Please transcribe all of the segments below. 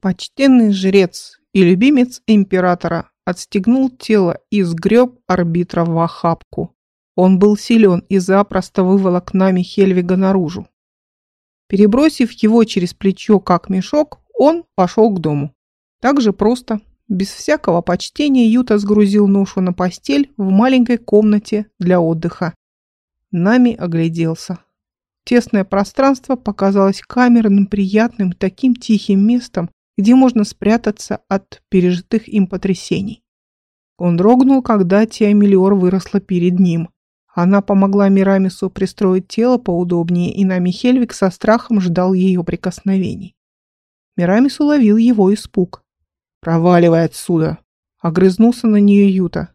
Почтенный жрец и любимец императора отстегнул тело и сгреб арбитра в охапку. Он был силен и запросто выволок нами Хельвига наружу. Перебросив его через плечо, как мешок, он пошел к дому. Так же просто, без всякого почтения, Юта сгрузил ношу на постель в маленькой комнате для отдыха. Нами огляделся. Тесное пространство показалось камерным, приятным, таким тихим местом, где можно спрятаться от пережитых им потрясений. Он дрогнул, когда Тиамелиор выросла перед ним. Она помогла Мирамису пристроить тело поудобнее, и Нами Хельвик со страхом ждал ее прикосновений. Мирамис уловил его испуг. «Проваливай отсюда!» Огрызнулся на нее Юта.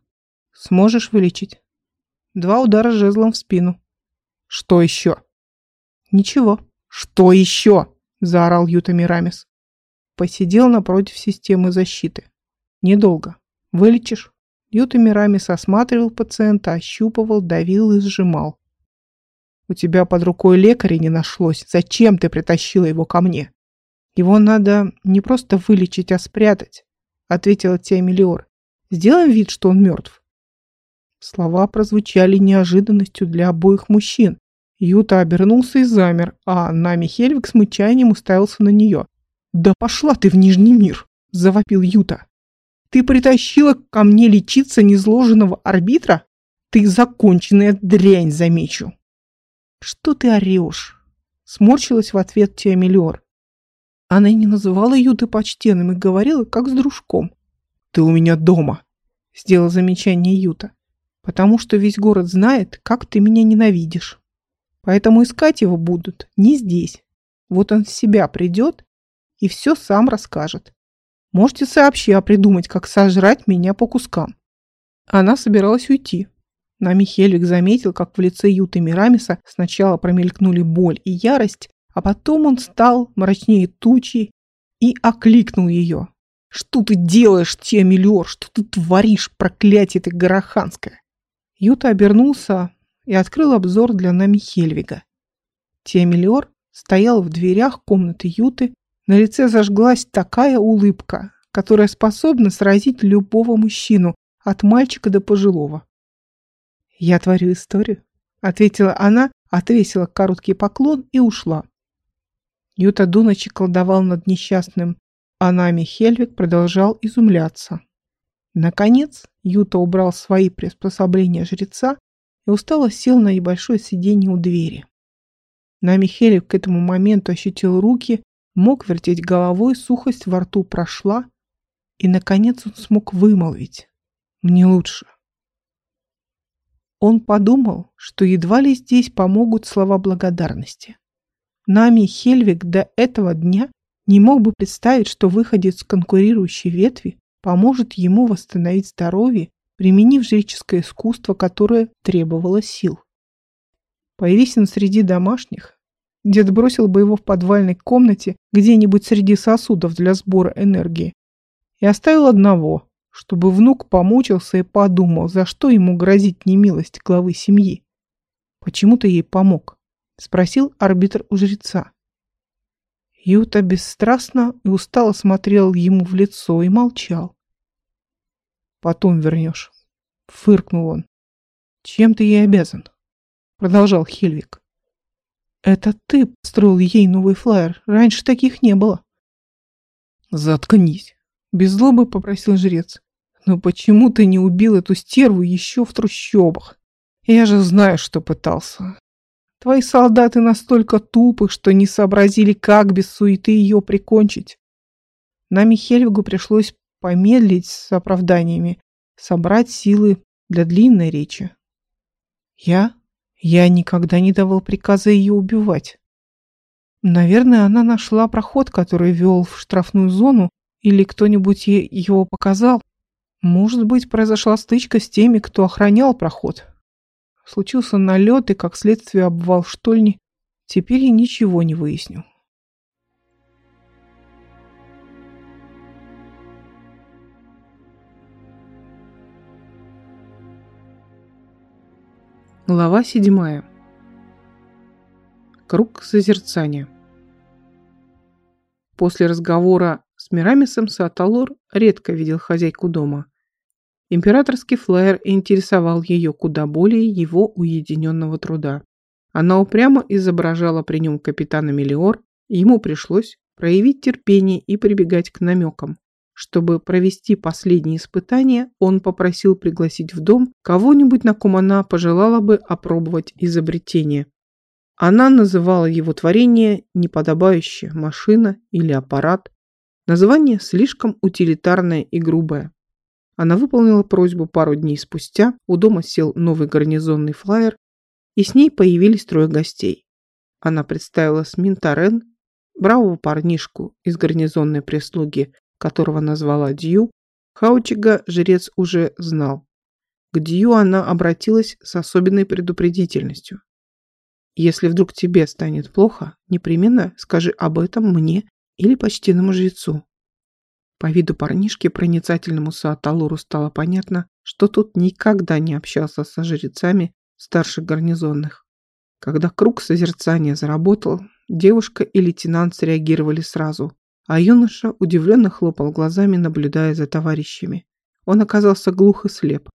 «Сможешь вылечить?» Два удара жезлом в спину. «Что еще?» «Ничего». «Что еще?» Заорал Юта Мирамис. Посидел напротив системы защиты. Недолго. Вылечишь? Юта Мирамис осматривал пациента, ощупывал, давил и сжимал. У тебя под рукой лекаря не нашлось. Зачем ты притащила его ко мне? Его надо не просто вылечить, а спрятать, ответила Теомелиор. Сделаем вид, что он мертв. Слова прозвучали неожиданностью для обоих мужчин. Юта обернулся и замер, а Нами Хельвик с мычанием уставился на нее. «Да пошла ты в Нижний мир!» – завопил Юта. «Ты притащила ко мне лечиться незложенного арбитра? Ты законченная дрянь, замечу!» «Что ты орешь?» – сморщилась в ответ Теомелиор. Она не называла Юты почтенным и говорила, как с дружком. «Ты у меня дома!» – сделал замечание Юта. «Потому что весь город знает, как ты меня ненавидишь. Поэтому искать его будут не здесь. Вот он в себя придет и все сам расскажет. Можете сообща придумать, как сожрать меня по кускам. Она собиралась уйти. На Михельвик заметил, как в лице Юты Мирамиса сначала промелькнули боль и ярость, а потом он стал мрачнее тучи и окликнул ее. «Что ты делаешь, Тиамелиор? Что ты творишь, проклятие ты гороханское?» Юта обернулся и открыл обзор для Нами Хельвига. Тиамелиор стоял в дверях комнаты Юты на лице зажглась такая улыбка, которая способна сразить любого мужчину, от мальчика до пожилого. «Я творю историю», — ответила она, отвесила короткий поклон и ушла. Юта до ночи колдовал над несчастным, а нами Хельвик продолжал изумляться. Наконец, Юта убрал свои приспособления жреца и устало сел на небольшое сиденье у двери. Нами Хельвик к этому моменту ощутил руки, Мог вертеть головой, сухость во рту прошла, и, наконец, он смог вымолвить. «Мне лучше». Он подумал, что едва ли здесь помогут слова благодарности. Нами Хельвик до этого дня не мог бы представить, что выходец конкурирующей ветви поможет ему восстановить здоровье, применив жреческое искусство, которое требовало сил. Появись он среди домашних, Дед бросил бы его в подвальной комнате где-нибудь среди сосудов для сбора энергии и оставил одного, чтобы внук помучился и подумал, за что ему грозит немилость главы семьи. «Почему ты ей помог?» — спросил арбитр у жреца. Юта бесстрастно и устало смотрел ему в лицо и молчал. «Потом вернешь», — фыркнул он. «Чем ты ей обязан?» — продолжал Хильвик. Это ты построил ей новый флаер. Раньше таких не было. Заткнись. Без злобы попросил жрец. Но почему ты не убил эту стерву еще в трущобах? Я же знаю, что пытался. Твои солдаты настолько тупы, что не сообразили, как без суеты ее прикончить. Нам и Хельвигу пришлось помедлить с оправданиями, собрать силы для длинной речи. Я я никогда не давал приказа ее убивать. Наверное, она нашла проход, который вел в штрафную зону, или кто-нибудь ей его показал. Может быть, произошла стычка с теми, кто охранял проход. Случился налет и, как следствие, обвал штольни. Теперь я ничего не выясню. Глава седьмая. Круг созерцания. После разговора С Мирамисом Сааталор редко видел хозяйку дома. Императорский флайер интересовал ее куда более его уединенного труда. Она упрямо изображала при нем капитана Мелиор, ему пришлось проявить терпение и прибегать к намекам. Чтобы провести последние испытания, он попросил пригласить в дом кого-нибудь, на ком она пожелала бы опробовать изобретение. Она называла его творение неподобающее машина или аппарат. Название слишком утилитарное и грубое. Она выполнила просьбу пару дней спустя, у дома сел новый гарнизонный флайер, и с ней появились трое гостей. Она представила Сминтарен, бравого парнишку из гарнизонной прислуги, которого назвала Дью, Хаучига жрец уже знал. К Дью она обратилась с особенной предупредительностью. «Если вдруг тебе станет плохо, непременно скажи об этом мне или почтенному жрецу». По виду парнишки проницательному Сааталуру стало понятно, что тут никогда не общался со жрецами старших гарнизонных. Когда круг созерцания заработал, девушка и лейтенант среагировали сразу, а юноша удивленно хлопал глазами, наблюдая за товарищами. Он оказался глух и слеп.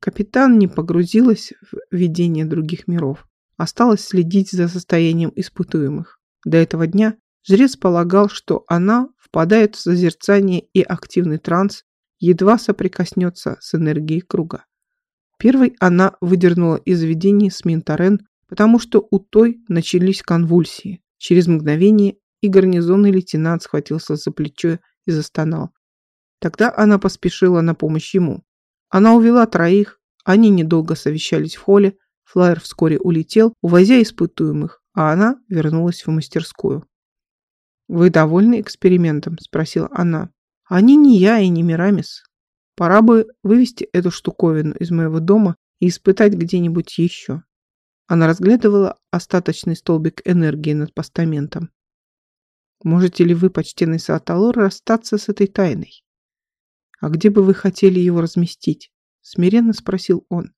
Капитан не погрузилась в видение других миров. Осталось следить за состоянием испытуемых. До этого дня жрец полагал, что она впадает в созерцание и активный транс, едва соприкоснется с энергией круга. Первой она выдернула из видения Сминтарен, потому что у той начались конвульсии. Через мгновение и гарнизонный лейтенант схватился за плечо и застонал. Тогда она поспешила на помощь ему. Она увела троих, они недолго совещались в холле, флайер вскоре улетел, увозя испытуемых, а она вернулась в мастерскую. «Вы довольны экспериментом?» – спросила она. «Они не я и не Мирамис. Пора бы вывести эту штуковину из моего дома и испытать где-нибудь еще. Она разглядывала остаточный столбик энергии над постаментом. Можете ли вы, почтенный Сааталор, расстаться с этой тайной? А где бы вы хотели его разместить? Смиренно спросил он.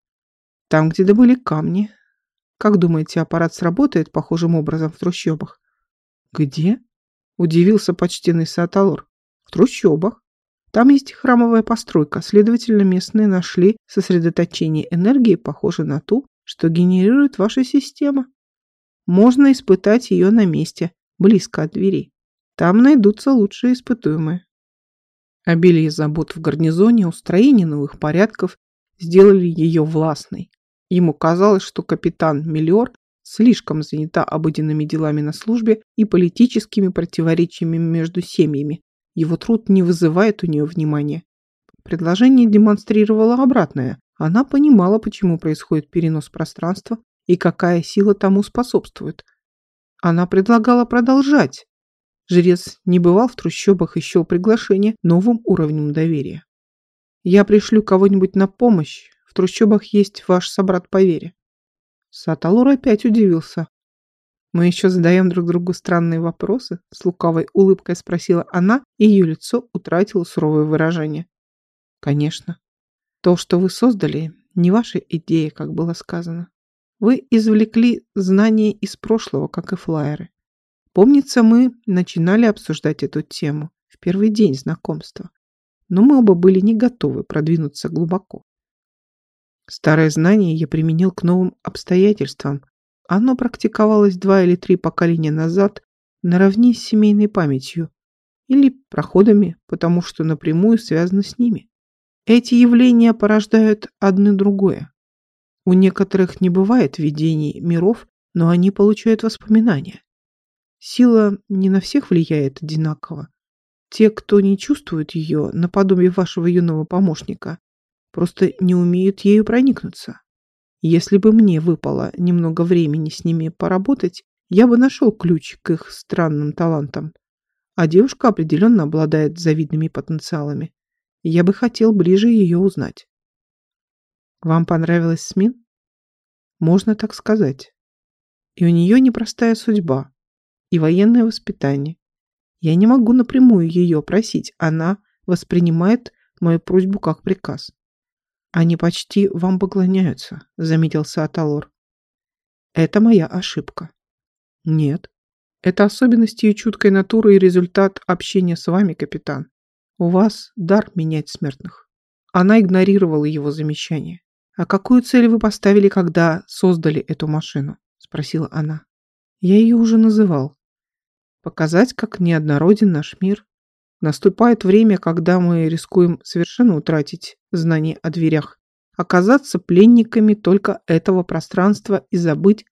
Там, где добыли камни. Как думаете, аппарат сработает похожим образом в трущобах? Где? Удивился почтенный Сааталор. В трущобах. Там есть храмовая постройка, следовательно, местные нашли сосредоточение энергии, похожее на ту, что генерирует ваша система. Можно испытать ее на месте, близко от двери. Там найдутся лучшие испытуемые. Обилие забот в гарнизоне, устроение новых порядков сделали ее властной. Ему казалось, что капитан Миллиор слишком занята обыденными делами на службе и политическими противоречиями между семьями, его труд не вызывает у нее внимания. Предложение демонстрировало обратное. Она понимала, почему происходит перенос пространства и какая сила тому способствует. Она предлагала продолжать. Жрец не бывал в трущобах счел приглашение новым уровнем доверия. «Я пришлю кого-нибудь на помощь. В трущобах есть ваш собрат по вере». Саталур опять удивился. Мы еще задаем друг другу странные вопросы? С лукавой улыбкой спросила она, и ее лицо утратило суровое выражение. Конечно. То, что вы создали, не ваша идея, как было сказано. Вы извлекли знания из прошлого, как и флайеры. Помнится, мы начинали обсуждать эту тему в первый день знакомства, но мы оба были не готовы продвинуться глубоко. Старое знание я применил к новым обстоятельствам, оно практиковалось два или три поколения назад наравне с семейной памятью или проходами, потому что напрямую связано с ними. Эти явления порождают одно другое. У некоторых не бывает видений миров, но они получают воспоминания. Сила не на всех влияет одинаково. Те, кто не чувствует ее, наподобие вашего юного помощника, просто не умеют ею проникнуться. Если бы мне выпало немного времени с ними поработать, я бы нашел ключ к их странным талантам. А девушка определенно обладает завидными потенциалами. Я бы хотел ближе ее узнать. Вам понравилась Смин? Можно так сказать. И у нее непростая судьба. И военное воспитание. Я не могу напрямую ее просить. Она воспринимает мою просьбу как приказ. «Они почти вам поклоняются», — заметил Сааталор. «Это моя ошибка». «Нет. Это особенность ее чуткой натуры и результат общения с вами, капитан. У вас дар менять смертных. Она игнорировала его замечание. «А какую цель вы поставили, когда создали эту машину?» – спросила она. «Я ее уже называл. Показать, как неоднороден наш мир. Наступает время, когда мы рискуем совершенно утратить знания о дверях, оказаться пленниками только этого пространства и забыть,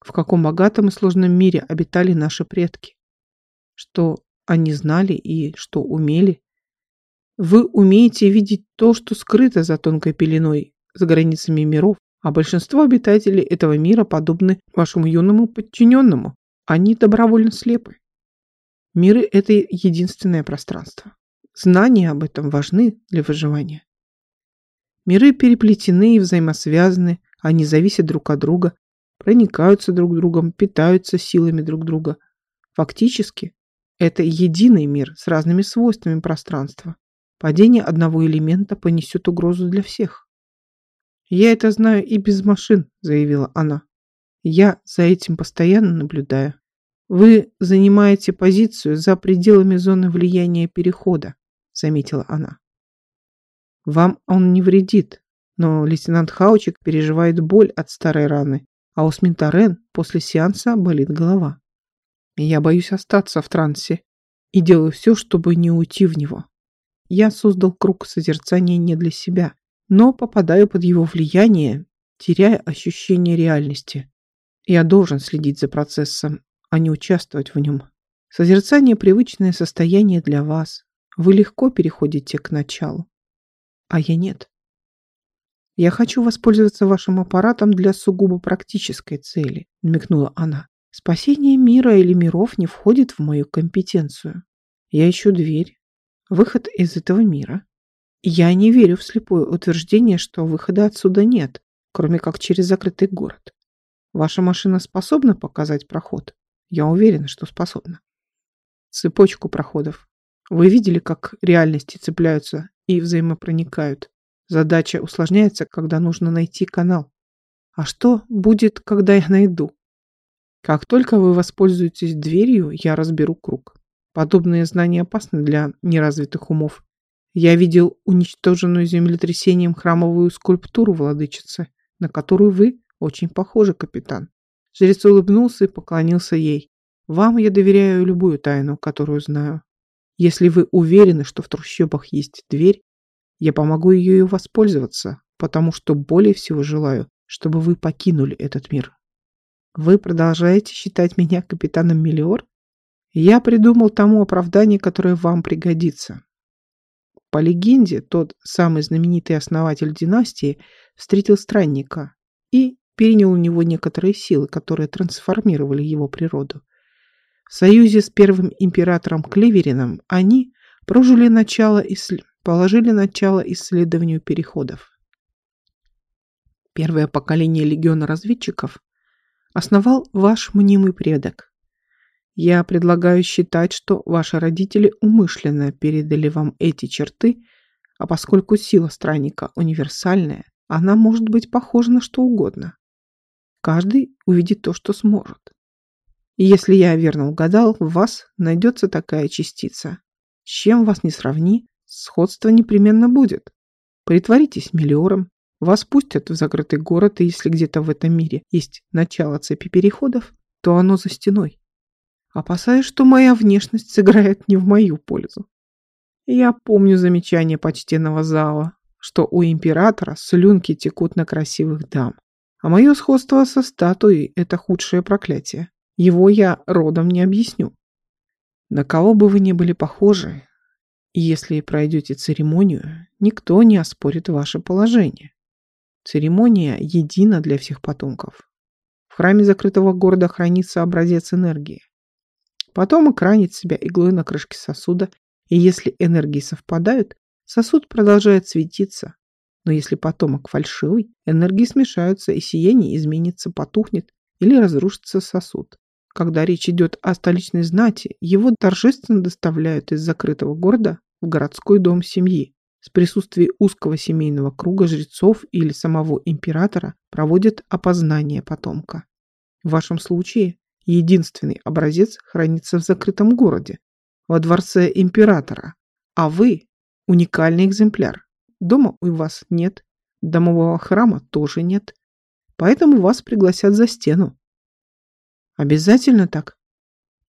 в каком богатом и сложном мире обитали наши предки. Что они знали и что умели. Вы умеете видеть то, что скрыто за тонкой пеленой, за границами миров, а большинство обитателей этого мира подобны вашему юному подчиненному. Они добровольно слепы. Миры – это единственное пространство. Знания об этом важны для выживания. Миры переплетены и взаимосвязаны, они зависят друг от друга, проникаются друг другом, питаются силами друг друга. Фактически, это единый мир с разными свойствами пространства. Падение одного элемента понесет угрозу для всех. «Я это знаю и без машин», – заявила она. «Я за этим постоянно наблюдаю». «Вы занимаете позицию за пределами зоны влияния перехода», — заметила она. «Вам он не вредит, но лейтенант Хаучик переживает боль от старой раны, а у Сминтарен после сеанса болит голова. Я боюсь остаться в трансе и делаю все, чтобы не уйти в него. Я создал круг созерцания не для себя, но попадаю под его влияние, теряя ощущение реальности. Я должен следить за процессом а не участвовать в нем. Созерцание – привычное состояние для вас. Вы легко переходите к началу. А я нет. Я хочу воспользоваться вашим аппаратом для сугубо практической цели, намекнула она. Спасение мира или миров не входит в мою компетенцию. Я ищу дверь, выход из этого мира. Я не верю в слепое утверждение, что выхода отсюда нет, кроме как через закрытый город. Ваша машина способна показать проход? Я уверена, что способна. Цепочку проходов. Вы видели, как реальности цепляются и взаимопроникают. Задача усложняется, когда нужно найти канал. А что будет, когда я найду? Как только вы воспользуетесь дверью, я разберу круг. Подобные знания опасны для неразвитых умов. Я видел уничтоженную землетрясением храмовую скульптуру владычицы, на которую вы очень похожи, капитан. Жрец улыбнулся и поклонился ей. «Вам я доверяю любую тайну, которую знаю. Если вы уверены, что в трущобах есть дверь, я помогу ее воспользоваться, потому что более всего желаю, чтобы вы покинули этот мир. Вы продолжаете считать меня капитаном Миллиор? Я придумал тому оправдание, которое вам пригодится. По легенде, тот самый знаменитый основатель династии встретил странника и перенял у него некоторые силы, которые трансформировали его природу. В союзе с первым императором Клеверином они прожили начало исл... положили начало исследованию переходов. Первое поколение легиона разведчиков основал ваш мнимый предок. Я предлагаю считать, что ваши родители умышленно передали вам эти черты, а поскольку сила странника универсальная, она может быть похожа на что угодно. Каждый увидит то, что сможет. И если я верно угадал, в вас найдется такая частица. С чем вас не сравни, сходство непременно будет. Притворитесь миллиором, вас пустят в закрытый город, и если где-то в этом мире есть начало цепи переходов, то оно за стеной. Опасаюсь, что моя внешность сыграет не в мою пользу. Я помню замечание почтенного зала, что у императора слюнки текут на красивых дам. А мое сходство со статуей – это худшее проклятие. Его я родом не объясню. На кого бы вы ни были похожи, если пройдете церемонию, никто не оспорит ваше положение. Церемония едина для всех потомков. В храме закрытого города хранится образец энергии. Потомок ранит себя иглой на крышке сосуда, и если энергии совпадают, сосуд продолжает светиться, но если потомок фальшивый, энергии смешаются, и сияние изменится, потухнет или разрушится сосуд. Когда речь идет о столичной знати, его торжественно доставляют из закрытого города в городской дом семьи. С присутствием узкого семейного круга жрецов или самого императора проводят опознание потомка. В вашем случае Единственный образец хранится в закрытом городе, во дворце императора. А вы – уникальный экземпляр. Дома у вас нет, домового храма тоже нет. Поэтому вас пригласят за стену. Обязательно так?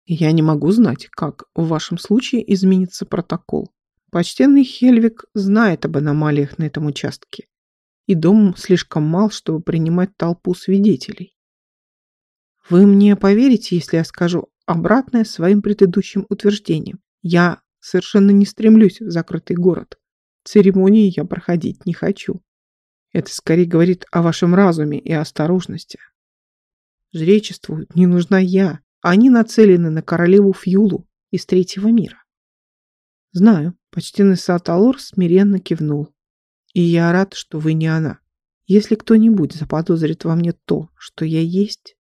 Я не могу знать, как в вашем случае изменится протокол. Почтенный Хельвик знает об аномалиях на этом участке. И дом слишком мал, чтобы принимать толпу свидетелей. Вы мне поверите, если я скажу обратное своим предыдущим утверждениям? Я совершенно не стремлюсь в закрытый город. Церемонии я проходить не хочу. Это скорее говорит о вашем разуме и осторожности. Жречеству не нужна я. Они нацелены на королеву Фьюлу из третьего мира. Знаю, почтенный Саталор смиренно кивнул. И я рад, что вы не она. Если кто-нибудь заподозрит во мне то, что я есть,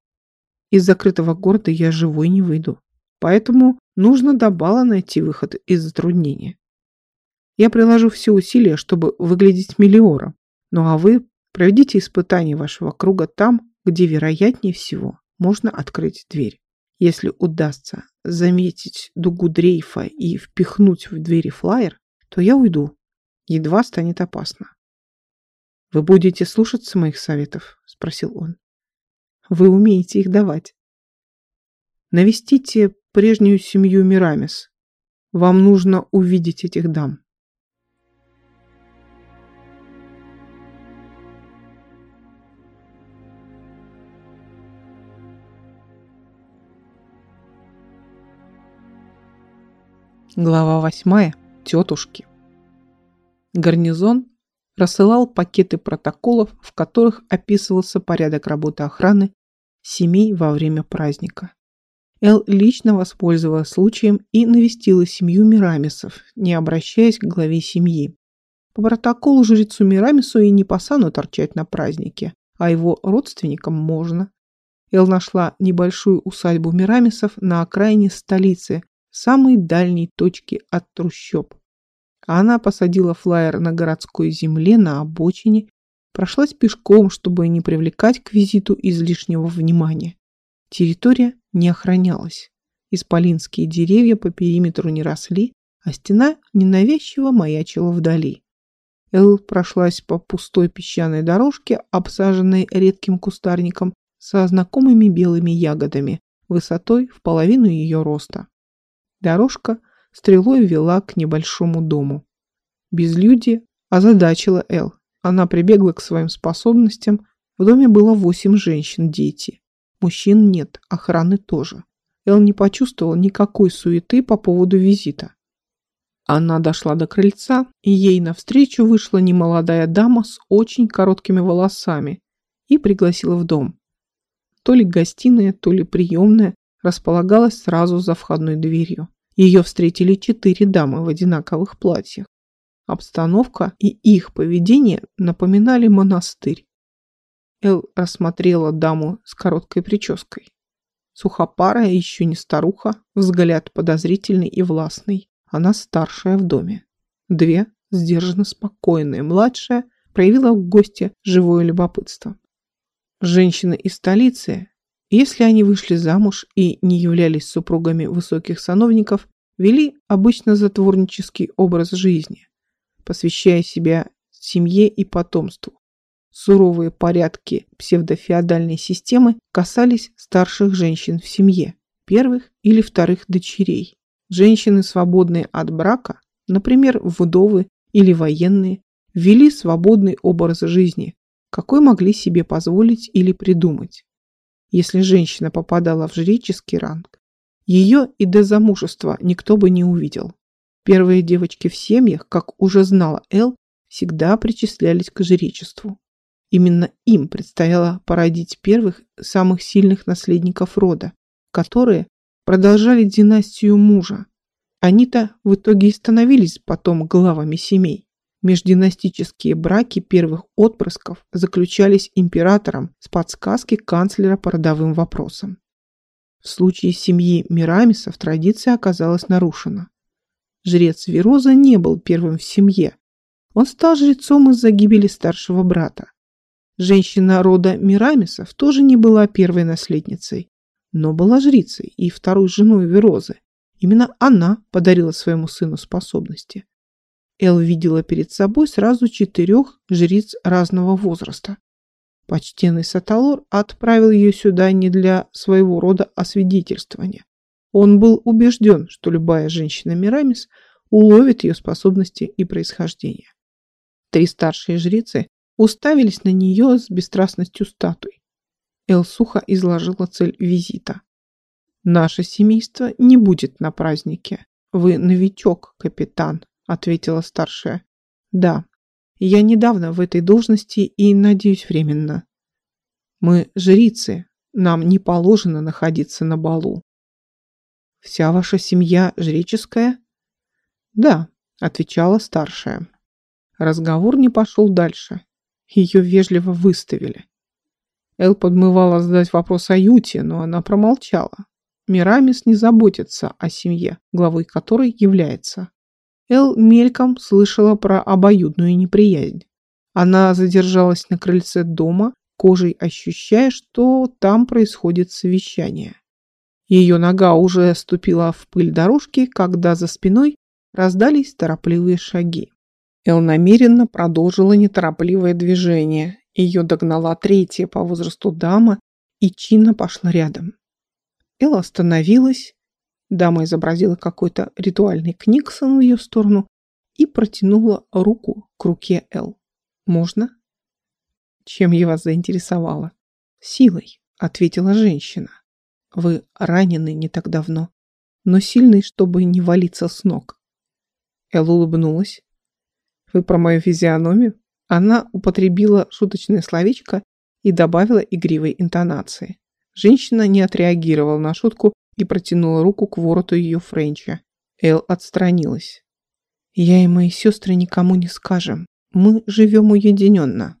из закрытого города я живой не выйду. Поэтому нужно до бала найти выход из затруднения. Я приложу все усилия, чтобы выглядеть миллиором. Ну а вы проведите испытание вашего круга там, где, вероятнее всего, можно открыть дверь. Если удастся заметить дугу дрейфа и впихнуть в двери флайер, то я уйду. Едва станет опасно. «Вы будете слушаться моих советов?» – спросил он. «Вы умеете их давать». «Навестите прежнюю семью Мирамис. Вам нужно увидеть этих дам». Глава восьмая. Тетушки. Гарнизон рассылал пакеты протоколов, в которых описывался порядок работы охраны семей во время праздника. Эл лично воспользовалась случаем и навестила семью Мирамисов, не обращаясь к главе семьи. По протоколу жрецу Мирамису и не по сану торчать на празднике, а его родственникам можно. Эл нашла небольшую усадьбу Мирамисов на окраине столицы, самой дальней точки от трущоб. Она посадила флайер на городской земле на обочине, прошлась пешком, чтобы не привлекать к визиту излишнего внимания. Территория не охранялась. Исполинские деревья по периметру не росли, а стена ненавязчиво маячила вдали. Эл прошлась по пустой песчаной дорожке, обсаженной редким кустарником, со знакомыми белыми ягодами, высотой в половину ее роста. Дорожка стрелой вела к небольшому дому. Безлюдие озадачило Эл. Она прибегла к своим способностям. В доме было восемь женщин, дети. Мужчин нет, охраны тоже. Эл не почувствовал никакой суеты по поводу визита. Она дошла до крыльца, и ей навстречу вышла немолодая дама с очень короткими волосами и пригласила в дом. То ли гостиная, то ли приемная располагалась сразу за входной дверью. Ее встретили четыре дамы в одинаковых платьях. Обстановка и их поведение напоминали монастырь. Эл рассмотрела даму с короткой прической. Сухопарая, еще не старуха, взгляд подозрительный и властный. Она старшая в доме. Две, сдержанно спокойные, младшая, проявила в гости живое любопытство. Женщины из столицы если они вышли замуж и не являлись супругами высоких сановников, вели обычно затворнический образ жизни, посвящая себя семье и потомству. Суровые порядки псевдофеодальной системы касались старших женщин в семье, первых или вторых дочерей. Женщины, свободные от брака, например, вдовы или военные, вели свободный образ жизни, какой могли себе позволить или придумать если женщина попадала в жреческий ранг, ее и до замужества никто бы не увидел. Первые девочки в семьях, как уже знала Эл, всегда причислялись к жречеству. Именно им предстояло породить первых самых сильных наследников рода, которые продолжали династию мужа. Они-то в итоге и становились потом главами семей. Междинастические браки первых отпрысков заключались императором с подсказки канцлера по родовым вопросам. В случае семьи Мирамисов традиция оказалась нарушена. Жрец Вероза не был первым в семье. Он стал жрецом из-за гибели старшего брата. Женщина рода Мирамисов тоже не была первой наследницей. но была жрицей и второй женой Верозы. Именно она подарила своему сыну способности. Эл видела перед собой сразу четырех жриц разного возраста. Почтенный Саталор отправил ее сюда не для своего рода освидетельствования. Он был убежден, что любая женщина Мирамис уловит ее способности и происхождение. Три старшие жрицы уставились на нее с бесстрастностью статуй. Эл сухо изложила цель визита. «Наше семейство не будет на празднике. Вы новичок, капитан», — ответила старшая. «Да, я недавно в этой должности и, надеюсь, временно. Мы жрицы, нам не положено находиться на балу». «Вся ваша семья жреческая?» «Да», — отвечала старшая. Разговор не пошел дальше. Ее вежливо выставили. Эл подмывала задать вопрос о Юте, но она промолчала. Мирамис не заботится о семье, главой которой является. Эл мельком слышала про обоюдную неприязнь. Она задержалась на крыльце дома, кожей ощущая, что там происходит совещание. Ее нога уже ступила в пыль дорожки, когда за спиной раздались торопливые шаги. Эл намеренно продолжила неторопливое движение. Ее догнала третья по возрасту дама и чинно пошла рядом. Эл остановилась. Дама изобразила какой-то ритуальный книксон в ее сторону и протянула руку к руке Эл. «Можно?» «Чем я вас заинтересовала?» «Силой», — ответила женщина. «Вы ранены не так давно, но сильный, чтобы не валиться с ног». Эл улыбнулась. Вы про мою физиономию? Она употребила шуточное словечко и добавила игривой интонации. Женщина не отреагировала на шутку и протянула руку к вороту ее френча. Эл отстранилась. «Я и мои сестры никому не скажем. Мы живем уединенно.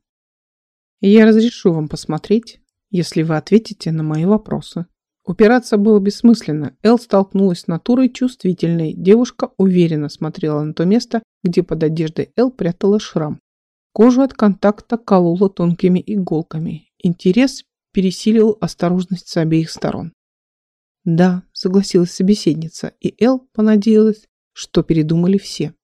Я разрешу вам посмотреть, если вы ответите на мои вопросы». Упираться было бессмысленно. Эл столкнулась с натурой чувствительной. Девушка уверенно смотрела на то место, где под одеждой Эл прятала шрам. Кожу от контакта колола тонкими иголками. Интерес пересилил осторожность с обеих сторон. «Да», — согласилась собеседница, и Эл понадеялась, что передумали все.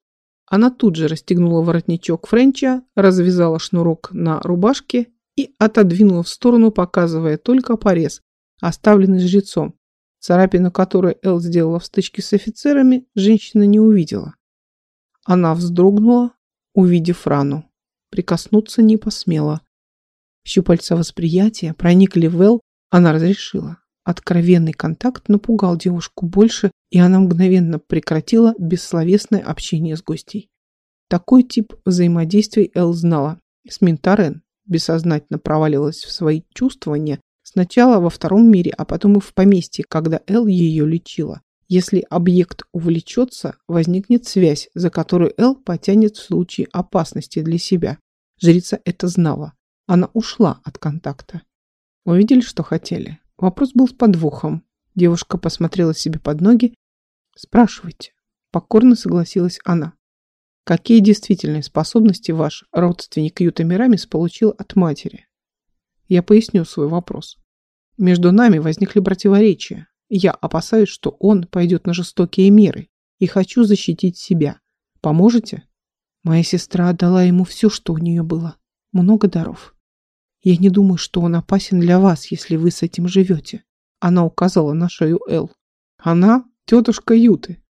Она тут же расстегнула воротничок Френча, развязала шнурок на рубашке и отодвинула в сторону, показывая только порез, оставленный жрецом. Царапину, которую Эл сделала в стычке с офицерами, женщина не увидела. Она вздрогнула, увидев рану. Прикоснуться не посмела. Щупальца восприятия проникли в Эл, она разрешила. Откровенный контакт напугал девушку больше, и она мгновенно прекратила бессловесное общение с гостей. Такой тип взаимодействий Эл знала. С Минтарен бессознательно проваливалась в свои чувствования Сначала во втором мире, а потом и в поместье, когда Эл ее лечила. Если объект увлечется, возникнет связь, за которую Эл потянет в случае опасности для себя. Жрица это знала. Она ушла от контакта. Увидели, что хотели? Вопрос был с подвохом. Девушка посмотрела себе под ноги. «Спрашивайте». Покорно согласилась она. «Какие действительные способности ваш родственник Юта Мирамис получил от матери?» Я поясню свой вопрос. Между нами возникли противоречия. Я опасаюсь, что он пойдет на жестокие меры и хочу защитить себя. Поможете? Моя сестра отдала ему все, что у нее было. Много даров. Я не думаю, что он опасен для вас, если вы с этим живете. Она указала на шею Эл. Она тетушка Юты.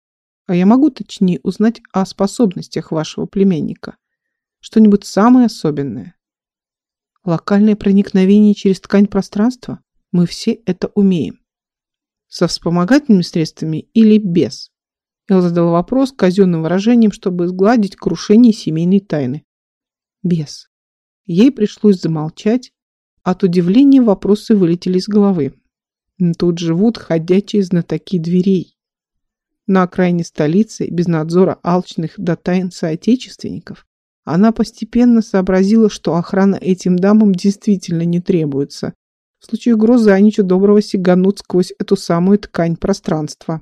А я могу точнее узнать о способностях вашего племянника. Что-нибудь самое особенное. Локальное проникновение через ткань пространства? Мы все это умеем. Со вспомогательными средствами или без? Эл задал вопрос казенным выражением, чтобы сгладить крушение семейной тайны. Без. Ей пришлось замолчать. От удивления вопросы вылетели из головы. Тут живут ходячие знатоки дверей. На окраине столицы, без надзора алчных до тайн соотечественников, она постепенно сообразила, что охрана этим дамам действительно не требуется. В случае угрозы они чуть доброго сиганут сквозь эту самую ткань пространства.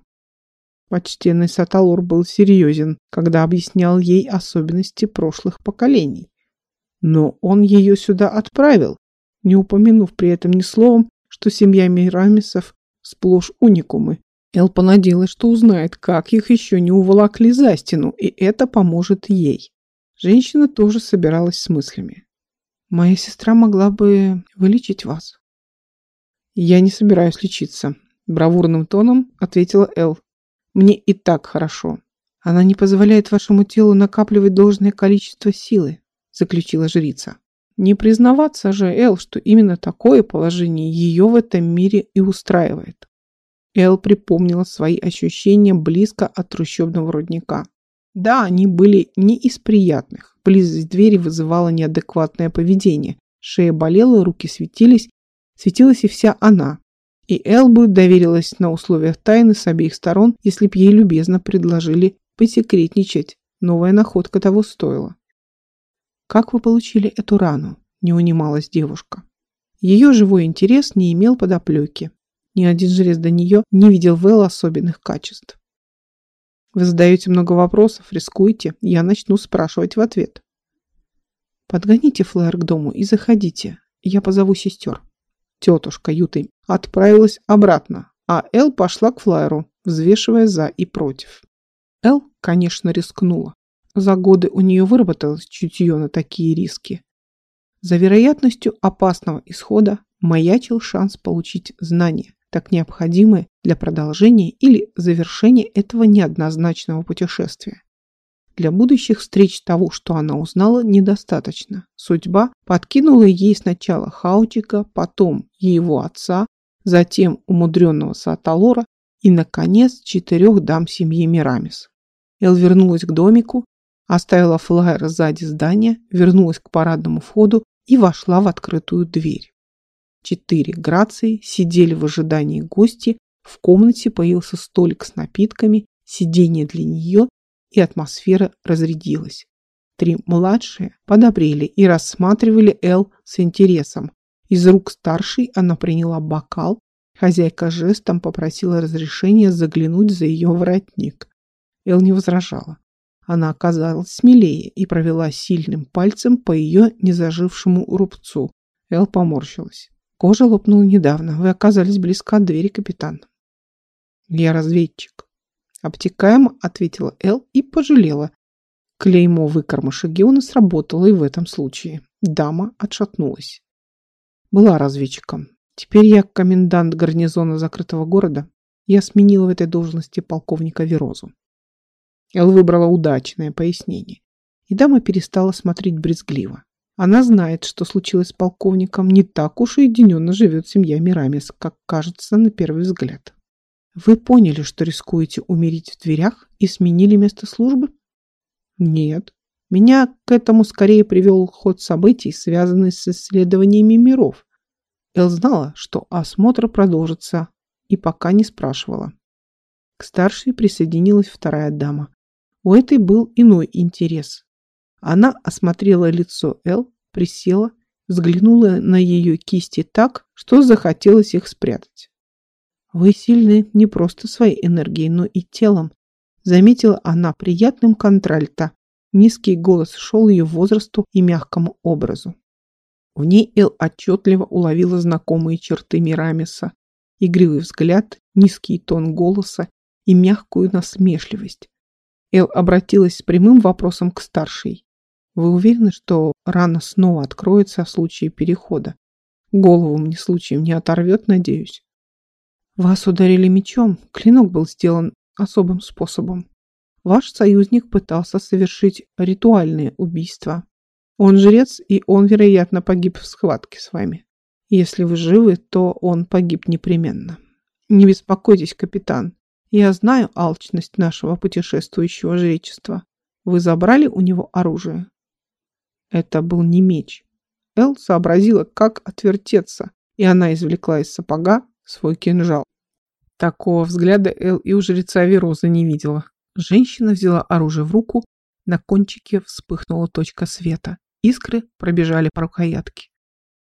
Почтенный Саталур был серьезен, когда объяснял ей особенности прошлых поколений. Но он ее сюда отправил, не упомянув при этом ни словом, что семья Мирамисов сплошь уникумы. Эл понадеялась, что узнает, как их еще не уволокли за стену, и это поможет ей. Женщина тоже собиралась с мыслями. «Моя сестра могла бы вылечить вас». «Я не собираюсь лечиться», – бравурным тоном ответила Эл. «Мне и так хорошо. Она не позволяет вашему телу накапливать должное количество силы», – заключила жрица. Не признаваться же Эл, что именно такое положение ее в этом мире и устраивает. Эл припомнила свои ощущения близко от трущобного рудника. Да, они были не из приятных. Близость двери вызывала неадекватное поведение. Шея болела, руки светились. Светилась и вся она. И Эл бы доверилась на условиях тайны с обеих сторон, если б ей любезно предложили посекретничать. Новая находка того стоила. «Как вы получили эту рану?» – не унималась девушка. Ее живой интерес не имел подоплеки. Ни один жрец до нее не видел в Эл особенных качеств. Вы задаете много вопросов, рискуете, я начну спрашивать в ответ. Подгоните флэр к дому и заходите. Я позову сестер. Тетушка Юты отправилась обратно, а Эл пошла к флайеру, взвешивая за и против. Эл, конечно, рискнула. За годы у нее выработалось чутье на такие риски. За вероятностью опасного исхода маячил шанс получить знания, так необходимые для продолжения или завершения этого неоднозначного путешествия. Для будущих встреч того, что она узнала, недостаточно. Судьба подкинула ей сначала Хаутика, потом его отца, затем умудренного Саталора и, наконец, четырех дам семьи Мирамис. Эл вернулась к домику, оставила флайер сзади здания, вернулась к парадному входу и вошла в открытую дверь. Четыре Грации сидели в ожидании гости, в комнате появился столик с напитками, сиденье для нее, и атмосфера разрядилась. Три младшие подобрели и рассматривали Эл с интересом. Из рук старшей она приняла бокал, хозяйка жестом попросила разрешения заглянуть за ее воротник. Эл не возражала. Она оказалась смелее и провела сильным пальцем по ее незажившему рубцу. Эл поморщилась. Кожа лопнула недавно. Вы оказались близко от двери, капитан. Я разведчик. Обтекаемо ответила Эл и пожалела. Клеймо выкормыша Геона сработало и в этом случае. Дама отшатнулась. Была разведчиком. Теперь я комендант гарнизона закрытого города. Я сменила в этой должности полковника Верозу. Эл выбрала удачное пояснение. И дама перестала смотреть брезгливо. Она знает, что случилось с полковником. Не так уж и единенно живет семья Мирамис, как кажется на первый взгляд. Вы поняли, что рискуете умереть в дверях и сменили место службы? Нет. Меня к этому скорее привел ход событий, связанный с исследованиями миров. Эл знала, что осмотр продолжится, и пока не спрашивала. К старшей присоединилась вторая дама. У этой был иной интерес. Она осмотрела лицо Эл, присела, взглянула на ее кисти так, что захотелось их спрятать. «Вы сильны не просто своей энергией, но и телом», заметила она приятным контральто. Низкий голос шел ее возрасту и мягкому образу. В ней Эл отчетливо уловила знакомые черты Мирамиса. Игривый взгляд, низкий тон голоса и мягкую насмешливость. Эл обратилась с прямым вопросом к старшей. «Вы уверены, что рана снова откроется в случае перехода? Голову мне случаем не оторвет, надеюсь?» «Вас ударили мечом. Клинок был сделан особым способом. Ваш союзник пытался совершить ритуальное убийство. Он жрец, и он, вероятно, погиб в схватке с вами. Если вы живы, то он погиб непременно. Не беспокойтесь, капитан. Я знаю алчность нашего путешествующего жречества. Вы забрали у него оружие? Это был не меч. Эл сообразила, как отвертеться, и она извлекла из сапога свой кинжал. Такого взгляда Эл и у жреца Вероза не видела. Женщина взяла оружие в руку, на кончике вспыхнула точка света. Искры пробежали по рукоятке.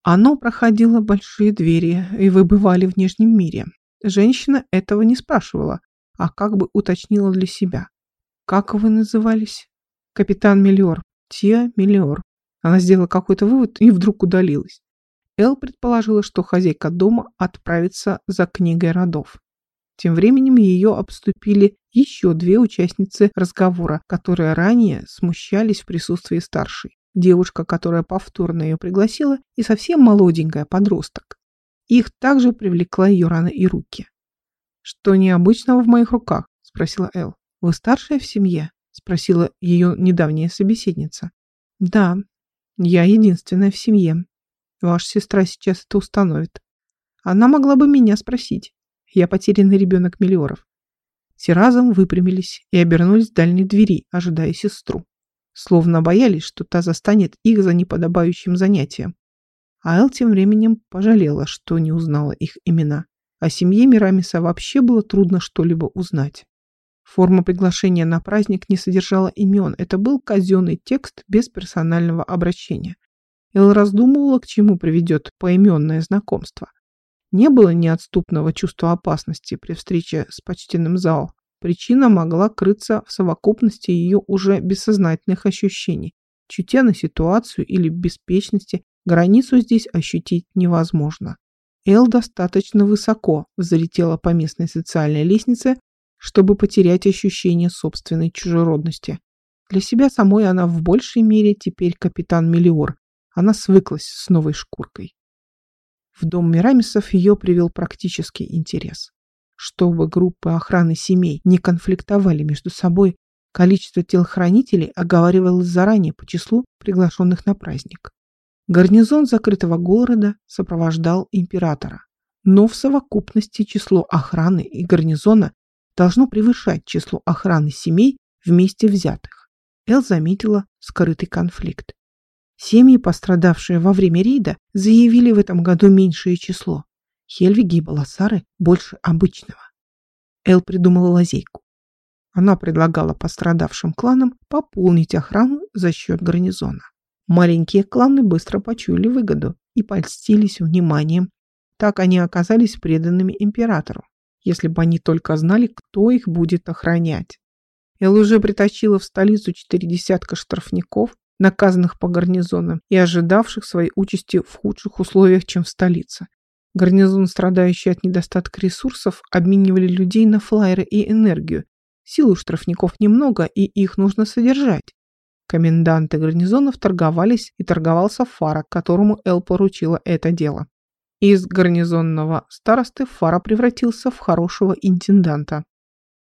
Оно проходило большие двери, и вы бывали в Нижнем мире. Женщина этого не спрашивала, а как бы уточнила для себя. «Как вы назывались?» «Капитан Миллиор. Тиа Миллиор». Она сделала какой-то вывод и вдруг удалилась. Эл предположила, что хозяйка дома отправится за книгой родов. Тем временем ее обступили еще две участницы разговора, которые ранее смущались в присутствии старшей. Девушка, которая повторно ее пригласила, и совсем молоденькая подросток. Их также привлекла ее рана и руки. «Что необычного в моих руках?» – спросила Эл. «Вы старшая в семье?» – спросила ее недавняя собеседница. «Да, я единственная в семье. Ваша сестра сейчас это установит. Она могла бы меня спросить. Я потерянный ребенок Миллиоров». Все разом выпрямились и обернулись к дальней двери, ожидая сестру. Словно боялись, что та застанет их за неподобающим занятием. А Эл тем временем пожалела, что не узнала их имена. О семье Мирамиса вообще было трудно что-либо узнать. Форма приглашения на праздник не содержала имен, это был казенный текст без персонального обращения. Эл раздумывала, к чему приведет поименное знакомство. Не было неотступного чувства опасности при встрече с почтенным зал. Причина могла крыться в совокупности ее уже бессознательных ощущений, чутья на ситуацию или беспечности, границу здесь ощутить невозможно. Эл достаточно высоко взлетела по местной социальной лестнице, чтобы потерять ощущение собственной чужеродности. Для себя самой она в большей мере теперь капитан Мелиор. Она свыклась с новой шкуркой. В дом Мирамисов ее привел практический интерес. Чтобы группы охраны семей не конфликтовали между собой, количество телохранителей оговаривалось заранее по числу приглашенных на праздник. Гарнизон закрытого города сопровождал императора, но в совокупности число охраны и гарнизона должно превышать число охраны семей вместе взятых. Эл заметила скрытый конфликт. Семьи, пострадавшие во время рейда, заявили в этом году меньшее число. Хельвиги и Баласары больше обычного. Эл придумала лазейку. Она предлагала пострадавшим кланам пополнить охрану за счет гарнизона. Маленькие кланы быстро почуяли выгоду и польстились вниманием. Так они оказались преданными императору, если бы они только знали, кто их будет охранять. Эл уже притащила в столицу четыре десятка штрафников, наказанных по гарнизонам и ожидавших своей участи в худших условиях, чем в столице. Гарнизон, страдающий от недостатка ресурсов, обменивали людей на флайеры и энергию. Сил штрафников немного, и их нужно содержать. Коменданты гарнизонов торговались и торговался Фара, которому Эл поручила это дело. Из гарнизонного старосты Фара превратился в хорошего интенданта.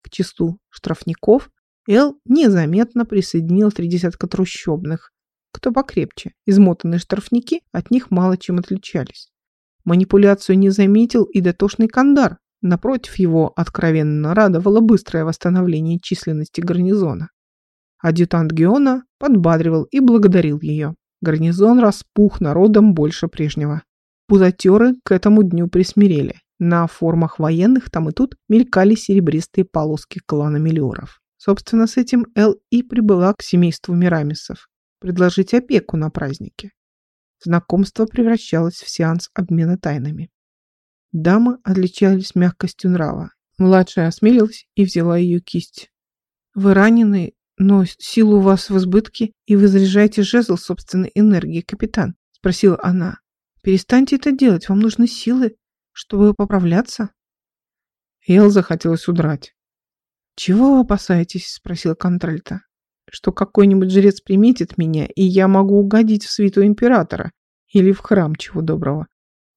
К числу штрафников Эл незаметно присоединил три десятка трущобных. Кто покрепче, измотанные штрафники от них мало чем отличались. Манипуляцию не заметил и дотошный Кандар. Напротив, его откровенно радовало быстрое восстановление численности гарнизона. Адъютант Геона подбадривал и благодарил ее. Гарнизон распух народом больше прежнего. Пузатеры к этому дню присмирели. На формах военных там и тут мелькали серебристые полоски клана Мелиоров. Собственно, с этим Эл и прибыла к семейству Мирамисов. Предложить опеку на празднике. Знакомство превращалось в сеанс обмена тайнами. Дамы отличались мягкостью нрава. Младшая осмелилась и взяла ее кисть. «Вы ранены «Но силу у вас в избытке, и вы заряжаете жезл собственной энергии, капитан», — спросила она. «Перестаньте это делать, вам нужны силы, чтобы поправляться». Эл захотелось удрать. «Чего вы опасаетесь?» — спросила Контральта. «Что какой-нибудь жрец приметит меня, и я могу угодить в свиту императора или в храм чего доброго».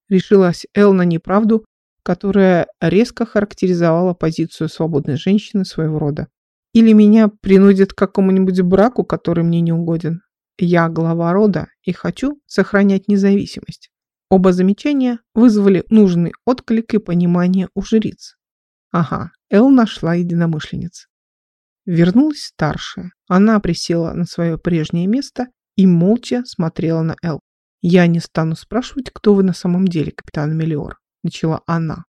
Решилась Эл на неправду, которая резко характеризовала позицию свободной женщины своего рода. Или меня принудят к какому-нибудь браку, который мне не угоден. Я глава рода и хочу сохранять независимость. Оба замечания вызвали нужный отклик и понимание у жриц. Ага, Эл нашла единомышленниц. Вернулась старшая. Она присела на свое прежнее место и молча смотрела на Эл. «Я не стану спрашивать, кто вы на самом деле, капитан Мелиор», — начала она.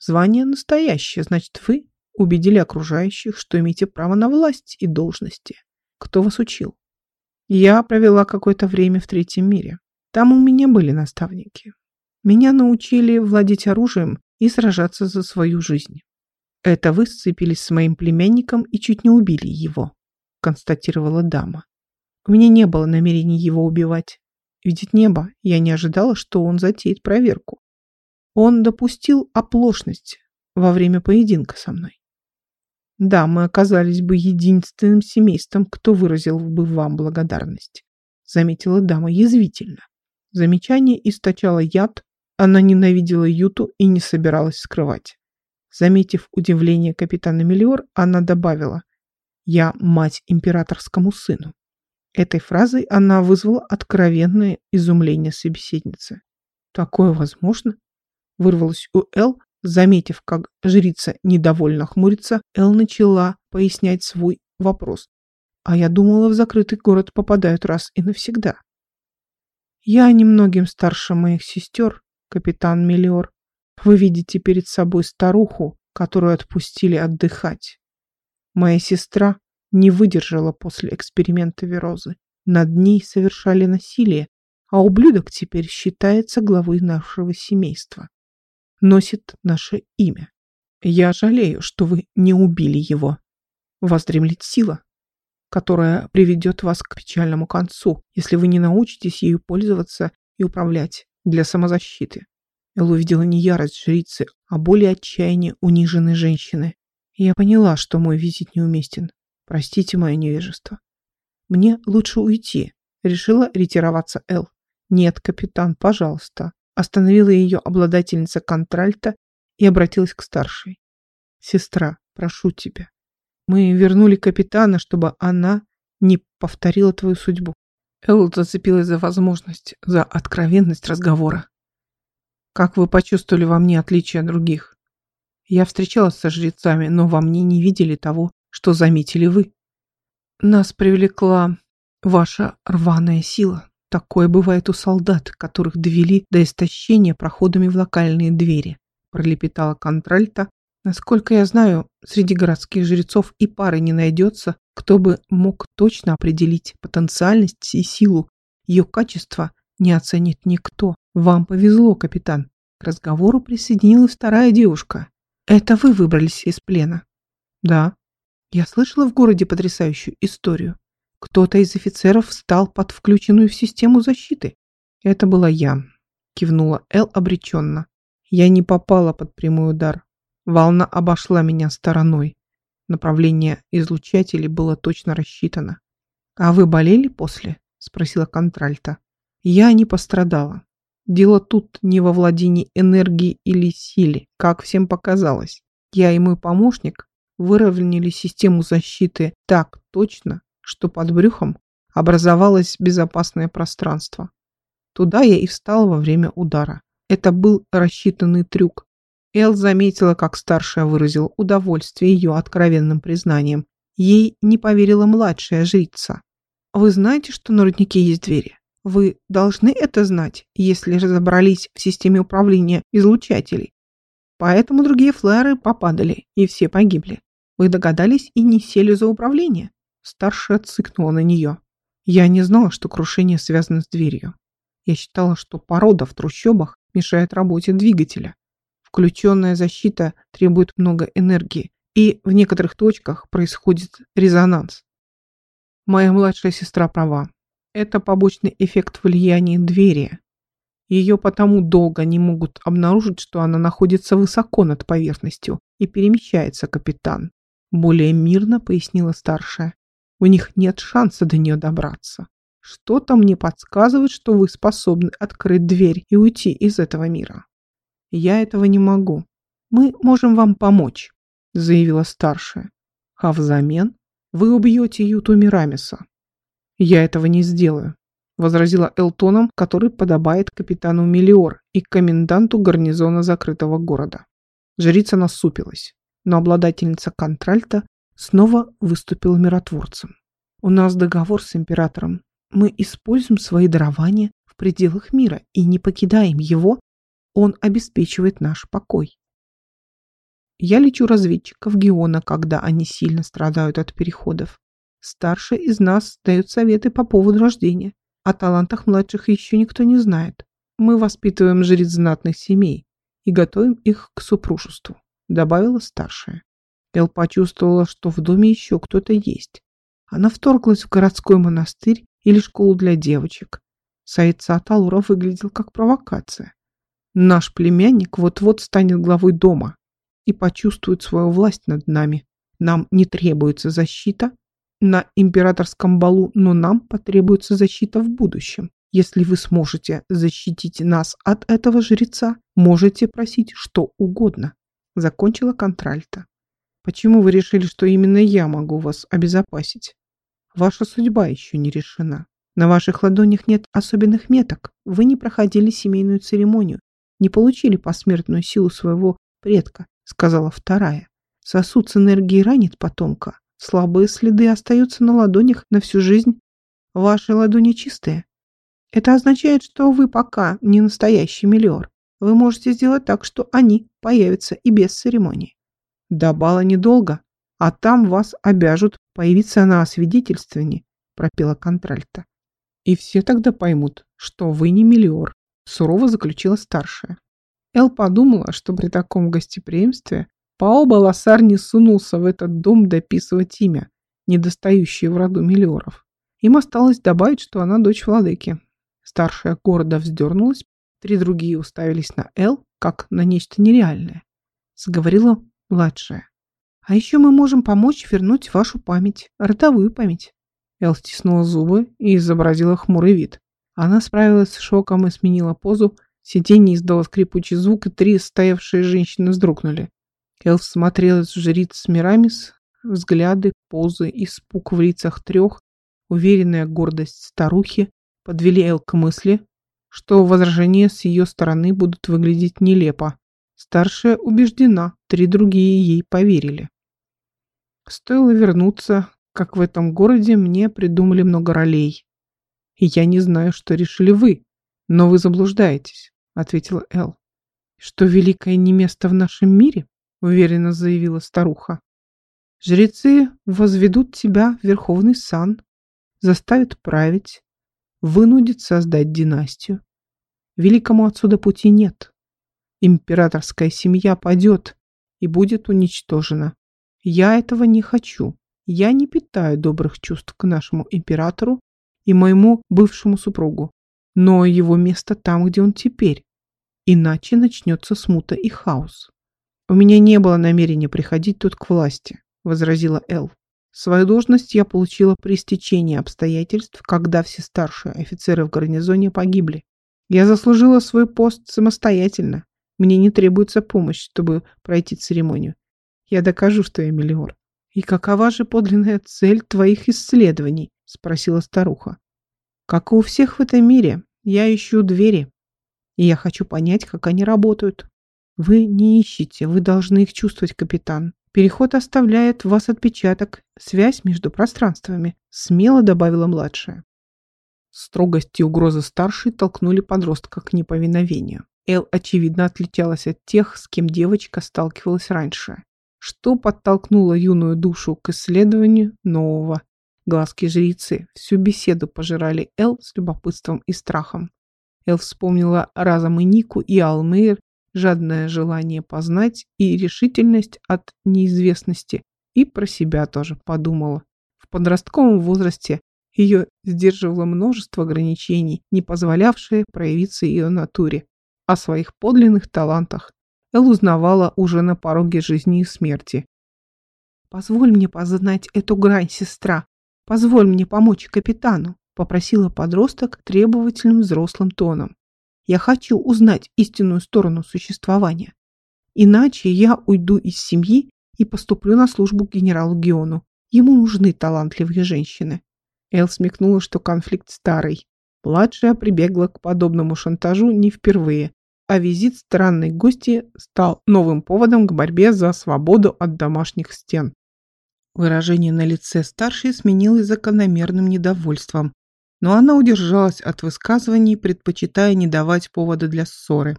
«Звание настоящее, значит, вы убедили окружающих, что имеете право на власть и должности. Кто вас учил? Я провела какое-то время в третьем мире. Там у меня были наставники. Меня научили владеть оружием и сражаться за свою жизнь. Это вы сцепились с моим племянником и чуть не убили его, констатировала дама. У меня не было намерения его убивать. видеть небо. Я не ожидала, что он затеет проверку. Он допустил оплошность во время поединка со мной. Да, мы оказались бы единственным семейством, кто выразил бы вам благодарность, заметила дама язвительно. Замечание источало яд, она ненавидела Юту и не собиралась скрывать. Заметив удивление капитана Мелиор, она добавила «Я мать императорскому сыну». Этой фразой она вызвала откровенное изумление собеседницы. «Такое возможно?» Вырвалось у Эл, заметив, как жрица недовольно хмурится, Эл начала пояснять свой вопрос. «А я думала, в закрытый город попадают раз и навсегда». «Я немногим старше моих сестер, капитан Мелиор. Вы видите перед собой старуху, которую отпустили отдыхать. Моя сестра не выдержала после эксперимента Верозы. Над ней совершали насилие, а ублюдок теперь считается главой нашего семейства. Носит наше имя. Я жалею, что вы не убили его. Вас дремлет сила, которая приведет вас к печальному концу, если вы не научитесь ею пользоваться и управлять для самозащиты. Эл увидела не ярость жрицы, а более отчаяние униженной женщины. Я поняла, что мой визит неуместен. Простите мое невежество. Мне лучше уйти. Решила ретироваться Эл. Нет, капитан, пожалуйста. Остановила ее обладательница контральта и обратилась к старшей. Сестра, прошу тебя. Мы вернули капитана, чтобы она не повторила твою судьбу. Эл зацепилась за возможность, за откровенность разговора. Как вы почувствовали во мне отличие от других? Я встречалась со жрецами, но во мне не видели того, что заметили вы. Нас привлекла ваша рваная сила. Такое бывает у солдат, которых довели до истощения проходами в локальные двери, пролепетала контральта. Насколько я знаю, среди городских жрецов и пары не найдется, кто бы мог точно определить потенциальность и силу. Ее качество не оценит никто. Вам повезло, капитан. К разговору присоединилась вторая девушка. Это вы выбрались из плена? Да. Я слышала в городе потрясающую историю. Кто-то из офицеров встал под включенную в систему защиты. Это была я. Кивнула Эл обреченно. Я не попала под прямой удар. Волна обошла меня стороной. Направление излучателей было точно рассчитано. «А вы болели после?» – спросила контральта. «Я не пострадала. Дело тут не во владении энергией или силе, как всем показалось. Я и мой помощник выровняли систему защиты так точно, что под брюхом образовалось безопасное пространство. Туда я и встал во время удара. Это был рассчитанный трюк. Эл заметила, как старшая выразила удовольствие ее откровенным признанием. Ей не поверила младшая жрица. «Вы знаете, что на руднике есть двери?» Вы должны это знать, если разобрались в системе управления излучателей. Поэтому другие флэры попадали, и все погибли. Вы догадались и не сели за управление. Старшая цыкнула на нее. Я не знала, что крушение связано с дверью. Я считала, что порода в трущобах мешает работе двигателя. Включенная защита требует много энергии, и в некоторых точках происходит резонанс. Моя младшая сестра права. Это побочный эффект влияния двери. Ее потому долго не могут обнаружить, что она находится высоко над поверхностью и перемещается капитан. Более мирно пояснила старшая. У них нет шанса до нее добраться. Что-то мне подсказывает, что вы способны открыть дверь и уйти из этого мира. Я этого не могу. Мы можем вам помочь, заявила старшая. А взамен вы убьете Юту Мирамиса. «Я этого не сделаю», — возразила Элтоном, который подобает капитану Мелиор и коменданту гарнизона закрытого города. Жрица насупилась, но обладательница контральта снова выступила миротворцем. «У нас договор с императором. Мы используем свои дарования в пределах мира и не покидаем его. Он обеспечивает наш покой. Я лечу разведчиков Геона, когда они сильно страдают от переходов. Старший из нас дает советы по поводу рождения. О талантах младших еще никто не знает. Мы воспитываем жриц знатных семей и готовим их к супружеству», — добавила старшая. Эл почувствовала, что в доме еще кто-то есть. Она вторглась в городской монастырь или школу для девочек. Саид Сааталура выглядел как провокация. Наш племянник вот-вот станет главой дома и почувствует свою власть над нами. Нам не требуется защита на императорском балу, но нам потребуется защита в будущем. Если вы сможете защитить нас от этого жреца, можете просить что угодно. Закончила контральта. Почему вы решили, что именно я могу вас обезопасить? Ваша судьба еще не решена. На ваших ладонях нет особенных меток. Вы не проходили семейную церемонию, не получили посмертную силу своего предка, сказала вторая. Сосуд с энергией ранит потомка. Слабые следы остаются на ладонях на всю жизнь. Ваши ладони чистые. Это означает, что вы пока не настоящий миллиор. Вы можете сделать так, что они появятся и без церемонии. До бала недолго, а там вас обяжут появиться на освидетельствовании, пропела контральта. И все тогда поймут, что вы не миллиор, сурово заключила старшая. Эл подумала, что при таком гостеприимстве Пао Баласар не сунулся в этот дом дописывать имя, недостающее в роду миллиоров. Им осталось добавить, что она дочь владыки. Старшая гордо вздернулась, три другие уставились на Эл, как на нечто нереальное. Сговорила младшая. «А еще мы можем помочь вернуть вашу память, родовую память». Эл стиснула зубы и изобразила хмурый вид. Она справилась с шоком и сменила позу. Сиденье издало скрипучий звук, и три стоявшие женщины вздрогнули. Эл смотрелась в жриц Мирамис, взгляды, позы, испуг в лицах трех, уверенная гордость старухи подвели Эл к мысли, что возражения с ее стороны будут выглядеть нелепо. Старшая убеждена, три другие ей поверили. Стоило вернуться, как в этом городе мне придумали много ролей. И я не знаю, что решили вы, но вы заблуждаетесь, ответила Эл. Что великое не место в нашем мире? уверенно заявила старуха. Жрецы возведут тебя в верховный сан, заставят править, вынудят создать династию. Великому отсюда пути нет. Императорская семья падет и будет уничтожена. Я этого не хочу. Я не питаю добрых чувств к нашему императору и моему бывшему супругу. Но его место там, где он теперь. Иначе начнется смута и хаос. «У меня не было намерения приходить тут к власти», — возразила Эл. «Свою должность я получила при стечении обстоятельств, когда все старшие офицеры в гарнизоне погибли. Я заслужила свой пост самостоятельно. Мне не требуется помощь, чтобы пройти церемонию. Я докажу, что я миллиор». «И какова же подлинная цель твоих исследований?» — спросила старуха. «Как и у всех в этом мире, я ищу двери, и я хочу понять, как они работают. Вы не ищете, вы должны их чувствовать, капитан. Переход оставляет в вас отпечаток, связь между пространствами, смело добавила младшая. Строгость и угрозы старшей толкнули подростка к неповиновению. Эл, очевидно, отличалась от тех, с кем девочка сталкивалась раньше. Что подтолкнуло юную душу к исследованию нового? Глазки жрицы всю беседу пожирали Эл с любопытством и страхом. Эл вспомнила разом и Нику, и Алмейр, жадное желание познать и решительность от неизвестности. И про себя тоже подумала. В подростковом возрасте ее сдерживало множество ограничений, не позволявшие проявиться ее натуре. О своих подлинных талантах Эл узнавала уже на пороге жизни и смерти. «Позволь мне познать эту грань, сестра. Позволь мне помочь капитану», попросила подросток требовательным взрослым тоном. Я хочу узнать истинную сторону существования. Иначе я уйду из семьи и поступлю на службу генералу Геону. Ему нужны талантливые женщины. Эл смекнула, что конфликт старый. Младшая прибегла к подобному шантажу не впервые, а визит странной гости стал новым поводом к борьбе за свободу от домашних стен. Выражение на лице старшей сменилось закономерным недовольством, но она удержалась от высказываний, предпочитая не давать повода для ссоры.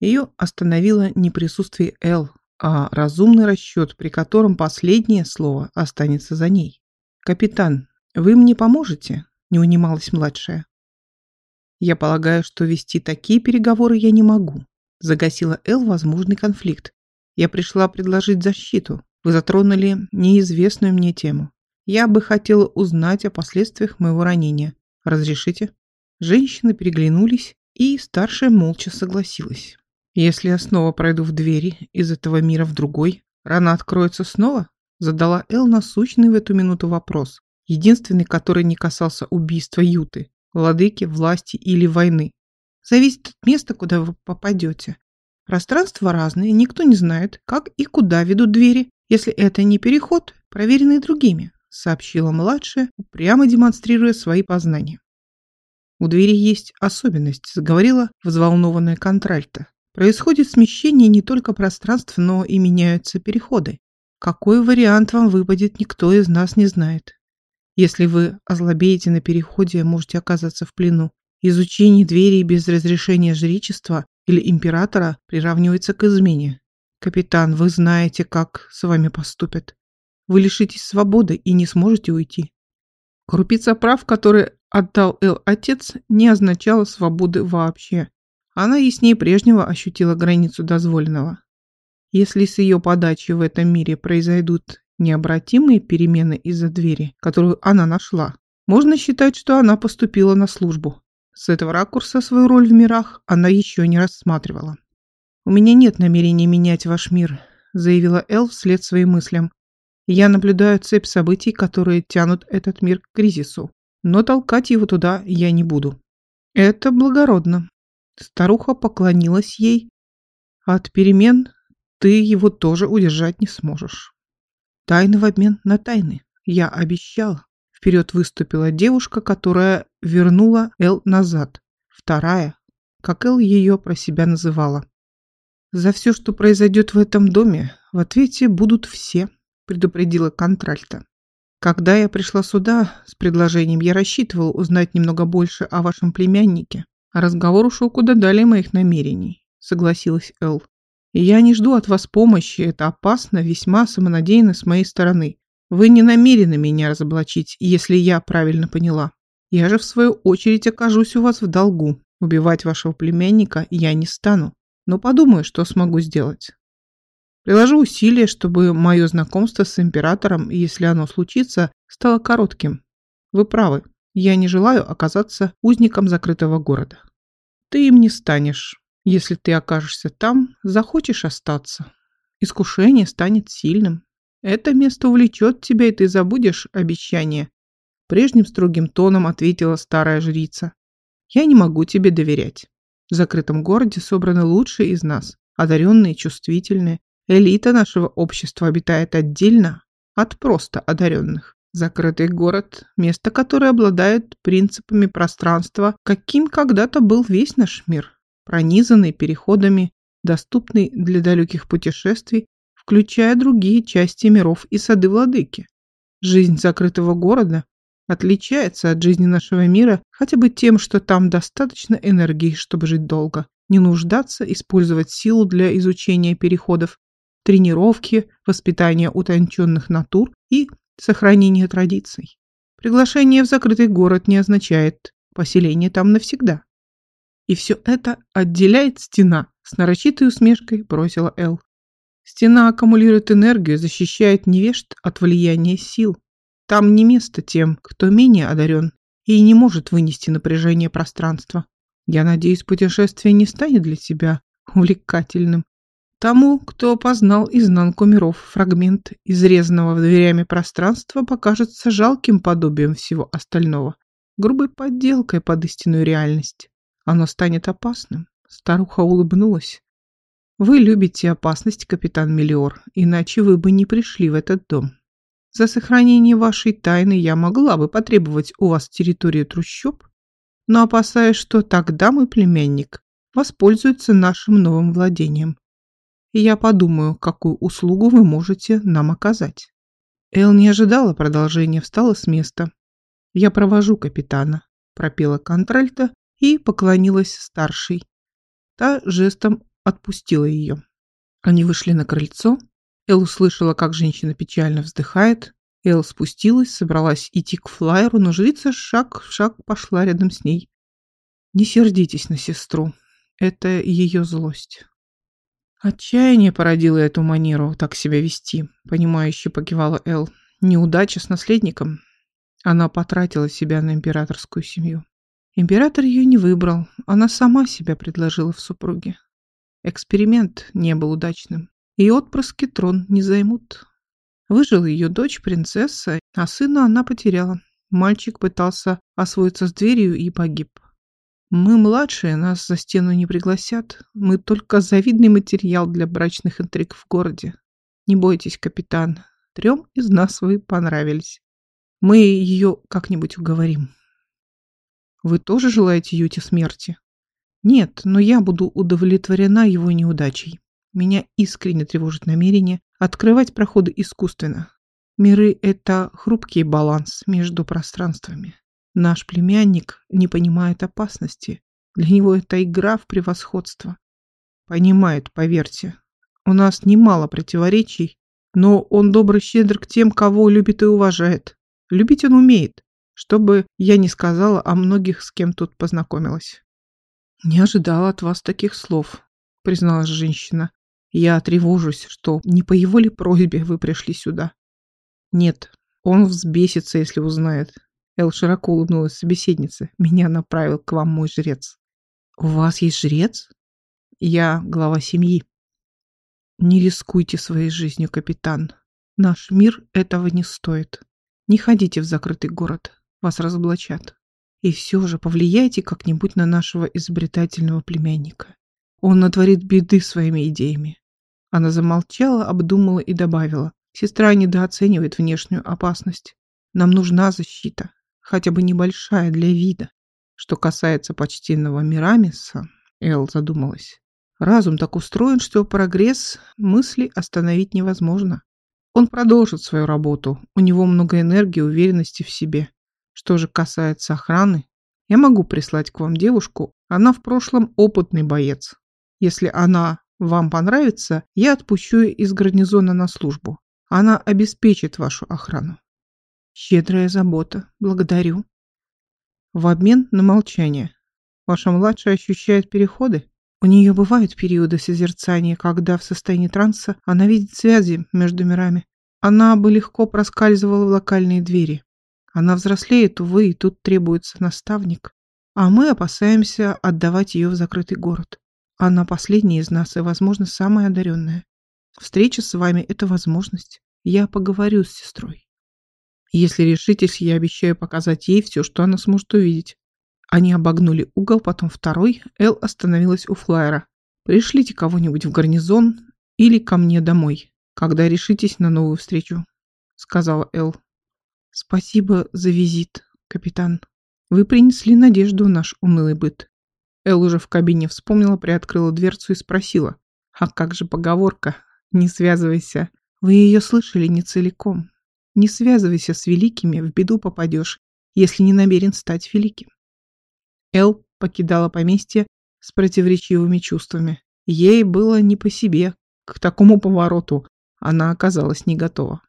Ее остановило не присутствие Эл, а разумный расчет, при котором последнее слово останется за ней. «Капитан, вы мне поможете?» – не унималась младшая. «Я полагаю, что вести такие переговоры я не могу», – загасила Эл возможный конфликт. «Я пришла предложить защиту. Вы затронули неизвестную мне тему. Я бы хотела узнать о последствиях моего ранения. Разрешите? Женщины переглянулись, и старшая молча согласилась. «Если я снова пройду в двери из этого мира в другой, рана откроется снова?» Задала Эл насущный в эту минуту вопрос, единственный, который не касался убийства Юты, владыки, власти или войны. Зависит от места, куда вы попадете. Пространства разные, никто не знает, как и куда ведут двери, если это не переход, проверенный другими, сообщила младшая, упрямо демонстрируя свои познания. У двери есть особенность, заговорила взволнованная контральта. Происходит смещение не только пространств, но и меняются переходы. Какой вариант вам выпадет, никто из нас не знает. Если вы ослабеете на переходе, можете оказаться в плену. Изучение двери без разрешения жречества или императора приравнивается к измене. Капитан, вы знаете, как с вами поступят. Вы лишитесь свободы и не сможете уйти. Крупица прав, который отдал Эл отец, не означала свободы вообще. Она яснее прежнего ощутила границу дозволенного. Если с ее подачи в этом мире произойдут необратимые перемены из-за двери, которую она нашла, можно считать, что она поступила на службу. С этого ракурса свою роль в мирах она еще не рассматривала. «У меня нет намерения менять ваш мир», — заявила Эл вслед своим мыслям. «Я наблюдаю цепь событий, которые тянут этот мир к кризису, но толкать его туда я не буду». «Это благородно», Старуха поклонилась ей. От перемен ты его тоже удержать не сможешь. Тайны в обмен на тайны. Я обещала. Вперед выступила девушка, которая вернула Эл назад. Вторая, как Эл ее про себя называла. За все, что произойдет в этом доме, в ответе будут все, предупредила Контральта. Когда я пришла сюда с предложением, я рассчитывала узнать немного больше о вашем племяннике. А разговор ушел куда далее моих намерений, согласилась Эл. Я не жду от вас помощи, это опасно, весьма самонадеянно с моей стороны. Вы не намерены меня разоблачить, если я правильно поняла. Я же, в свою очередь, окажусь у вас в долгу. Убивать вашего племянника я не стану, но подумаю, что смогу сделать. Приложу усилия, чтобы мое знакомство с императором, если оно случится, стало коротким. Вы правы, я не желаю оказаться узником закрытого города. Ты им не станешь. Если ты окажешься там, захочешь остаться. Искушение станет сильным. Это место увлечет тебя, и ты забудешь обещание. Прежним строгим тоном ответила старая жрица. Я не могу тебе доверять. В закрытом городе собраны лучшие из нас, одаренные, чувствительные. Элита нашего общества обитает отдельно от просто одаренных. Закрытый город – место, которое обладает принципами пространства, каким когда-то был весь наш мир, пронизанный переходами, доступный для далеких путешествий, включая другие части миров и сады владыки. Жизнь закрытого города отличается от жизни нашего мира хотя бы тем, что там достаточно энергии, чтобы жить долго, не нуждаться использовать силу для изучения переходов, тренировки, воспитания утонченных натур и сохранение традиций. Приглашение в закрытый город не означает поселение там навсегда. И все это отделяет стена, с нарочитой усмешкой бросила Эл. Стена аккумулирует энергию, защищает невежд от влияния сил. Там не место тем, кто менее одарен и не может вынести напряжение пространства. Я надеюсь, путешествие не станет для тебя увлекательным Тому, кто познал изнанку миров, фрагмент изрезанного дверями пространства покажется жалким подобием всего остального, грубой подделкой под истинную реальность. Оно станет опасным. Старуха улыбнулась. Вы любите опасность, капитан Миллиор, иначе вы бы не пришли в этот дом. За сохранение вашей тайны я могла бы потребовать у вас территорию трущоб, но опасаюсь, что тогда мой племянник воспользуется нашим новым владением я подумаю, какую услугу вы можете нам оказать». Эл не ожидала продолжения, встала с места. «Я провожу капитана», – пропела контральта и поклонилась старшей. Та жестом отпустила ее. Они вышли на крыльцо. Эл услышала, как женщина печально вздыхает. Эл спустилась, собралась идти к флайеру, но жрица шаг в шаг пошла рядом с ней. «Не сердитесь на сестру. Это ее злость». Отчаяние породило эту манеру так себя вести, понимающе покивала Эл. Неудача с наследником. Она потратила себя на императорскую семью. Император ее не выбрал, она сама себя предложила в супруге. Эксперимент не был удачным, и отпрыски трон не займут. Выжила ее дочь, принцесса, а сына она потеряла. Мальчик пытался освоиться с дверью и погиб. Мы младшие, нас за стену не пригласят. Мы только завидный материал для брачных интриг в городе. Не бойтесь, капитан. Трем из нас вы понравились. Мы ее как-нибудь уговорим. Вы тоже желаете Юте смерти? Нет, но я буду удовлетворена его неудачей. Меня искренне тревожит намерение открывать проходы искусственно. Миры — это хрупкий баланс между пространствами. Наш племянник не понимает опасности. Для него это игра в превосходство. Понимает, поверьте. У нас немало противоречий, но он добр и щедр к тем, кого любит и уважает. Любить он умеет, чтобы я не сказала о многих, с кем тут познакомилась. Не ожидала от вас таких слов, призналась женщина. Я тревожусь, что не по его ли просьбе вы пришли сюда. Нет, он взбесится, если узнает. Эл широко улыбнулась собеседнице. Меня направил к вам мой жрец. У вас есть жрец? Я глава семьи. Не рискуйте своей жизнью, капитан. Наш мир этого не стоит. Не ходите в закрытый город. Вас разоблачат. И все же повлияйте как-нибудь на нашего изобретательного племянника. Он натворит беды своими идеями. Она замолчала, обдумала и добавила. Сестра недооценивает внешнюю опасность. Нам нужна защита, хотя бы небольшая для вида. Что касается почтенного Мирамиса, Эл задумалась. Разум так устроен, что прогресс мысли остановить невозможно. Он продолжит свою работу. У него много энергии, уверенности в себе. Что же касается охраны, я могу прислать к вам девушку. Она в прошлом опытный боец. Если она вам понравится, я отпущу ее из гарнизона на службу. Она обеспечит вашу охрану. Щедрая забота. Благодарю. В обмен на молчание. Ваша младшая ощущает переходы? У нее бывают периоды созерцания, когда в состоянии транса она видит связи между мирами. Она бы легко проскальзывала в локальные двери. Она взрослеет, увы, и тут требуется наставник. А мы опасаемся отдавать ее в закрытый город. Она последняя из нас и, возможно, самая одаренная. Встреча с вами – это возможность. Я поговорю с сестрой. Если решитесь, я обещаю показать ей все, что она сможет увидеть. Они обогнули угол, потом второй. Эл остановилась у флайера. Пришлите кого-нибудь в гарнизон или ко мне домой, когда решитесь на новую встречу, сказала Эл. Спасибо за визит, капитан. Вы принесли надежду в наш унылый быт. Эл уже в кабине вспомнила, приоткрыла дверцу и спросила. А как же поговорка? Не связывайся вы ее слышали не целиком. Не связывайся с великими, в беду попадешь, если не намерен стать великим. Эл покидала поместье с противоречивыми чувствами. Ей было не по себе. К такому повороту она оказалась не готова.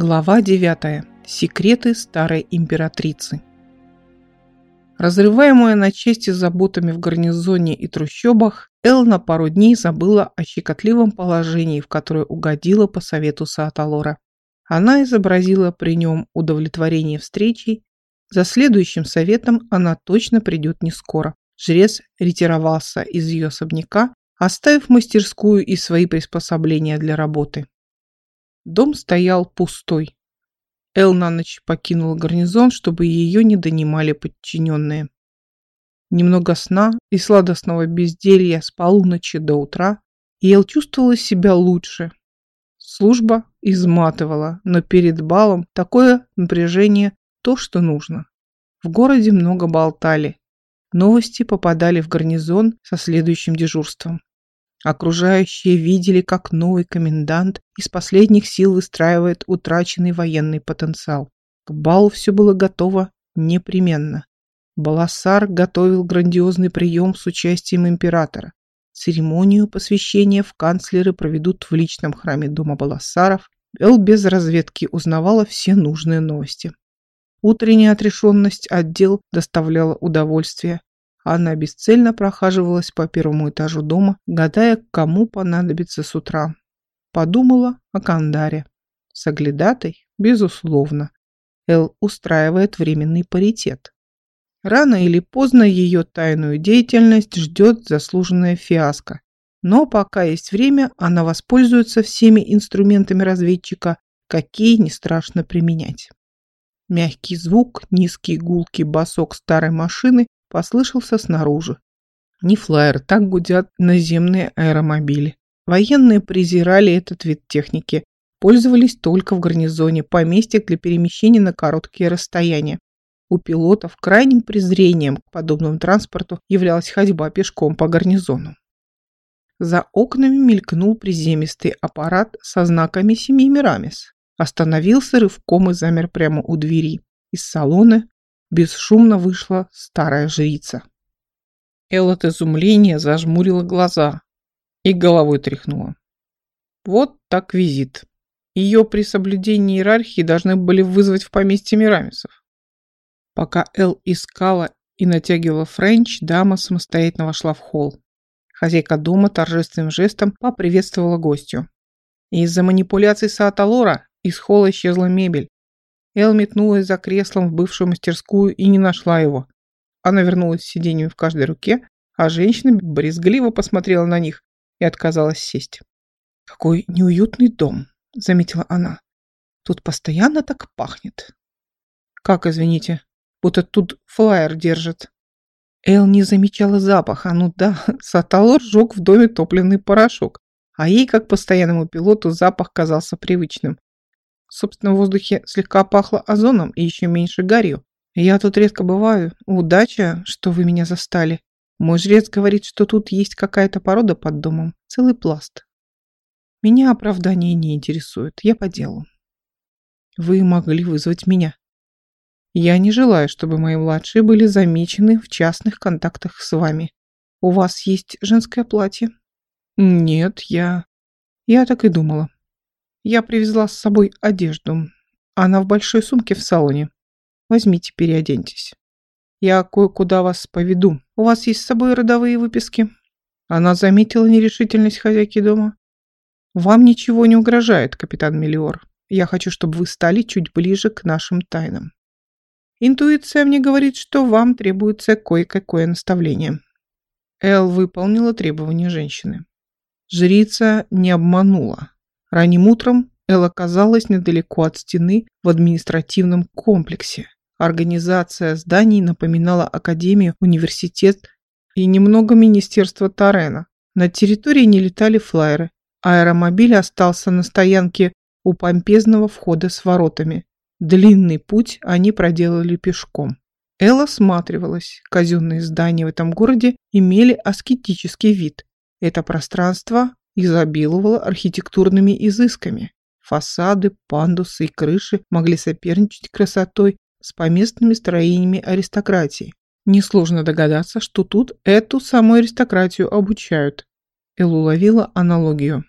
Глава девятая. Секреты старой императрицы. Разрываемая на части заботами в гарнизоне и трущобах, Эл на пару дней забыла о щекотливом положении, в которое угодила по совету Сааталора. Она изобразила при нем удовлетворение встречи. За следующим советом она точно придет не скоро. Жрец ретировался из ее особняка, оставив мастерскую и свои приспособления для работы. Дом стоял пустой. Эл на ночь покинула гарнизон, чтобы ее не донимали подчиненные. Немного сна и сладостного безделья с полуночи до утра, и Эл чувствовала себя лучше. Служба изматывала, но перед балом такое напряжение то, что нужно. В городе много болтали. Новости попадали в гарнизон со следующим дежурством. Окружающие видели, как новый комендант из последних сил выстраивает утраченный военный потенциал. К балу все было готово непременно. Баласар готовил грандиозный прием с участием императора. Церемонию посвящения в канцлеры проведут в личном храме дома Баласаров. Эл без разведки узнавала все нужные новости. Утренняя отрешенность отдел доставляла удовольствие. Она бесцельно прохаживалась по первому этажу дома, гадая, кому понадобится с утра. Подумала о Кандаре. Соглядатой, безусловно. Эл устраивает временный паритет. Рано или поздно ее тайную деятельность ждет заслуженная фиаско. Но пока есть время, она воспользуется всеми инструментами разведчика, какие не страшно применять. Мягкий звук, низкий гулкий басок старой машины послышался снаружи. Не флайер, так гудят наземные аэромобили. Военные презирали этот вид техники, пользовались только в гарнизоне, поместьях для перемещения на короткие расстояния. У пилотов крайним презрением к подобному транспорту являлась ходьба пешком по гарнизону. За окнами мелькнул приземистый аппарат со знаками семьи Мирамис. Остановился рывком и замер прямо у двери. Из салона бесшумно вышла старая жрица. Эл от изумления зажмурила глаза и головой тряхнула. Вот так визит. Ее при соблюдении иерархии должны были вызвать в поместье Мирамисов. Пока Эл искала и натягивала френч, дама самостоятельно вошла в холл. Хозяйка дома торжественным жестом поприветствовала гостью. Из-за манипуляций Сааталора из холла исчезла мебель. Эл метнулась за креслом в бывшую мастерскую и не нашла его. Она вернулась с сиденьем в каждой руке, а женщина брезгливо посмотрела на них и отказалась сесть. «Какой неуютный дом», — заметила она. «Тут постоянно так пахнет». «Как, извините?» будто тут флаер держит. Эл не замечала запаха. Ну да, Саталор сжег в доме топливный порошок, а ей, как постоянному пилоту, запах казался привычным. Собственно, в воздухе слегка пахло озоном и еще меньше гарью. Я тут редко бываю. Удача, что вы меня застали. Мой жрец говорит, что тут есть какая-то порода под домом. Целый пласт. Меня оправдание не интересует. Я по делу. Вы могли вызвать меня. Я не желаю, чтобы мои младшие были замечены в частных контактах с вами. У вас есть женское платье? Нет, я... Я так и думала. Я привезла с собой одежду. Она в большой сумке в салоне. Возьмите, переоденьтесь. Я кое-куда вас поведу. У вас есть с собой родовые выписки? Она заметила нерешительность хозяйки дома. Вам ничего не угрожает, капитан Мелиор. Я хочу, чтобы вы стали чуть ближе к нашим тайнам. Интуиция мне говорит, что вам требуется кое-какое наставление. Эл выполнила требования женщины. Жрица не обманула. Ранним утром Эл оказалась недалеко от стены в административном комплексе. Организация зданий напоминала академию, университет и немного министерство Тарена. На территории не летали флайеры. Аэромобиль остался на стоянке у помпезного входа с воротами. Длинный путь они проделали пешком. Элла осматривалась. Казенные здания в этом городе имели аскетический вид. Это пространство изобиловало архитектурными изысками. Фасады, пандусы и крыши могли соперничать красотой с поместными строениями аристократии. Несложно догадаться, что тут эту самую аристократию обучают. Эл уловила аналогию.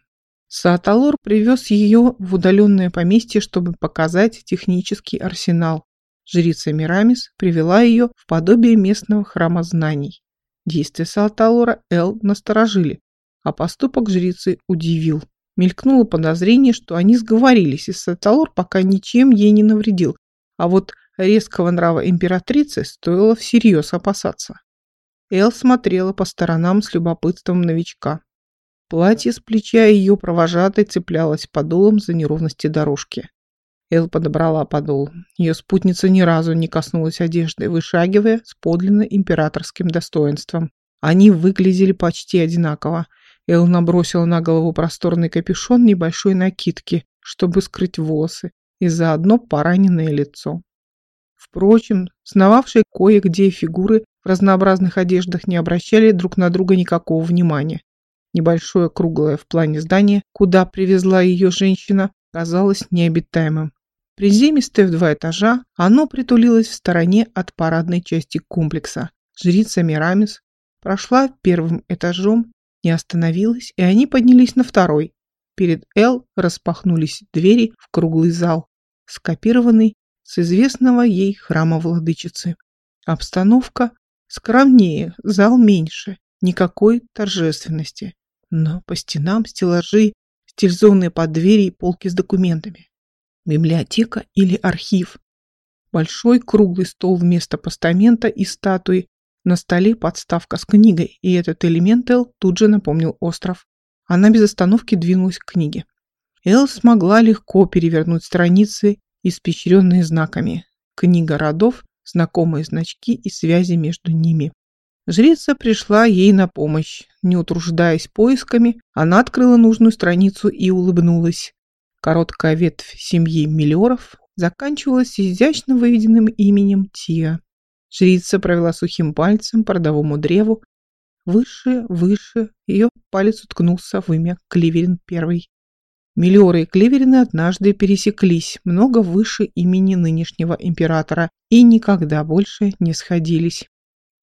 Сааталор привез ее в удаленное поместье, чтобы показать технический арсенал. Жрица Мирамис привела ее в подобие местного храма знаний. Действия Сааталора Эл насторожили, а поступок жрицы удивил. Мелькнуло подозрение, что они сговорились, и Сааталор пока ничем ей не навредил, а вот резкого нрава императрицы стоило всерьез опасаться. Эл смотрела по сторонам с любопытством новичка. Платье с плеча ее провожатой цеплялось подолом за неровности дорожки. Эл подобрала подол. Ее спутница ни разу не коснулась одежды, вышагивая с подлинно императорским достоинством. Они выглядели почти одинаково. Эл набросила на голову просторный капюшон небольшой накидки, чтобы скрыть волосы, и заодно пораненное лицо. Впрочем, сновавшие кое-где фигуры в разнообразных одеждах не обращали друг на друга никакого внимания. Небольшое круглое в плане здание, куда привезла ее женщина, казалось необитаемым. Приземистое в два этажа, оно притулилось в стороне от парадной части комплекса. Жрица Мирамис прошла первым этажом, не остановилась, и они поднялись на второй. Перед Эл распахнулись двери в круглый зал, скопированный с известного ей храма владычицы. Обстановка Скромнее, зал меньше, никакой торжественности. Но по стенам стеллажи, стилизованные под двери и полки с документами. Библиотека или архив. Большой круглый стол вместо постамента и статуи. На столе подставка с книгой, и этот элемент Эл тут же напомнил остров. Она без остановки двинулась к книге. Эл смогла легко перевернуть страницы, испещренные знаками. Книга родов, знакомые значки и связи между ними. Жрица пришла ей на помощь. Не утруждаясь поисками, она открыла нужную страницу и улыбнулась. Короткая ветвь семьи Миллеров заканчивалась изящно выведенным именем Тия. Жрица провела сухим пальцем по родовому древу. Выше, выше, ее палец уткнулся в имя Кливерин Первый. Миллиоры и Кливерины однажды пересеклись много выше имени нынешнего императора и никогда больше не сходились.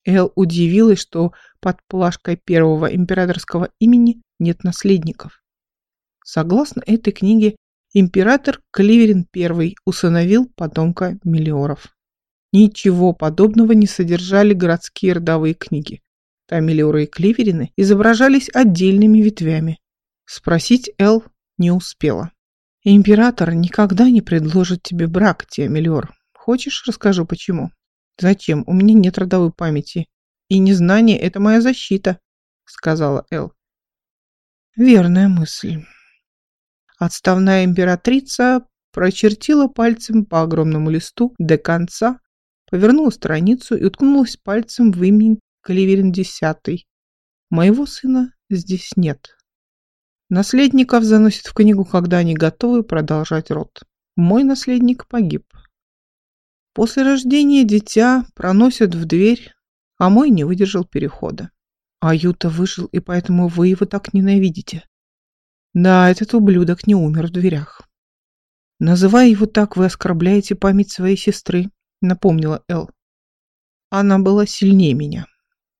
Эл удивилась, что под плашкой первого императорского имени нет наследников. Согласно этой книге, император Кливерин I усыновил потомка Миллиоров. Ничего подобного не содержали городские родовые книги. Там Миллиоры и Кливерины изображались отдельными ветвями. Спросить Эл не успела. Император никогда не предложит тебе брак, Теомелиор. Хочешь, расскажу почему? Зачем? У меня нет родовой памяти. И незнание — это моя защита, сказала Эл. Верная мысль. Отставная императрица прочертила пальцем по огромному листу до конца, повернула страницу и уткнулась пальцем в имя Кливерин Десятый. Моего сына здесь нет. Наследников заносят в книгу, когда они готовы продолжать род. Мой наследник погиб. После рождения дитя проносят в дверь, а мой не выдержал перехода. А Юта выжил, и поэтому вы его так ненавидите. Да, этот ублюдок не умер в дверях. Называя его так, вы оскорбляете память своей сестры, напомнила Эл. Она была сильнее меня.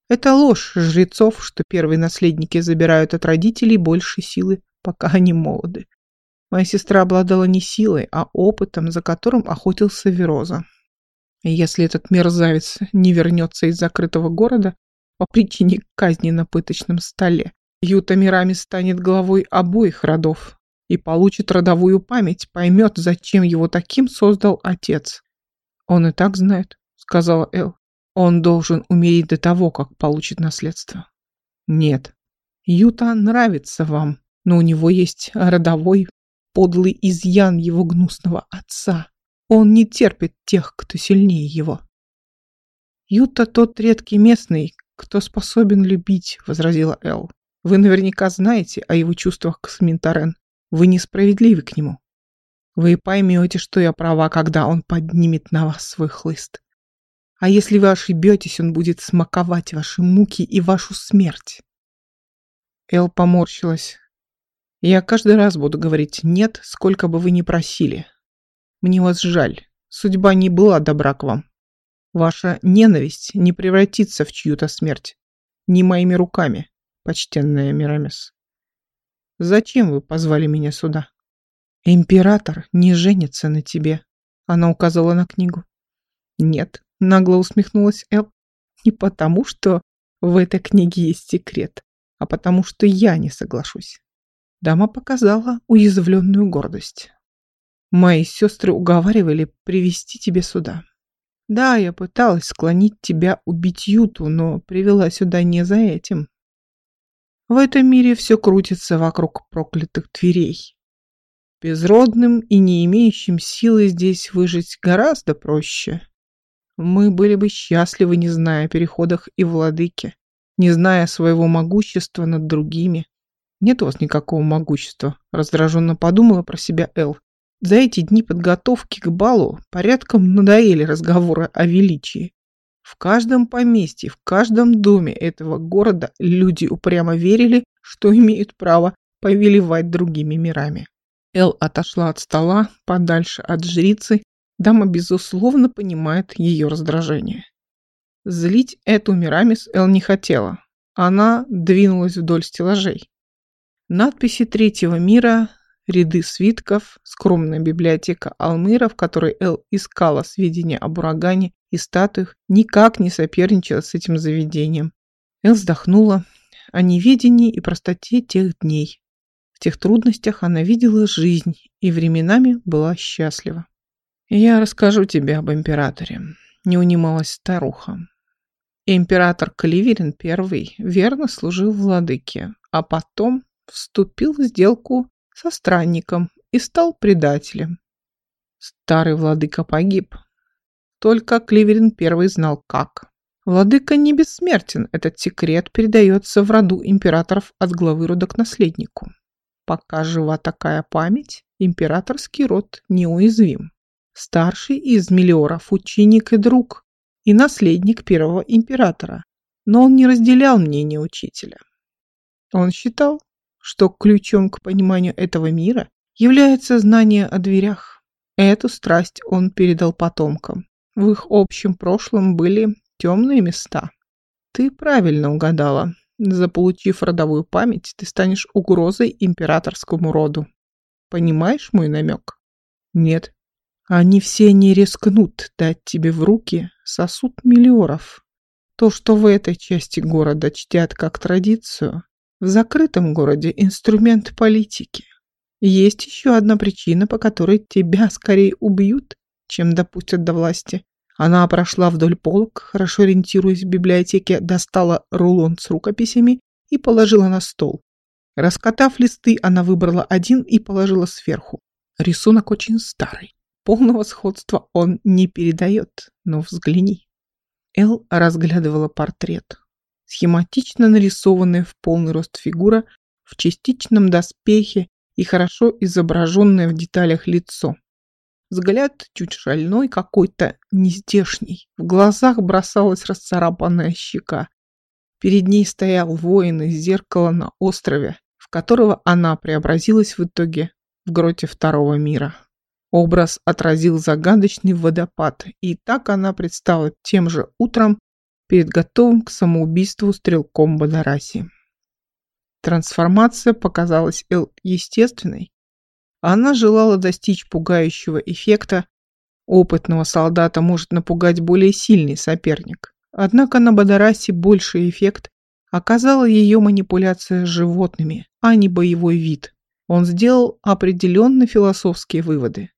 Это ложь жрецов, что первые наследники забирают от родителей больше силы, пока они молоды. Моя сестра обладала не силой, а опытом, за которым охотился Вероза. Если этот мерзавец не вернется из закрытого города по причине казни на пыточном столе, Юта Мирами станет главой обоих родов и получит родовую память, поймет, зачем его таким создал отец. Он и так знает, сказала Эл. Он должен умереть до того, как получит наследство. Нет. Юта нравится вам, но у него есть родовой подлый изъян его гнусного отца. Он не терпит тех, кто сильнее его. Юта тот редкий местный, кто способен любить, возразила Эл. Вы наверняка знаете о его чувствах к Сминтарен. Вы несправедливы к нему. Вы поймете, что я права, когда он поднимет на вас свой хлыст. А если вы ошибетесь, он будет смаковать ваши муки и вашу смерть. Эл поморщилась. Я каждый раз буду говорить «нет», сколько бы вы ни просили. Мне вас жаль. Судьба не была добра к вам. Ваша ненависть не превратится в чью-то смерть. Не моими руками, почтенная Мирамис. Зачем вы позвали меня сюда? Император не женится на тебе. Она указала на книгу. Нет, Нагло усмехнулась Эл. Не потому, что в этой книге есть секрет, а потому, что я не соглашусь. Дама показала уязвленную гордость. Мои сестры уговаривали привести тебе сюда. Да, я пыталась склонить тебя убить Юту, но привела сюда не за этим. В этом мире все крутится вокруг проклятых дверей. Безродным и не имеющим силы здесь выжить гораздо проще. Мы были бы счастливы, не зная о переходах и владыке, не зная своего могущества над другими. Нет у вас никакого могущества, раздраженно подумала про себя Эл. За эти дни подготовки к балу порядком надоели разговоры о величии. В каждом поместье, в каждом доме этого города люди упрямо верили, что имеют право повелевать другими мирами. Эл отошла от стола, подальше от жрицы, Дама, безусловно, понимает ее раздражение. Злить эту Мирамис Эл не хотела. Она двинулась вдоль стеллажей. Надписи третьего мира ряды свитков, скромная библиотека Алмыра, в которой Эл искала сведения об урагане и статуях, никак не соперничала с этим заведением. Эл вздохнула о неведении и простоте тех дней. В тех трудностях она видела жизнь и временами была счастлива. «Я расскажу тебе об императоре», — не унималась старуха. Император Каливерин I верно служил владыке, а потом вступил в сделку со странником и стал предателем. Старый владыка погиб. Только Кливерин I знал как. Владыка не бессмертен, этот секрет передается в роду императоров от главы рода к наследнику. Пока жива такая память, императорский род неуязвим. Старший из миллиоров ученик и друг, и наследник первого императора, но он не разделял мнение учителя. Он считал, что ключом к пониманию этого мира является знание о дверях. Эту страсть он передал потомкам. В их общем прошлом были темные места. Ты правильно угадала. Заполучив родовую память, ты станешь угрозой императорскому роду. Понимаешь мой намек? Нет. Они все не рискнут дать тебе в руки сосуд миллиоров. То, что в этой части города чтят как традицию, в закрытом городе инструмент политики. Есть еще одна причина, по которой тебя скорее убьют, чем допустят до власти. Она прошла вдоль полок, хорошо ориентируясь в библиотеке, достала рулон с рукописями и положила на стол. Раскатав листы, она выбрала один и положила сверху. Рисунок очень старый. Полного сходства он не передает, но взгляни. Эл разглядывала портрет схематично нарисованная в полный рост фигура в частичном доспехе и хорошо изображенное в деталях лицо. Взгляд чуть шальной, какой-то нездешний. В глазах бросалась расцарапанная щека. Перед ней стоял воин из зеркала на острове, в которого она преобразилась в итоге в гроте второго мира. Образ отразил загадочный водопад, и так она предстала тем же утром перед готовым к самоубийству стрелком Бадараси. Трансформация показалась Эл естественной. Она желала достичь пугающего эффекта. Опытного солдата может напугать более сильный соперник. Однако на Бадарасе больший эффект оказала ее манипуляция с животными, а не боевой вид. Он сделал определенно философские выводы.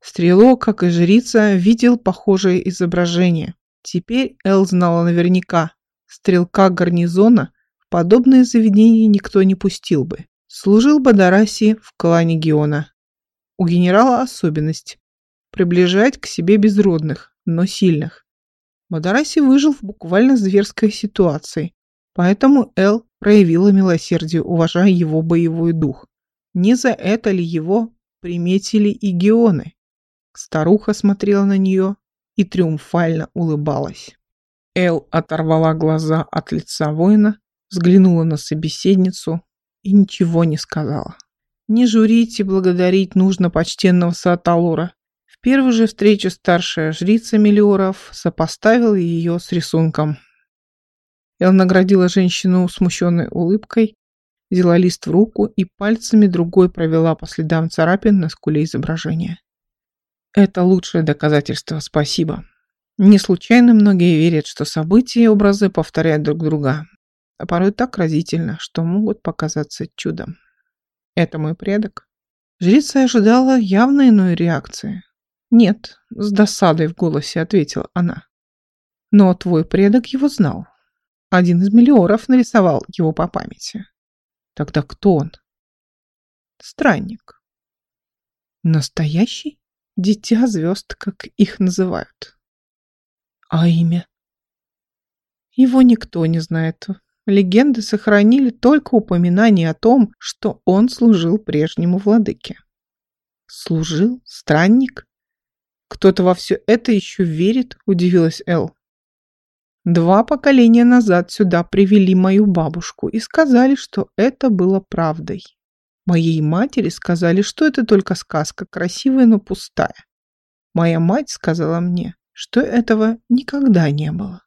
Стрелок, как и жрица, видел похожее изображение. Теперь Эл знала наверняка, стрелка гарнизона в подобное заведение никто не пустил бы. Служил Бадараси в клане Геона. У генерала особенность – приближать к себе безродных, но сильных. Бадараси выжил в буквально зверской ситуации, поэтому Эл проявила милосердие, уважая его боевой дух. Не за это ли его приметили и Геоны? Старуха смотрела на нее и триумфально улыбалась. Эл оторвала глаза от лица воина, взглянула на собеседницу и ничего не сказала. Не журить и благодарить нужно почтенного Сааталора. В первой же встрече старшая жрица Мелиоров сопоставила ее с рисунком. Эл наградила женщину смущенной улыбкой, взяла лист в руку и пальцами другой провела по следам царапин на скуле изображения. Это лучшее доказательство, спасибо. Не случайно многие верят, что события и образы повторяют друг друга, а порой так разительно, что могут показаться чудом. Это мой предок. Жрица ожидала явно иной реакции. Нет, с досадой в голосе ответила она. Но твой предок его знал. Один из миллиоров нарисовал его по памяти. Тогда кто он? Странник. Настоящий? Дитя звезд, как их называют. А имя? Его никто не знает. Легенды сохранили только упоминание о том, что он служил прежнему владыке. Служил? Странник? Кто-то во все это еще верит, удивилась Эл. Два поколения назад сюда привели мою бабушку и сказали, что это было правдой. Моей матери сказали, что это только сказка, красивая, но пустая. Моя мать сказала мне, что этого никогда не было.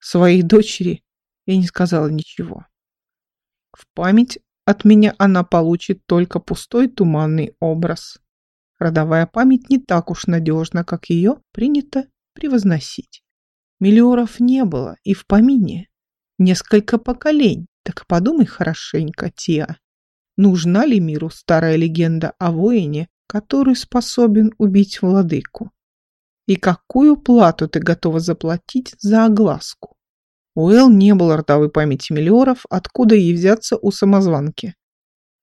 Своей дочери я не сказала ничего. В память от меня она получит только пустой туманный образ. Родовая память не так уж надежна, как ее принято превозносить. Миллиоров не было и в помине. Несколько поколений, так подумай хорошенько, Тиа. Нужна ли миру старая легенда о воине, который способен убить владыку? И какую плату ты готова заплатить за огласку? У Эл не было родовой памяти Миллиоров, откуда ей взяться у самозванки.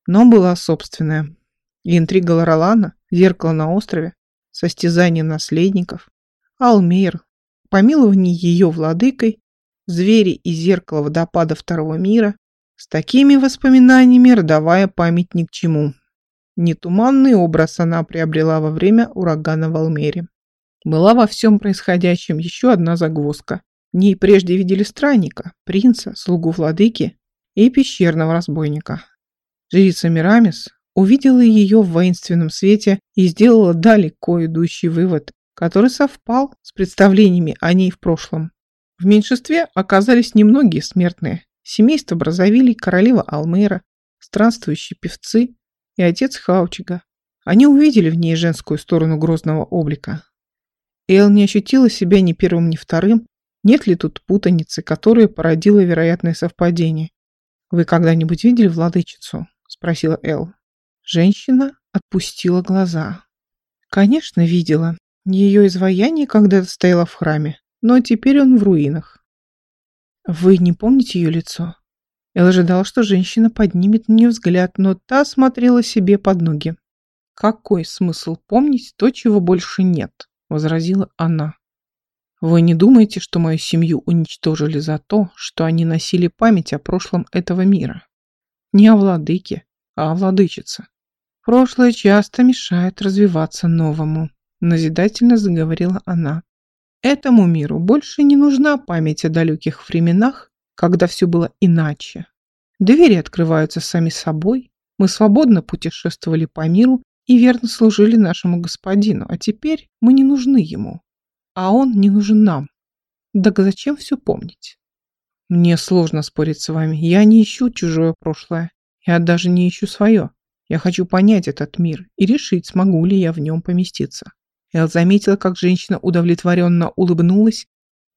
Но была собственная. И интрига Лоралана, зеркало на острове, состязание наследников, Алмейр, помилование ее владыкой, звери и зеркало водопада второго мира. С такими воспоминаниями родовая память ни к чему. Не туманный образ она приобрела во время урагана в Алмере. Была во всем происходящем еще одна загвоздка. Ней прежде видели странника, принца, слугу владыки и пещерного разбойника. Жрица Мирамис увидела ее в воинственном свете и сделала далеко идущий вывод, который совпал с представлениями о ней в прошлом. В меньшинстве оказались немногие смертные. Семейство Бразовилей, королева Алмейра, странствующие певцы и отец Хаучига. Они увидели в ней женскую сторону грозного облика. Эл не ощутила себя ни первым, ни вторым. Нет ли тут путаницы, которая породила вероятное совпадение? «Вы когда-нибудь видели владычицу?» – спросила Эл. Женщина отпустила глаза. «Конечно, видела. Ее изваяние когда-то стояло в храме, но теперь он в руинах». «Вы не помните ее лицо?» Эл ожидал, что женщина поднимет на нее взгляд, но та смотрела себе под ноги. «Какой смысл помнить то, чего больше нет?» – возразила она. «Вы не думаете, что мою семью уничтожили за то, что они носили память о прошлом этого мира? Не о владыке, а о владычице. Прошлое часто мешает развиваться новому», – назидательно заговорила она. «Этому миру больше не нужна память о далеких временах, когда все было иначе. Двери открываются сами собой, мы свободно путешествовали по миру и верно служили нашему господину, а теперь мы не нужны ему, а он не нужен нам. Так зачем все помнить? Мне сложно спорить с вами, я не ищу чужое прошлое, я даже не ищу свое. Я хочу понять этот мир и решить, смогу ли я в нем поместиться. Эл заметила, как женщина удовлетворенно улыбнулась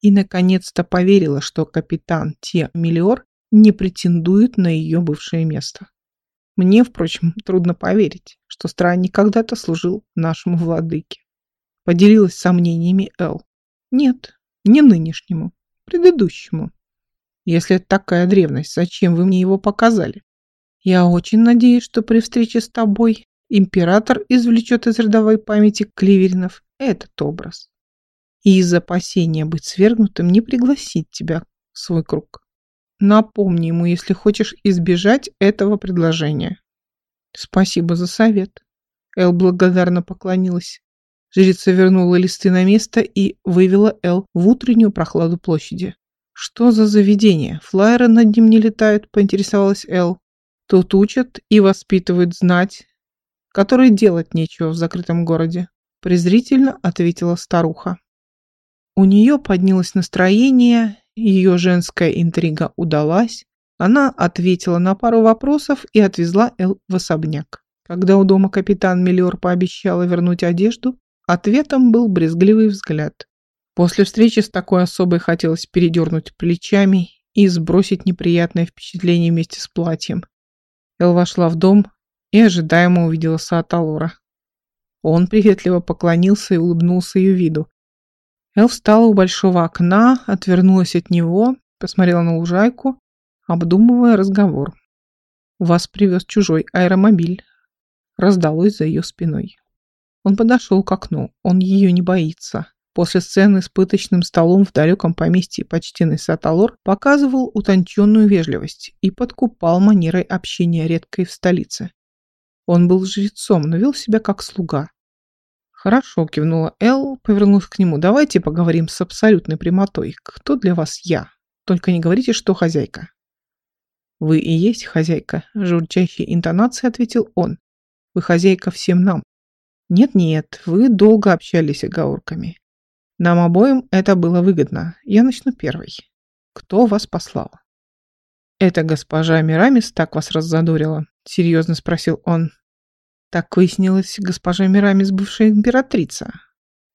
и наконец-то поверила, что капитан Те Миллиор не претендует на ее бывшее место. Мне, впрочем, трудно поверить, что странник когда-то служил нашему владыке. Поделилась сомнениями Эл. Нет, не нынешнему, предыдущему. Если это такая древность, зачем вы мне его показали? Я очень надеюсь, что при встрече с тобой император извлечет из родовой памяти Кливеринов этот образ и из опасения быть свергнутым не пригласить тебя в свой круг. Напомни ему, если хочешь избежать этого предложения. Спасибо за совет. Эл благодарно поклонилась. Жрица вернула листы на место и вывела Эл в утреннюю прохладу площади. «Что за заведение? Флайеры над ним не летают?» – поинтересовалась Эл. «Тут учат и воспитывают знать, которые делать нечего в закрытом городе», – презрительно ответила старуха. У нее поднялось настроение, ее женская интрига удалась. Она ответила на пару вопросов и отвезла Эл в особняк. Когда у дома капитан Миллиор пообещала вернуть одежду, ответом был брезгливый взгляд. После встречи с такой особой хотелось передернуть плечами и сбросить неприятное впечатление вместе с платьем. Эл вошла в дом и ожидаемо увидела Сааталора. Он приветливо поклонился и улыбнулся ее виду. Эл встала у большого окна, отвернулась от него, посмотрела на лужайку, обдумывая разговор. «Вас привез чужой аэромобиль», — раздалось за ее спиной. Он подошел к окну, он ее не боится. После сцены с пыточным столом в далеком поместье почтенный Саталор показывал утонченную вежливость и подкупал манерой общения редкой в столице. Он был жрецом, но вел себя как слуга. «Хорошо», — кивнула Эл, повернулась к нему. «Давайте поговорим с абсолютной прямотой. Кто для вас я? Только не говорите, что хозяйка». «Вы и есть хозяйка», — журчащей интонацией ответил он. «Вы хозяйка всем нам». «Нет-нет, вы долго общались оговорками. Нам обоим это было выгодно. Я начну первой. Кто вас послал?» «Это госпожа Мирамис так вас раззадорила?» — серьезно спросил он. Так выяснилось, госпожа Мирамис бывшая императрица.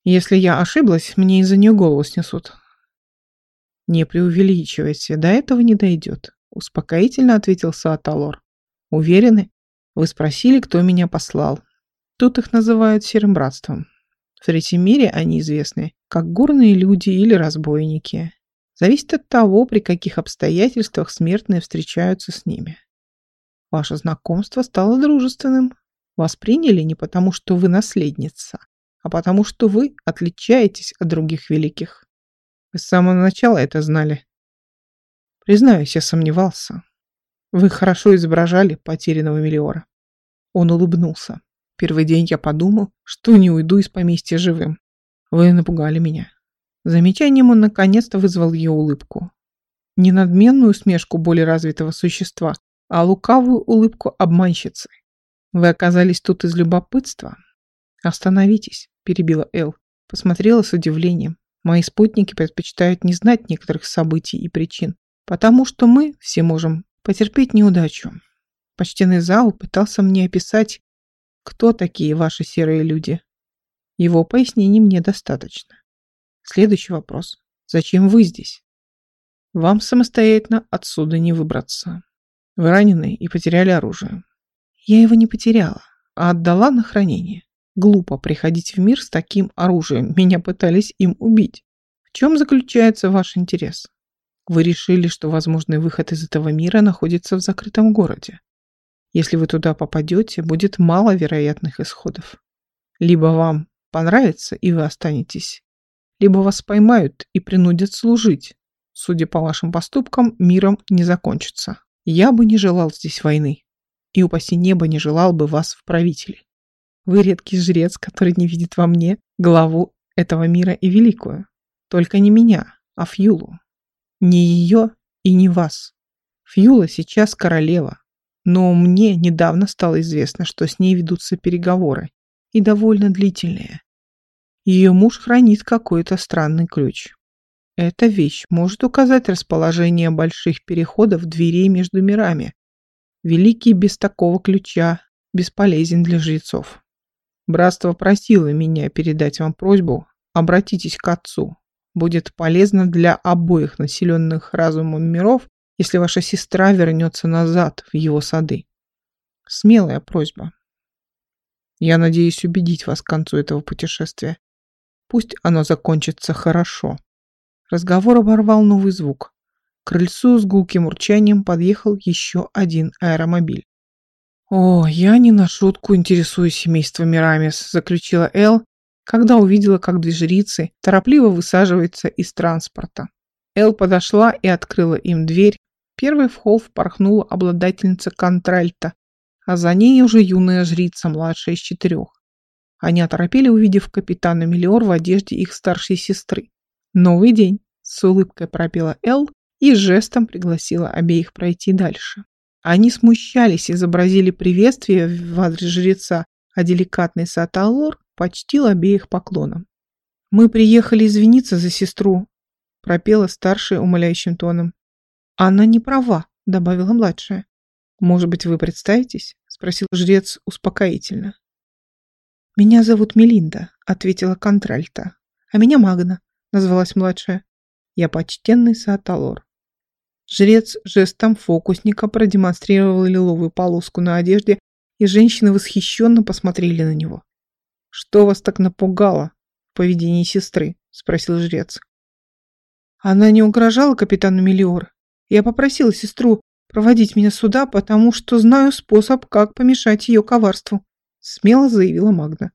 Если я ошиблась, мне из-за нее голову снесут. Не преувеличивайте, до этого не дойдет, успокоительно ответил Сааталор. Уверены? Вы спросили, кто меня послал. Тут их называют серым братством. В третьем мире они известны как горные люди или разбойники. Зависит от того, при каких обстоятельствах смертные встречаются с ними. Ваше знакомство стало дружественным. Вас приняли не потому, что вы наследница, а потому, что вы отличаетесь от других великих. Вы с самого начала это знали. Признаюсь, я сомневался. Вы хорошо изображали потерянного Мелиора. Он улыбнулся. Первый день я подумал, что не уйду из поместья живым. Вы напугали меня. Замечанием он наконец-то вызвал ее улыбку. Не надменную усмешку более развитого существа, а лукавую улыбку обманщицы. Вы оказались тут из любопытства? Остановитесь, перебила Эл. Посмотрела с удивлением. Мои спутники предпочитают не знать некоторых событий и причин, потому что мы все можем потерпеть неудачу. Почтенный зал пытался мне описать, кто такие ваши серые люди. Его пояснений мне достаточно. Следующий вопрос. Зачем вы здесь? Вам самостоятельно отсюда не выбраться. Вы ранены и потеряли оружие. Я его не потеряла, а отдала на хранение. Глупо приходить в мир с таким оружием. Меня пытались им убить. В чем заключается ваш интерес? Вы решили, что возможный выход из этого мира находится в закрытом городе. Если вы туда попадете, будет мало вероятных исходов. Либо вам понравится, и вы останетесь, либо вас поймают и принудят служить. Судя по вашим поступкам, миром не закончится. Я бы не желал здесь войны. И упаси небо не желал бы вас в правители. Вы редкий жрец, который не видит во мне главу этого мира и великую. Только не меня, а Фьюлу. Не ее и не вас. Фьюла сейчас королева. Но мне недавно стало известно, что с ней ведутся переговоры. И довольно длительные. Ее муж хранит какой-то странный ключ. Эта вещь может указать расположение больших переходов дверей между мирами. Великий без такого ключа бесполезен для жрецов. Братство просило меня передать вам просьбу, обратитесь к отцу. Будет полезно для обоих населенных разумом миров, если ваша сестра вернется назад в его сады. Смелая просьба. Я надеюсь убедить вас к концу этого путешествия. Пусть оно закончится хорошо. Разговор оборвал новый звук. К крыльцу с гулким урчанием подъехал еще один аэромобиль. «О, я не на шутку интересуюсь семейством Мирамис», — заключила Эл, когда увидела, как две жрицы торопливо высаживаются из транспорта. Эл подошла и открыла им дверь. Первой в холл впорхнула обладательница контральта, а за ней уже юная жрица, младшая из четырех. Они оторопели, увидев капитана Миллиор в одежде их старшей сестры. «Новый день!» — с улыбкой пропела Эл и жестом пригласила обеих пройти дальше. Они смущались, изобразили приветствие в адрес жреца, а деликатный Саталор почтил обеих поклоном. «Мы приехали извиниться за сестру», — пропела старшая умоляющим тоном. «Она не права», — добавила младшая. «Может быть, вы представитесь?» — спросил жрец успокоительно. «Меня зовут Мелинда», — ответила контральта. «А меня Магна», — назвалась младшая. «Я почтенный Сааталор». Жрец жестом фокусника продемонстрировал лиловую полоску на одежде, и женщины восхищенно посмотрели на него. «Что вас так напугало в поведении сестры?» — спросил жрец. Она не угрожала капитану Мелиор. Я попросила сестру проводить меня сюда, потому что знаю способ, как помешать ее коварству смело заявила Магда.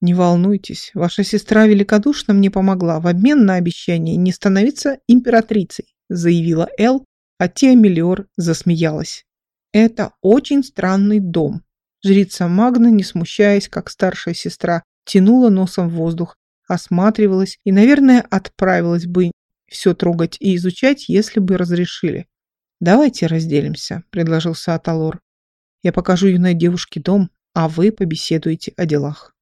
«Не волнуйтесь, ваша сестра великодушно мне помогла в обмен на обещание не становиться императрицей», заявила Эл, а Мелиор засмеялась. «Это очень странный дом». Жрица Магна, не смущаясь, как старшая сестра, тянула носом в воздух, осматривалась и, наверное, отправилась бы все трогать и изучать, если бы разрешили. «Давайте разделимся», – предложил Саталор. «Я покажу юной девушке дом, а вы побеседуете о делах».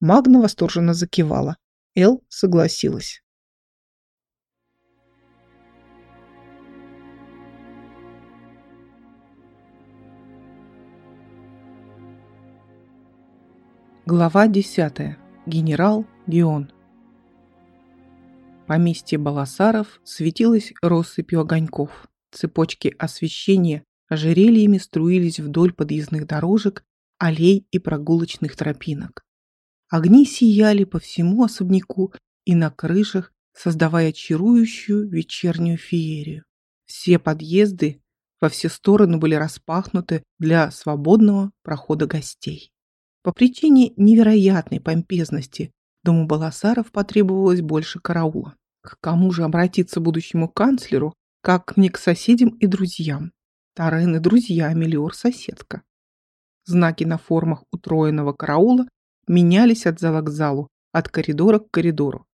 Магна восторженно закивала. Эл согласилась. Глава 10. Генерал Геон. Поместье Баласаров светилось россыпью огоньков. Цепочки освещения ожерельями струились вдоль подъездных дорожек, аллей и прогулочных тропинок. Огни сияли по всему особняку и на крышах, создавая чарующую вечернюю феерию. Все подъезды во все стороны были распахнуты для свободного прохода гостей. По причине невероятной помпезности дому Баласаров потребовалось больше караула. К кому же обратиться будущему канцлеру, как не к соседям и друзьям? Тарен и друзья, Мелиор соседка. Знаки на формах утроенного караула менялись от зала к залу, от коридора к коридору.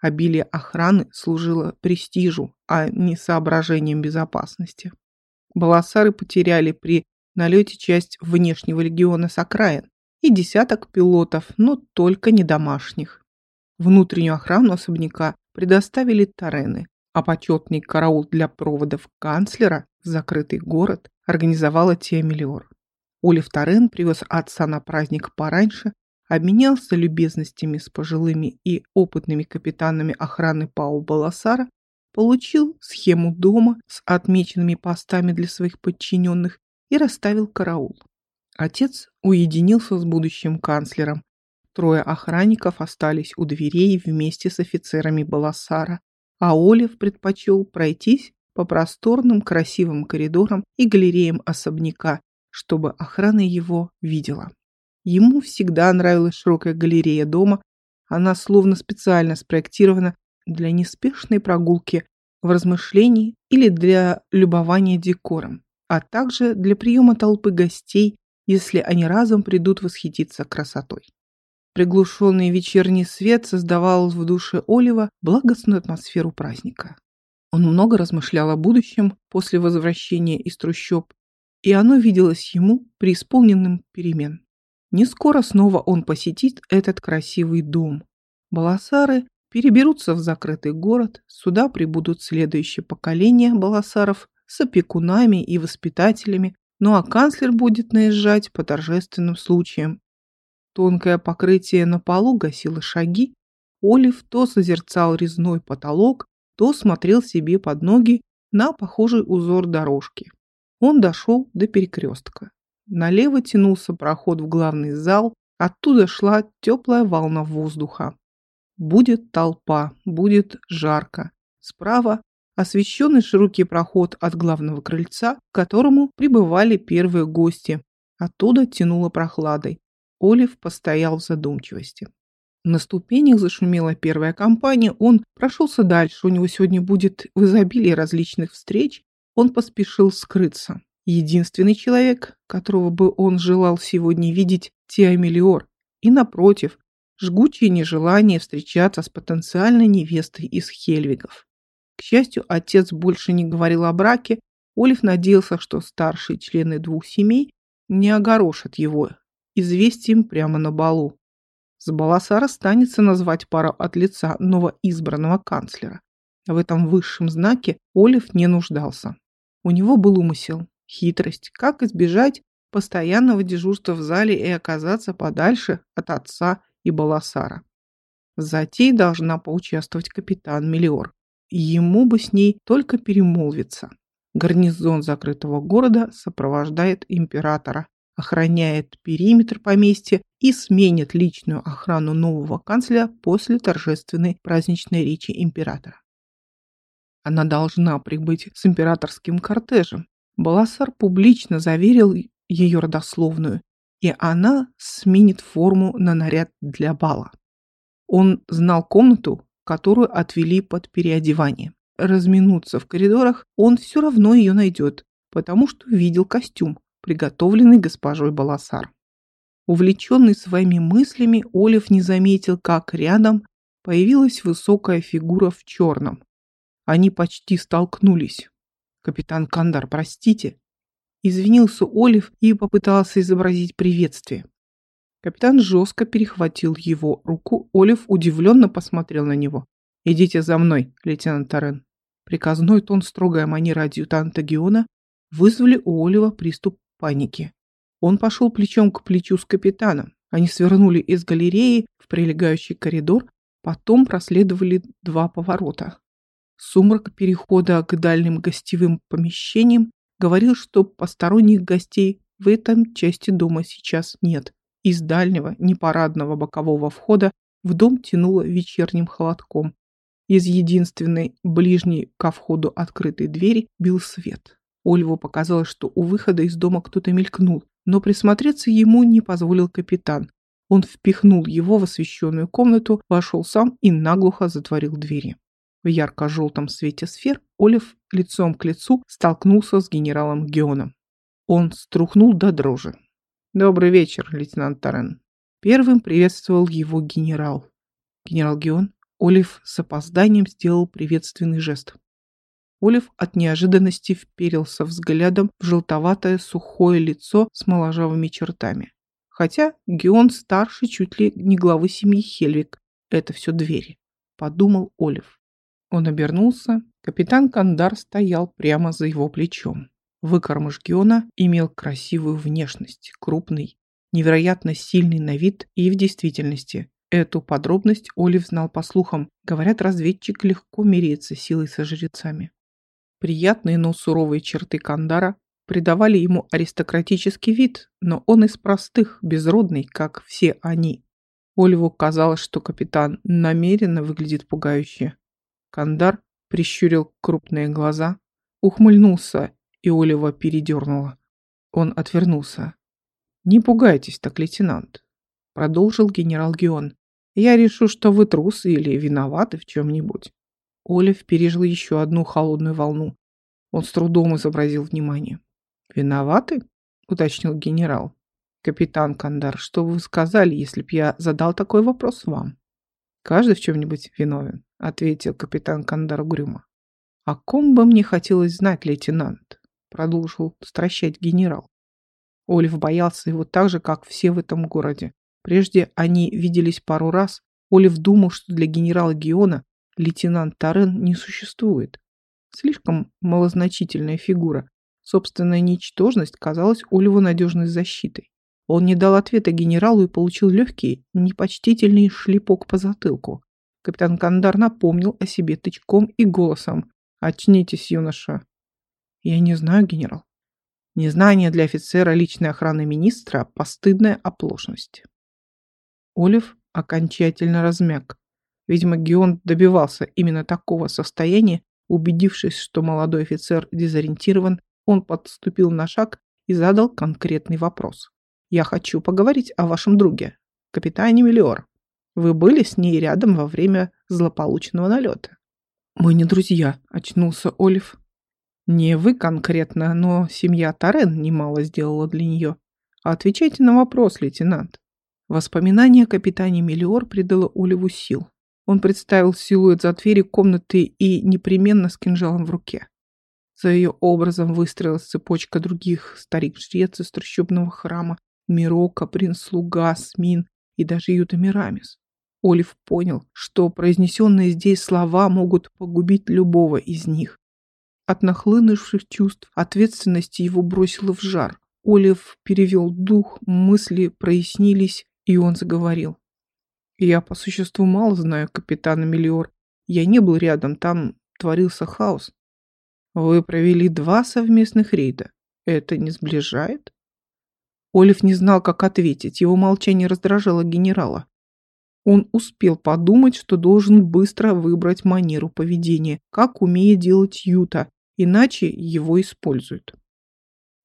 Обилие охраны служило престижу, а не соображением безопасности. Баласары потеряли при налете часть внешнего легиона с окраин, и десяток пилотов, но только не домашних. Внутреннюю охрану особняка предоставили Тарены, а почетный караул для проводов канцлера закрытый город организовала Тиамелиор. Олив Тарен привез отца на праздник пораньше, обменялся любезностями с пожилыми и опытными капитанами охраны Пау Баласара, получил схему дома с отмеченными постами для своих подчиненных и расставил караул. Отец уединился с будущим канцлером. Трое охранников остались у дверей вместе с офицерами Баласара, а Олив предпочел пройтись по просторным красивым коридорам и галереям особняка, чтобы охрана его видела. Ему всегда нравилась широкая галерея дома, она словно специально спроектирована для неспешной прогулки в размышлении или для любования декором, а также для приема толпы гостей если они разом придут восхититься красотой. Приглушенный вечерний свет создавал в душе Олива благостную атмосферу праздника. Он много размышлял о будущем после возвращения из трущоб, и оно виделось ему преисполненным перемен. Не скоро снова он посетит этот красивый дом. Баласары переберутся в закрытый город, сюда прибудут следующие поколения баласаров с опекунами и воспитателями, ну а канцлер будет наезжать по торжественным случаям. Тонкое покрытие на полу гасило шаги, Олив то созерцал резной потолок, то смотрел себе под ноги на похожий узор дорожки. Он дошел до перекрестка. Налево тянулся проход в главный зал, оттуда шла теплая волна воздуха. Будет толпа, будет жарко. Справа освещенный широкий проход от главного крыльца, к которому прибывали первые гости. Оттуда тянуло прохладой. Олив постоял в задумчивости. На ступенях зашумела первая компания, он прошелся дальше, у него сегодня будет в изобилии различных встреч, он поспешил скрыться. Единственный человек, которого бы он желал сегодня видеть, Тиамелиор, и напротив, жгучее нежелание встречаться с потенциальной невестой из Хельвигов. К счастью, отец больше не говорил о браке. Олив надеялся, что старшие члены двух семей не огорошат его известием прямо на балу. С Баласара станется назвать пару от лица новоизбранного канцлера. В этом высшем знаке Олив не нуждался. У него был умысел, хитрость, как избежать постоянного дежурства в зале и оказаться подальше от отца и Баласара. В затее должна поучаствовать капитан Мелиор. Ему бы с ней только перемолвиться. Гарнизон закрытого города сопровождает императора, охраняет периметр поместья и сменит личную охрану нового канцлера после торжественной праздничной речи императора. Она должна прибыть с императорским кортежем. Баласар публично заверил ее родословную, и она сменит форму на наряд для бала. Он знал комнату, которую отвели под переодевание. Разминуться в коридорах он все равно ее найдет, потому что видел костюм, приготовленный госпожой Баласар. Увлеченный своими мыслями, Олив не заметил, как рядом появилась высокая фигура в черном. Они почти столкнулись. «Капитан Кандар, простите». Извинился Олив и попытался изобразить приветствие. Капитан жестко перехватил его руку. Олив удивленно посмотрел на него. «Идите за мной, лейтенант Торрен». Приказной тон, строгая манера адъютанта Геона вызвали у Олива приступ паники. Он пошел плечом к плечу с капитаном. Они свернули из галереи в прилегающий коридор, потом проследовали два поворота. Сумрак перехода к дальним гостевым помещениям говорил, что посторонних гостей в этом части дома сейчас нет. Из дальнего, непарадного бокового входа в дом тянуло вечерним холодком. Из единственной, ближней ко входу открытой двери бил свет. Ольву показалось, что у выхода из дома кто-то мелькнул, но присмотреться ему не позволил капитан. Он впихнул его в освещенную комнату, вошел сам и наглухо затворил двери. В ярко-желтом свете сфер Олив лицом к лицу столкнулся с генералом Геоном. Он струхнул до дрожи. «Добрый вечер, лейтенант Тарен». Первым приветствовал его генерал. Генерал Геон, Олив с опозданием сделал приветственный жест. Олив от неожиданности вперился взглядом в желтоватое сухое лицо с моложавыми чертами. Хотя Геон старше чуть ли не главы семьи Хельвик. Это все двери, подумал Олив. Он обернулся. Капитан Кандар стоял прямо за его плечом. Выкормыш Геона имел красивую внешность, крупный, невероятно сильный на вид и в действительности. Эту подробность Олив знал по слухам. Говорят, разведчик легко меряется силой со жрецами. Приятные, но суровые черты Кандара придавали ему аристократический вид, но он из простых, безродный, как все они. Оливу казалось, что капитан намеренно выглядит пугающе. Кандар прищурил крупные глаза, ухмыльнулся и Олива передернула. Он отвернулся. «Не пугайтесь так, лейтенант», — продолжил генерал Геон. «Я решу, что вы трусы или виноваты в чем-нибудь». Олив пережил еще одну холодную волну. Он с трудом изобразил внимание. «Виноваты?» — уточнил генерал. «Капитан Кандар, что вы сказали, если б я задал такой вопрос вам?» «Каждый в чем-нибудь виновен», — ответил капитан Кандар угрюмо. «О ком бы мне хотелось знать, лейтенант?» Продолжил стращать генерал. Олив боялся его так же, как все в этом городе. Прежде они виделись пару раз. Олив думал, что для генерала Геона лейтенант Тарен не существует. Слишком малозначительная фигура. Собственная ничтожность казалась Оливу надежной защитой. Он не дал ответа генералу и получил легкий, непочтительный шлепок по затылку. Капитан Кандар напомнил о себе тычком и голосом. «Очнитесь, юноша!» Я не знаю, генерал. Незнание для офицера личной охраны министра – постыдная оплошность. Олив окончательно размяк. Видимо, Геон добивался именно такого состояния, убедившись, что молодой офицер дезориентирован, он подступил на шаг и задал конкретный вопрос. «Я хочу поговорить о вашем друге, капитане Миллиор. Вы были с ней рядом во время злополучного налета?» «Мы не друзья», – очнулся Олив. Не вы конкретно, но семья Тарен немало сделала для нее. Отвечайте на вопрос, лейтенант. Воспоминание о капитане Мелиор придало Оливу сил. Он представил силуэт за дверью комнаты и непременно с кинжалом в руке. За ее образом выстроилась цепочка других старик-жрец из трущобного храма, Мирока, принц-слуга, Смин и даже Юта Мирамис. Олив понял, что произнесенные здесь слова могут погубить любого из них. От нахлынувших чувств ответственности его бросило в жар. Олив перевел дух, мысли прояснились, и он заговорил. «Я по существу мало знаю капитана Мелиор. Я не был рядом, там творился хаос. Вы провели два совместных рейда. Это не сближает?» Олив не знал, как ответить. Его молчание раздражало генерала. Он успел подумать, что должен быстро выбрать манеру поведения, как умеет делать Юта, иначе его используют.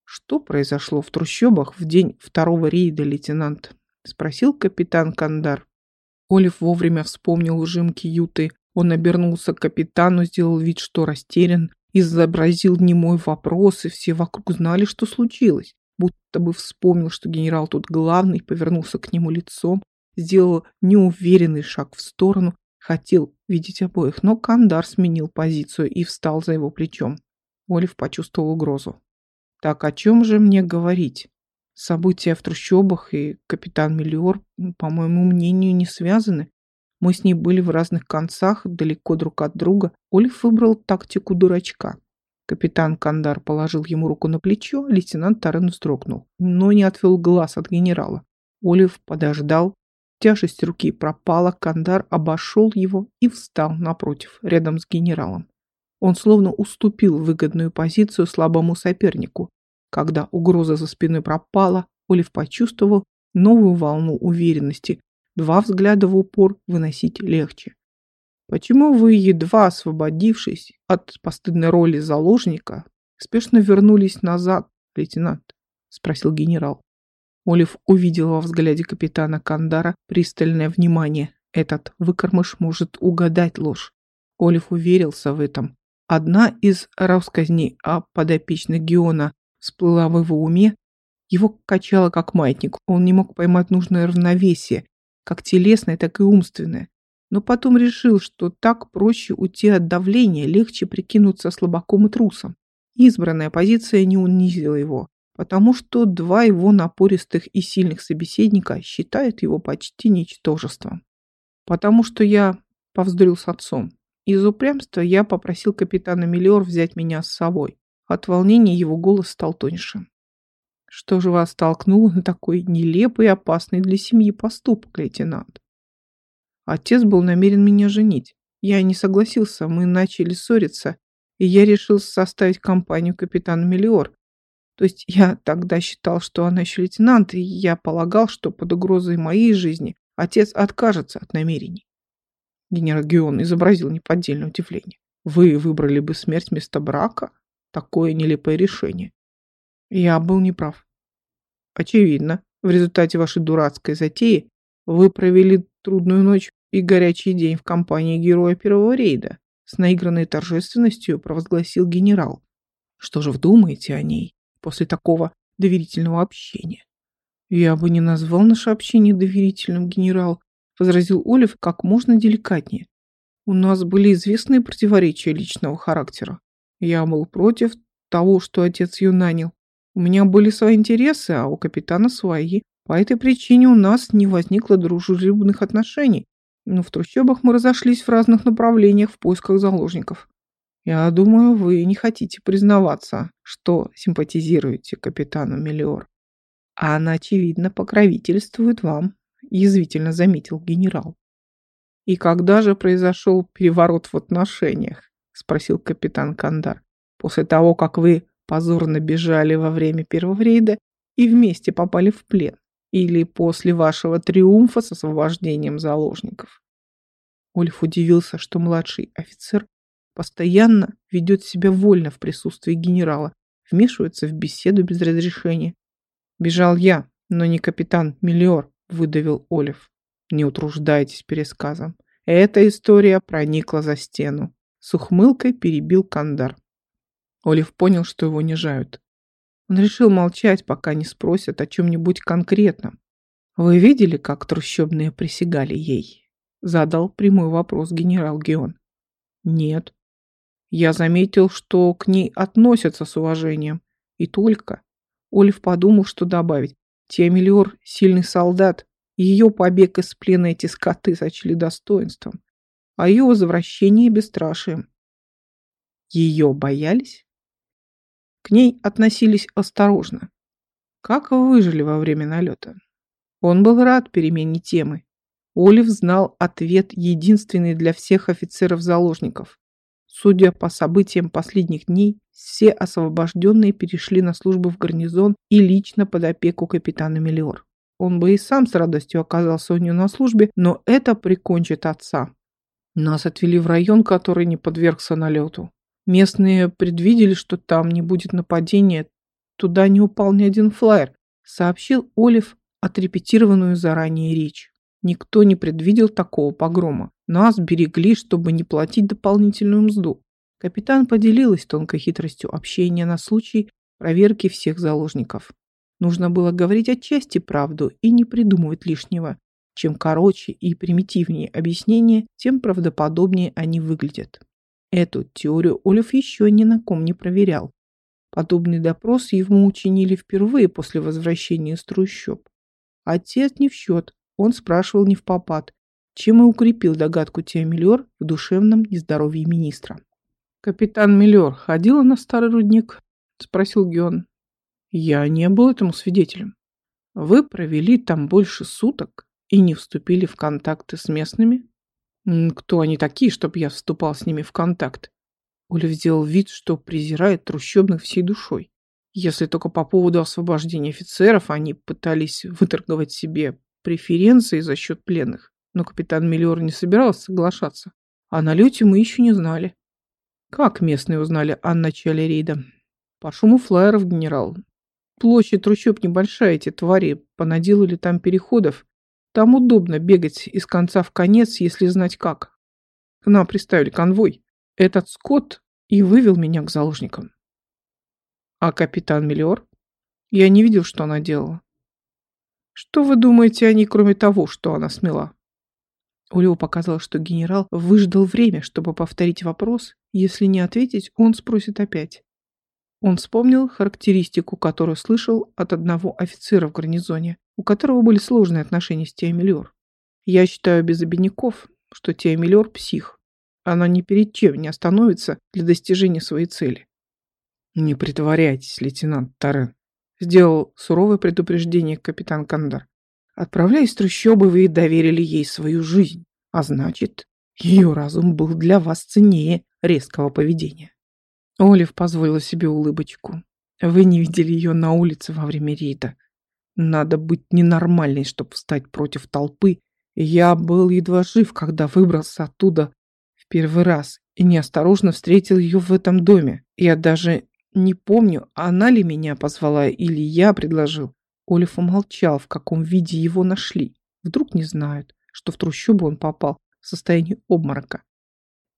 Что произошло в трущобах в день второго рейда, лейтенант? Спросил капитан Кандар. Олив вовремя вспомнил ужимки Юты. Он обернулся к капитану, сделал вид, что растерян, изобразил немой вопрос, и все вокруг знали, что случилось. Будто бы вспомнил, что генерал тут главный, повернулся к нему лицом, сделал неуверенный шаг в сторону, хотел видеть обоих, но Кандар сменил позицию и встал за его плечом. Олив почувствовал угрозу. «Так о чем же мне говорить? События в трущобах и капитан Миллиор, по моему мнению, не связаны. Мы с ней были в разных концах, далеко друг от друга. Олив выбрал тактику дурачка. Капитан Кандар положил ему руку на плечо, лейтенант Тарен вздрогнул, но не отвел глаз от генерала. Олив подождал. Тяжесть руки пропала, Кандар обошел его и встал напротив, рядом с генералом. Он словно уступил выгодную позицию слабому сопернику. Когда угроза за спиной пропала, Олив почувствовал новую волну уверенности. Два взгляда в упор выносить легче. Почему вы, едва освободившись от постыдной роли заложника, спешно вернулись назад, лейтенант? Спросил генерал. Олив увидел во взгляде капитана Кандара пристальное внимание. Этот выкормыш может угадать ложь. Олив уверился в этом. Одна из рассказней о подопечных Геона всплыла в его уме. Его качало как маятник. Он не мог поймать нужное равновесие, как телесное, так и умственное. Но потом решил, что так проще уйти от давления, легче прикинуться слабаком и трусом. Избранная позиция не унизила его потому что два его напористых и сильных собеседника считают его почти ничтожеством. Потому что я повздорил с отцом. Из упрямства я попросил капитана Миллиор взять меня с собой. От волнения его голос стал тоньше. Что же вас столкнуло на такой нелепый и опасный для семьи поступок, лейтенант? Отец был намерен меня женить. Я не согласился, мы начали ссориться, и я решил составить компанию капитана Миллиор, то есть я тогда считал, что она еще лейтенант, и я полагал, что под угрозой моей жизни отец откажется от намерений. Генерал Геон изобразил неподдельное удивление. Вы выбрали бы смерть вместо брака? Такое нелепое решение. Я был неправ. Очевидно, в результате вашей дурацкой затеи вы провели трудную ночь и горячий день в компании героя первого рейда. С наигранной торжественностью провозгласил генерал. Что же вдумаете о ней? После такого доверительного общения. «Я бы не назвал наше общение доверительным, генерал», возразил Олив как можно деликатнее. «У нас были известные противоречия личного характера. Я был против того, что отец ее нанял. У меня были свои интересы, а у капитана свои. По этой причине у нас не возникло дружелюбных отношений. Но в трущобах мы разошлись в разных направлениях в поисках заложников. Я думаю, вы не хотите признаваться, что симпатизируете капитану Мелиор. А она, очевидно, покровительствует вам, язвительно заметил генерал. И когда же произошел переворот в отношениях? Спросил капитан Кандар. После того, как вы позорно бежали во время первого рейда и вместе попали в плен? Или после вашего триумфа с освобождением заложников? Ольф удивился, что младший офицер Постоянно ведет себя вольно в присутствии генерала, вмешивается в беседу без разрешения. Бежал я, но не капитан Миллиор, выдавил Олив. Не утруждайтесь пересказом. Эта история проникла за стену. С ухмылкой перебил Кандар. Олив понял, что его унижают. Он решил молчать, пока не спросят о чем-нибудь конкретном. «Вы видели, как трущобные присягали ей?» Задал прямой вопрос генерал Геон. «Нет», я заметил, что к ней относятся с уважением. И только. Олив подумал, что добавить. Тиамелиор – сильный солдат. Ее побег из плена эти скоты сочли достоинством. А ее возвращение – бесстрашием. Ее боялись? К ней относились осторожно. Как вы выжили во время налета? Он был рад перемене темы. Олив знал ответ, единственный для всех офицеров-заложников. Судя по событиям последних дней, все освобожденные перешли на службу в гарнизон и лично под опеку капитана Мелиор. Он бы и сам с радостью оказался у нее на службе, но это прикончит отца. Нас отвели в район, который не подвергся налету. Местные предвидели, что там не будет нападения. Туда не упал ни один флайер, сообщил Олив отрепетированную заранее речь. Никто не предвидел такого погрома. Нас берегли, чтобы не платить дополнительную мзду. Капитан поделилась тонкой хитростью общения на случай проверки всех заложников. Нужно было говорить отчасти правду и не придумывать лишнего. Чем короче и примитивнее объяснение, тем правдоподобнее они выглядят. Эту теорию Олив еще ни на ком не проверял. Подобный допрос ему учинили впервые после возвращения из трущоб. Отец не в счет, он спрашивал не в попад, чем и укрепил догадку Теомелиор в душевном нездоровье министра. «Капитан Миллер ходила на старый рудник?» – спросил Геон. «Я не был этому свидетелем». Вы провели там больше суток и не вступили в контакты с местными? Кто они такие, чтобы я вступал с ними в контакт? Олив сделал вид, что презирает трущобных всей душой. Если только по поводу освобождения офицеров они пытались выторговать себе преференции за счет пленных, но капитан Миллиор не собирался соглашаться. О налете мы еще не знали. Как местные узнали о начале рейда? По шуму флайеров, генерал. Площадь трущоб небольшая, эти твари понаделали там переходов. Там удобно бегать из конца в конец, если знать как. К нам приставили конвой. Этот скот и вывел меня к заложникам. А капитан Миллиор? Я не видел, что она делала. Что вы думаете о ней, кроме того, что она смела? Улео показалось, что генерал выждал время, чтобы повторить вопрос. Если не ответить, он спросит опять. Он вспомнил характеристику, которую слышал от одного офицера в гарнизоне, у которого были сложные отношения с Теомелиор. Я считаю без обидников, что Теомелиор псих. Она ни перед чем не остановится для достижения своей цели. «Не притворяйтесь, лейтенант Тарен», — сделал суровое предупреждение капитан Кандар. «Отправляясь в трущобы, вы доверили ей свою жизнь, а значит, ее разум был для вас ценнее резкого поведения». Олив позволила себе улыбочку. «Вы не видели ее на улице во время рейда. Надо быть ненормальной, чтобы встать против толпы. Я был едва жив, когда выбрался оттуда в первый раз и неосторожно встретил ее в этом доме. Я даже не помню, она ли меня позвала или я предложил. Олив умолчал, в каком виде его нашли. Вдруг не знают, что в трущобу он попал в состоянии обморока.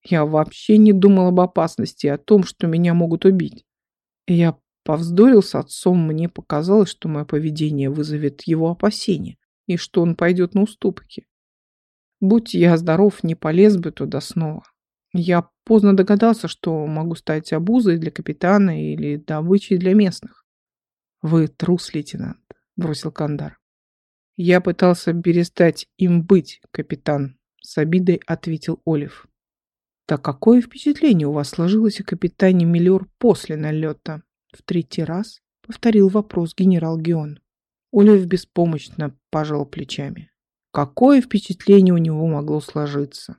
Я вообще не думал об опасности, о том, что меня могут убить. Я повздорил с отцом, мне показалось, что мое поведение вызовет его опасения и что он пойдет на уступки. Будь я здоров, не полез бы туда снова. Я поздно догадался, что могу стать обузой для капитана или добычей для местных. Вы трус, лейтенант, бросил Кандар. Я пытался перестать им быть, капитан, с обидой ответил Олив. Так какое впечатление у вас сложилось о капитане Миллер после налета? В третий раз повторил вопрос генерал Геон. Олив беспомощно пожал плечами. Какое впечатление у него могло сложиться?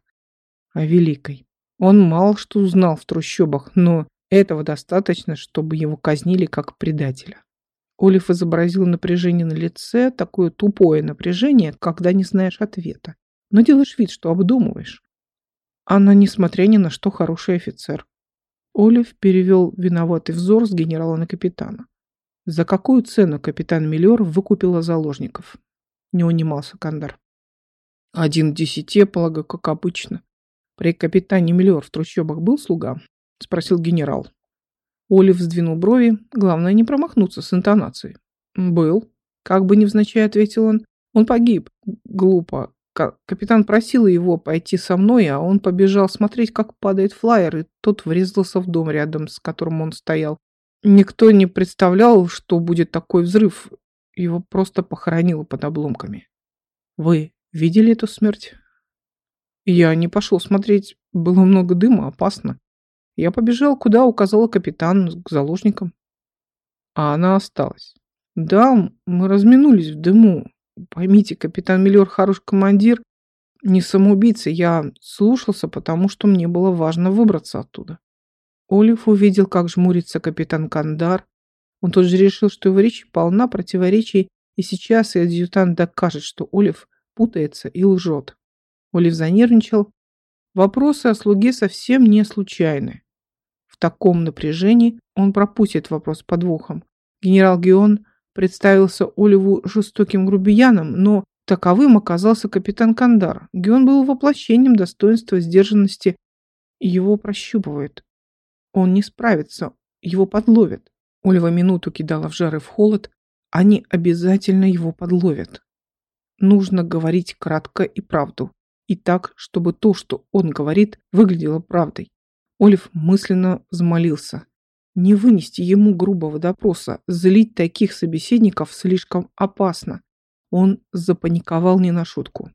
О великой, он мало что узнал в трущобах, но этого достаточно, чтобы его казнили как предателя. Олив изобразил напряжение на лице, такое тупое напряжение, когда не знаешь ответа, но делаешь вид, что обдумываешь. Она, несмотря ни на что, хороший офицер. Олив перевел виноватый взор с генерала на капитана. За какую цену капитан Миллер выкупила заложников? Не унимался Кандар. Один десяти, полагаю, как обычно. «При капитане Миллер в трущобах был слуга?» – спросил генерал. Олив сдвинул брови. Главное, не промахнуться с интонацией. «Был», – как бы невзначай ответил он. «Он погиб. Глупо. Капитан просил его пойти со мной, а он побежал смотреть, как падает флайер, и тот врезался в дом рядом, с которым он стоял. Никто не представлял, что будет такой взрыв. Его просто похоронило под обломками. Вы видели эту смерть? Я не пошел смотреть, было много дыма, опасно. Я побежал, куда указала капитан, к заложникам. А она осталась. Да, мы разминулись в дыму. Поймите, капитан Миллер хороший командир, не самоубийца. Я слушался, потому что мне было важно выбраться оттуда. Олив увидел, как жмурится капитан Кандар. Он тут же решил, что его речь полна противоречий, и сейчас и адъютант докажет, что Олив путается и лжет. Олив занервничал. Вопросы о слуге совсем не случайны. В таком напряжении он пропустит вопрос подвохом. Генерал Геон представился Оливу жестоким грубияном, но таковым оказался капитан Кандар. Геон был воплощением достоинства сдержанности. Его прощупывают. Он не справится, его подловят. Олива минуту кидала в жары в холод. Они обязательно его подловят. Нужно говорить кратко и правду и так, чтобы то, что он говорит, выглядело правдой. Олив мысленно взмолился. Не вынести ему грубого допроса, злить таких собеседников слишком опасно. Он запаниковал не на шутку.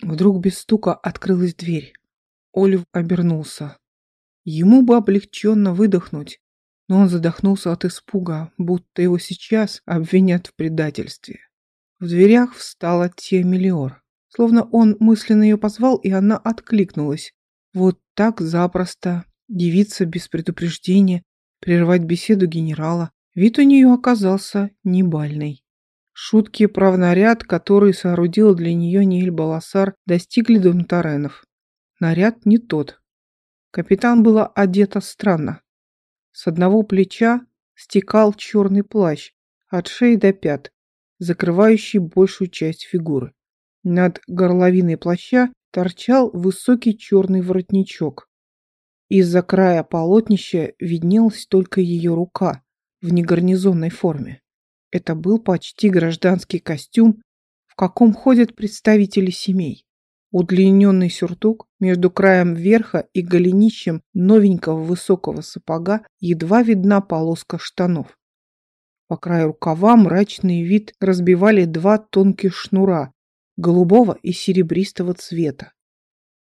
Вдруг без стука открылась дверь. Олив обернулся. Ему бы облегченно выдохнуть, но он задохнулся от испуга, будто его сейчас обвинят в предательстве. В дверях встала Тия. Словно он мысленно ее позвал, и она откликнулась. Вот так запросто, девица без предупреждения, прервать беседу генерала. Вид у нее оказался небальный. Шутки про наряд, который соорудил для нее Ниэль Баласар, достигли Донтаренов. Наряд не тот. Капитан была одета странно. С одного плеча стекал черный плащ, от шеи до пят, закрывающий большую часть фигуры. Над горловиной плаща торчал высокий черный воротничок. Из-за края полотнища виднелась только ее рука в негарнизонной форме. Это был почти гражданский костюм, в каком ходят представители семей. Удлиненный сюртук между краем верха и голенищем новенького высокого сапога едва видна полоска штанов. По краю рукава мрачный вид разбивали два тонких шнура, голубого и серебристого цвета.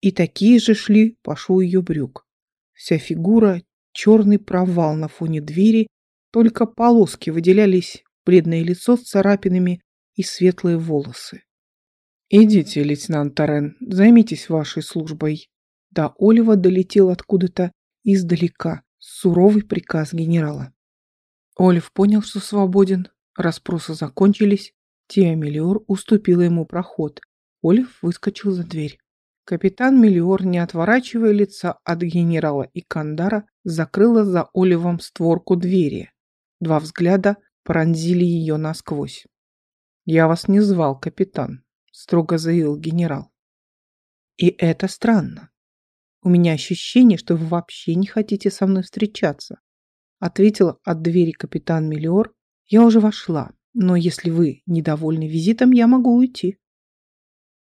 И такие же шли по шву ее брюк. Вся фигура — черный провал на фоне двери, только полоски выделялись, бледное лицо с царапинами и светлые волосы. «Идите, лейтенант Торрен, займитесь вашей службой». До Олива долетел откуда-то издалека суровый приказ генерала. Олив понял, что свободен, расспросы закончились, Тия Мелиор уступила ему проход. Олив выскочил за дверь. Капитан Мелиор, не отворачивая лица от генерала и Кандара, закрыла за Оливом створку двери. Два взгляда пронзили ее насквозь. «Я вас не звал, капитан», — строго заявил генерал. «И это странно. У меня ощущение, что вы вообще не хотите со мной встречаться», — ответила от двери капитан Мелиор. «Я уже вошла. Но если вы недовольны визитом, я могу уйти.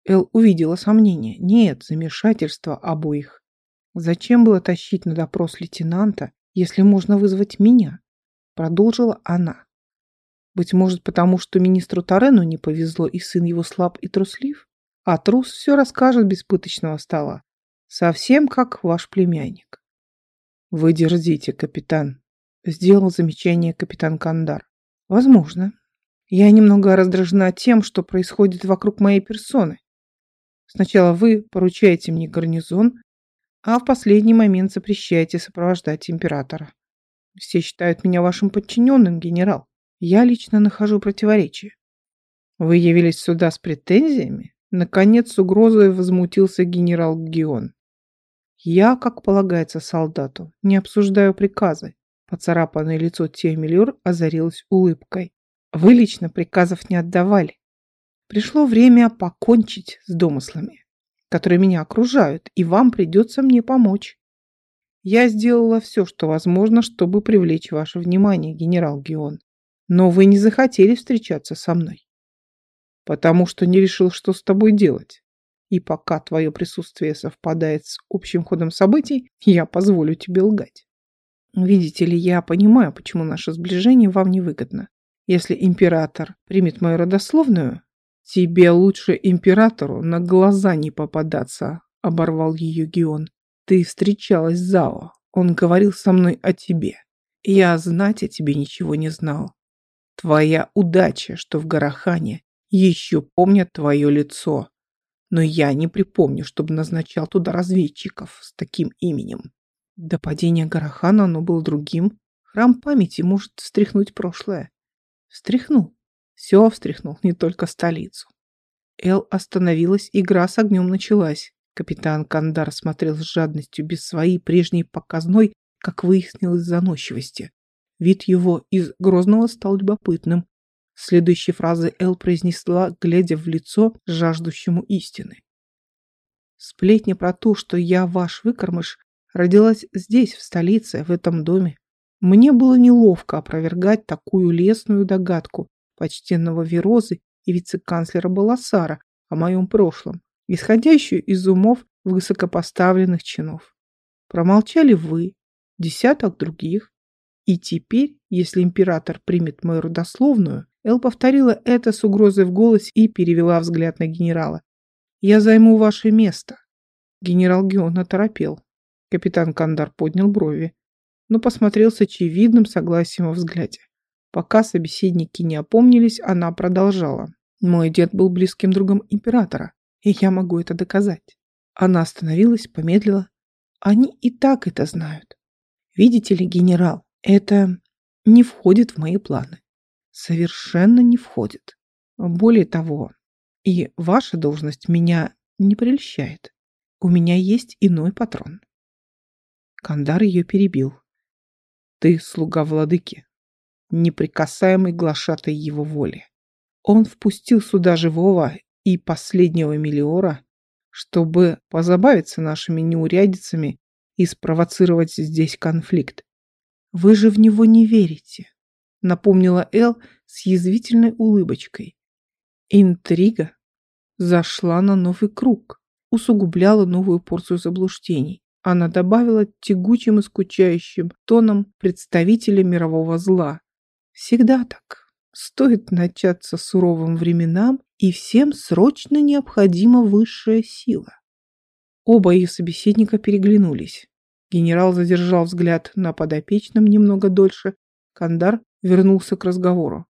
Эл увидела сомнение. Нет, замешательство обоих. Зачем было тащить на допрос лейтенанта, если можно вызвать меня? Продолжила она. Быть может, потому что министру Тарену не повезло, и сын его слаб и труслив? А трус все расскажет без пыточного стола. Совсем как ваш племянник. Вы дерзите, капитан. Сделал замечание капитан Кандар. Возможно, я немного раздражена тем, что происходит вокруг моей персоны. Сначала вы поручаете мне гарнизон, а в последний момент запрещаете сопровождать императора. Все считают меня вашим подчиненным, генерал. Я лично нахожу противоречие. Вы явились сюда с претензиями? Наконец с угрозой возмутился генерал Гион. Я, как полагается солдату, не обсуждаю приказы. Поцарапанное лицо Темелюр озарилось улыбкой. Вы лично приказов не отдавали. Пришло время покончить с домыслами, которые меня окружают, и вам придется мне помочь. Я сделала все, что возможно, чтобы привлечь ваше внимание, генерал Геон. Но вы не захотели встречаться со мной. Потому что не решил, что с тобой делать. И пока твое присутствие совпадает с общим ходом событий, я позволю тебе лгать. Видите ли, я понимаю, почему наше сближение вам невыгодно. Если император примет мою родословную, тебе лучше императору на глаза не попадаться, оборвал ее Гион. Ты встречалась с Зао. Он говорил со мной о тебе. Я знать о тебе ничего не знал. Твоя удача, что в Гарахане еще помнят твое лицо. Но я не припомню, чтобы назначал туда разведчиков с таким именем. До падения Гарахана оно было другим. Храм памяти может встряхнуть прошлое. Встряхнул. Все встряхнул, не только столицу. Эл остановилась, игра с огнем началась. Капитан Кандар смотрел с жадностью без своей прежней показной, как выяснилось, заносчивости. Вид его из Грозного стал любопытным. Следующие фразы Эл произнесла, глядя в лицо жаждущему истины. Сплетня про то, что я ваш выкормыш, родилась здесь, в столице, в этом доме. Мне было неловко опровергать такую лесную догадку почтенного Верозы и вице-канцлера Баласара о моем прошлом, исходящую из умов высокопоставленных чинов. Промолчали вы, десяток других, и теперь, если император примет мою родословную, Эл повторила это с угрозой в голосе и перевела взгляд на генерала. «Я займу ваше место». Генерал Геон оторопел. Капитан Кандар поднял брови. Но посмотрел с очевидным согласием во взгляде. Пока собеседники не опомнились, она продолжала. Мой дед был близким другом императора, и я могу это доказать. Она остановилась, помедлила. Они и так это знают. Видите ли, генерал, это не входит в мои планы. Совершенно не входит. Более того, и ваша должность меня не прельщает. У меня есть иной патрон. Кандар ее перебил. Ты слуга владыки, неприкасаемый глашатай его воли. Он впустил сюда живого и последнего Мелиора, чтобы позабавиться нашими неурядицами и спровоцировать здесь конфликт. Вы же в него не верите, напомнила Эл с язвительной улыбочкой. Интрига зашла на новый круг, усугубляла новую порцию заблуждений. Она добавила тягучим и скучающим тоном представителя мирового зла. Всегда так. Стоит начаться суровым временам, и всем срочно необходима высшая сила. Оба ее собеседника переглянулись. Генерал задержал взгляд на подопечном немного дольше. Кандар вернулся к разговору.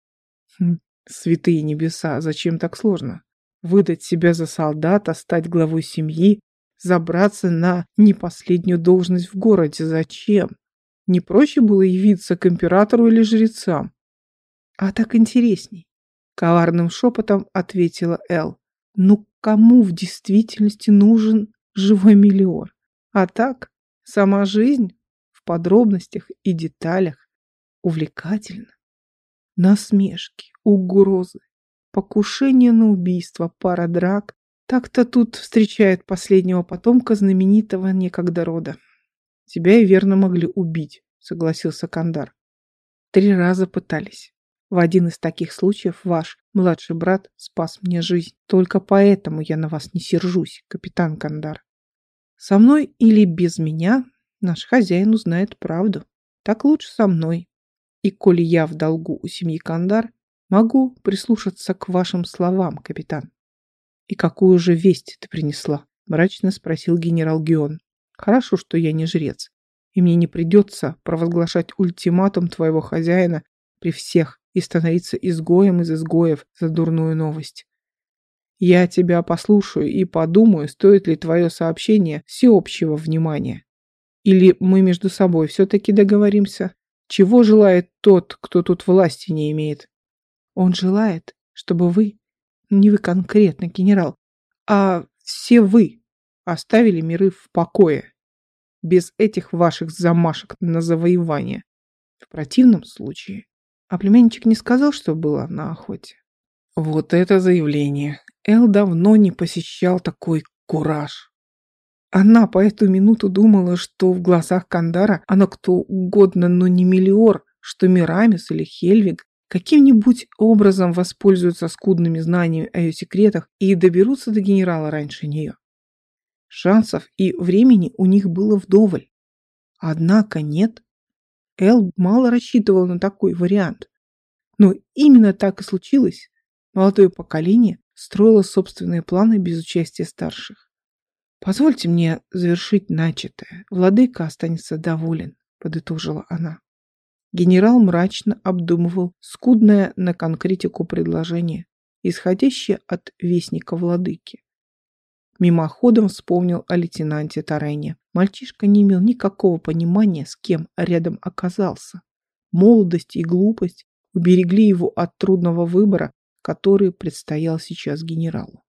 Хм, святые небеса, зачем так сложно? Выдать себя за солдата, стать главой семьи, забраться на непоследнюю должность в городе. Зачем? Не проще было явиться к императору или жрецам? А так интересней. Коварным шепотом ответила Эл. Ну кому в действительности нужен живой миллион? А так, сама жизнь в подробностях и деталях увлекательна. Насмешки, угрозы, покушение на убийство, пара драк. Так-то тут встречает последнего потомка знаменитого некогда рода. Тебя и верно могли убить, согласился Кандар. Три раза пытались. В один из таких случаев ваш младший брат спас мне жизнь. Только поэтому я на вас не сержусь, капитан Кандар. Со мной или без меня наш хозяин узнает правду. Так лучше со мной. И коли я в долгу у семьи Кандар, могу прислушаться к вашим словам, капитан. И какую же весть ты принесла? Мрачно спросил генерал Гион. Хорошо, что я не жрец, и мне не придется провозглашать ультиматум твоего хозяина при всех и становиться изгоем из изгоев за дурную новость. Я тебя послушаю и подумаю, стоит ли твое сообщение всеобщего внимания. Или мы между собой все-таки договоримся? Чего желает тот, кто тут власти не имеет? Он желает, чтобы вы, не вы конкретно, генерал, а все вы оставили миры в покое, без этих ваших замашек на завоевание. В противном случае а племянничек не сказал, что было на охоте. Вот это заявление. Эл давно не посещал такой кураж. Она по эту минуту думала, что в глазах Кандара она кто угодно, но не Мелиор, что Мирамис или Хельвиг каким-нибудь образом воспользуются скудными знаниями о ее секретах и доберутся до генерала раньше нее. Шансов и времени у них было вдоволь. Однако нет. Эл мало рассчитывал на такой вариант. Но именно так и случилось. Молодое поколение строило собственные планы без участия старших. «Позвольте мне завершить начатое. Владыка останется доволен», — подытожила она. Генерал мрачно обдумывал скудное на конкретику предложение, исходящее от вестника владыки. Мимоходом вспомнил о лейтенанте Тарене. Мальчишка не имел никакого понимания, с кем рядом оказался. Молодость и глупость уберегли его от трудного выбора, который предстоял сейчас генералу.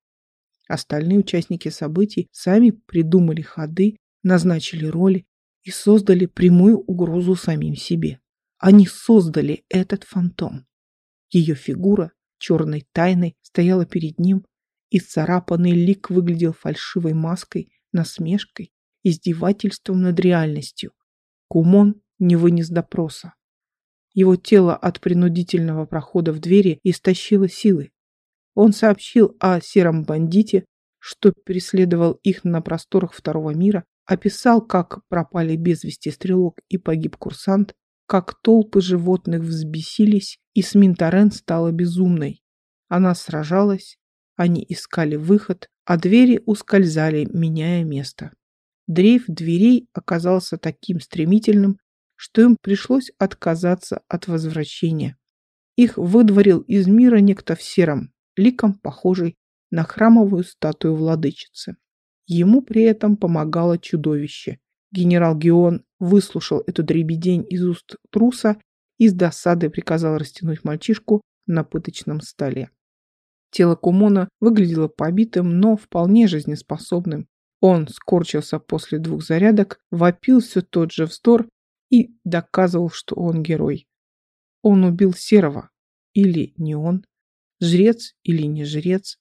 Остальные участники событий сами придумали ходы, назначили роли и создали прямую угрозу самим себе. Они создали этот фантом. Ее фигура черной тайной стояла перед ним, и царапанный лик выглядел фальшивой маской, насмешкой, издевательством над реальностью. Кумон не вынес допроса. Его тело от принудительного прохода в двери истощило силы. Он сообщил о сером бандите, что преследовал их на просторах второго мира, описал, как пропали без вести стрелок и погиб курсант, как толпы животных взбесились, и Сминторен стала безумной. Она сражалась, они искали выход, а двери ускользали, меняя место. Дрейф дверей оказался таким стремительным, что им пришлось отказаться от возвращения. Их выдворил из мира некто в сером, ликом похожий на храмовую статую владычицы. Ему при этом помогало чудовище. Генерал Геон выслушал эту дребедень из уст труса и с досадой приказал растянуть мальчишку на пыточном столе. Тело Кумона выглядело побитым, но вполне жизнеспособным. Он скорчился после двух зарядок, вопил все тот же вздор и доказывал, что он герой. Он убил Серого. Или не он. Жрец или не жрец.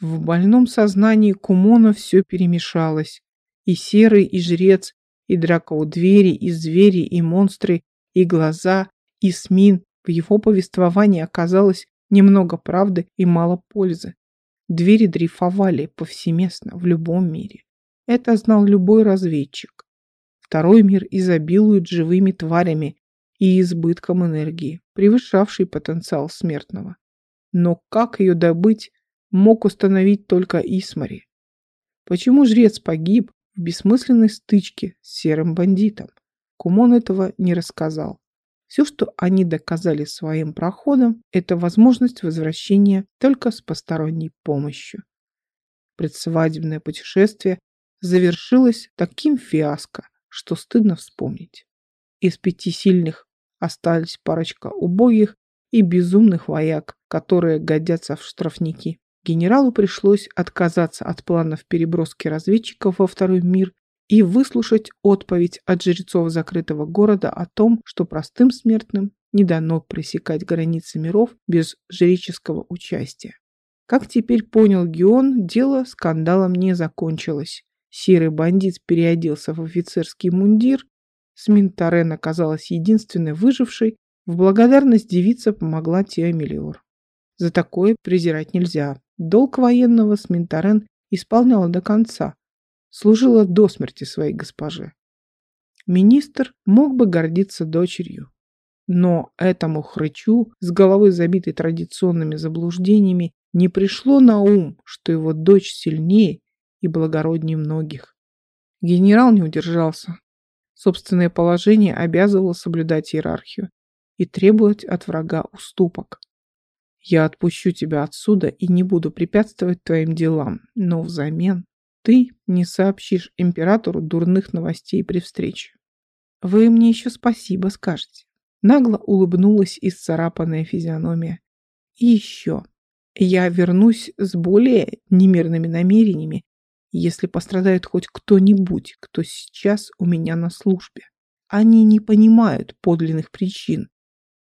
В больном сознании Кумона все перемешалось. И Серый, и жрец, и драка у двери, и звери, и монстры, и глаза, и СМИН. В его повествовании оказалось немного правды и мало пользы. Двери дрейфовали повсеместно в любом мире. Это знал любой разведчик. Второй мир изобилует живыми тварями и избытком энергии, превышавшей потенциал смертного. Но как ее добыть, мог установить только Исмари. Почему жрец погиб в бессмысленной стычке с серым бандитом? Кумон этого не рассказал. Все, что они доказали своим проходом, это возможность возвращения только с посторонней помощью. Предсвадебное путешествие завершилось таким фиаско, что стыдно вспомнить. Из пяти сильных остались парочка убогих и безумных вояк, которые годятся в штрафники. Генералу пришлось отказаться от планов переброски разведчиков во второй мир и выслушать отповедь от жрецов закрытого города о том, что простым смертным не дано пресекать границы миров без жреческого участия. Как теперь понял Геон, дело скандалом не закончилось. Серый бандит переоделся в офицерский мундир, Сминтарен оказалась единственной выжившей, в благодарность девица помогла Теомелиор. За такое презирать нельзя. Долг военного Сминтарен исполняла до конца, служила до смерти своей госпоже. Министр мог бы гордиться дочерью, но этому хрычу, с головой забитой традиционными заблуждениями, не пришло на ум, что его дочь сильнее и благороднее многих. Генерал не удержался. Собственное положение обязывало соблюдать иерархию и требовать от врага уступок. Я отпущу тебя отсюда и не буду препятствовать твоим делам, но взамен ты не сообщишь императору дурных новостей при встрече. Вы мне еще спасибо скажете. Нагло улыбнулась исцарапанная физиономия. И еще. Я вернусь с более немирными намерениями, если пострадает хоть кто-нибудь, кто сейчас у меня на службе. Они не понимают подлинных причин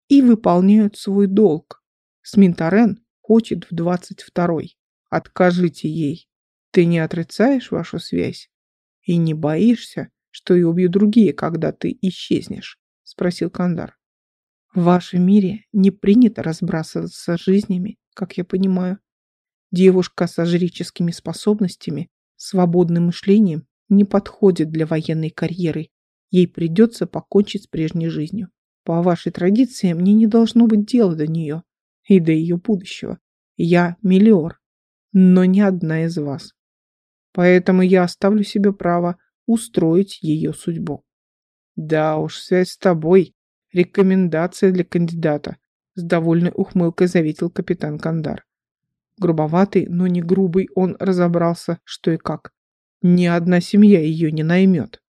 и выполняют свой долг. Сминтарен хочет в двадцать второй. Откажите ей. Ты не отрицаешь вашу связь? И не боишься, что и убью другие, когда ты исчезнешь? Спросил Кандар. В вашем мире не принято разбрасываться жизнями, как я понимаю. Девушка со жреческими способностями, свободным мышлением не подходит для военной карьеры. Ей придется покончить с прежней жизнью. По вашей традиции мне не должно быть дела до нее и до ее будущего. Я Мелиор, но не одна из вас. Поэтому я оставлю себе право устроить ее судьбу. Да уж, связь с тобой. Рекомендация для кандидата. С довольной ухмылкой заветил капитан Кандар. Грубоватый, но не грубый, он разобрался, что и как. Ни одна семья ее не наймет.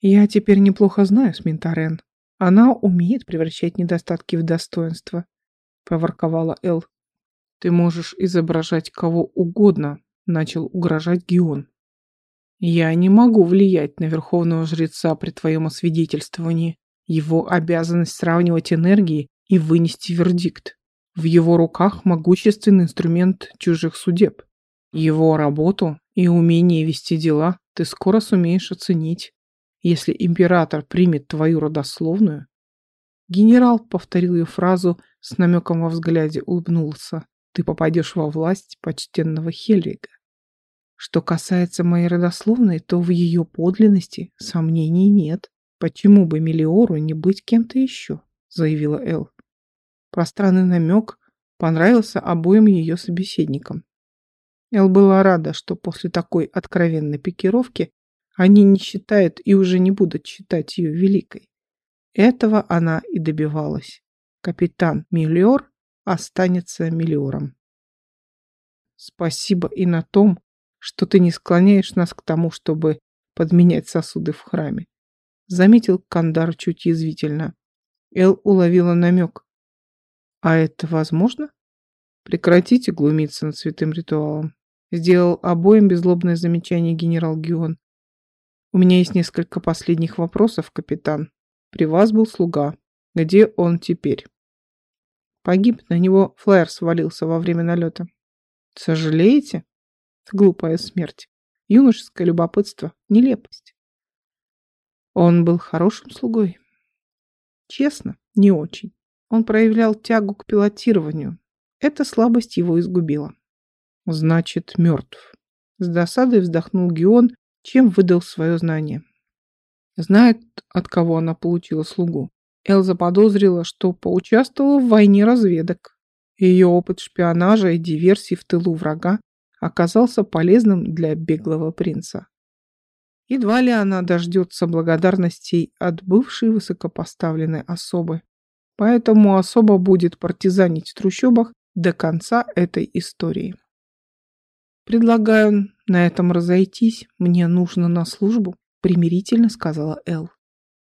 Я теперь неплохо знаю Сминтарен. Она умеет превращать недостатки в достоинство, проворковала Эл. Ты можешь изображать кого угодно, начал угрожать Гион. «Я не могу влиять на верховного жреца при твоем освидетельствовании. Его обязанность сравнивать энергии и вынести вердикт. В его руках могущественный инструмент чужих судеб. Его работу и умение вести дела ты скоро сумеешь оценить, если император примет твою родословную». Генерал повторил ее фразу с намеком во взгляде, улыбнулся. «Ты попадешь во власть почтенного Хельрига. Что касается моей родословной, то в ее подлинности сомнений нет. Почему бы Мелиору не быть кем-то еще? Заявила Эл. Пространный намек понравился обоим ее собеседникам. Эл была рада, что после такой откровенной пикировки они не считают и уже не будут считать ее великой. Этого она и добивалась. Капитан Миллиор останется Миллиором. Спасибо и на том, что ты не склоняешь нас к тому, чтобы подменять сосуды в храме. Заметил Кандар чуть язвительно. Эл уловила намек. А это возможно? Прекратите глумиться над святым ритуалом. Сделал обоим беззлобное замечание генерал Гион. У меня есть несколько последних вопросов, капитан. При вас был слуга. Где он теперь? Погиб, на него флайер свалился во время налета. Сожалеете? Глупая смерть. Юношеское любопытство. Нелепость. Он был хорошим слугой. Честно, не очень. Он проявлял тягу к пилотированию. Эта слабость его изгубила. Значит, мертв. С досадой вздохнул Геон, чем выдал свое знание. Знает, от кого она получила слугу. Элза подозрила, что поучаствовала в войне разведок. Ее опыт шпионажа и диверсий в тылу врага оказался полезным для беглого принца. Едва ли она дождется благодарностей от бывшей высокопоставленной особы. Поэтому особо будет партизанить в трущобах до конца этой истории. Предлагаю на этом разойтись. Мне нужно на службу, примирительно сказала Эл.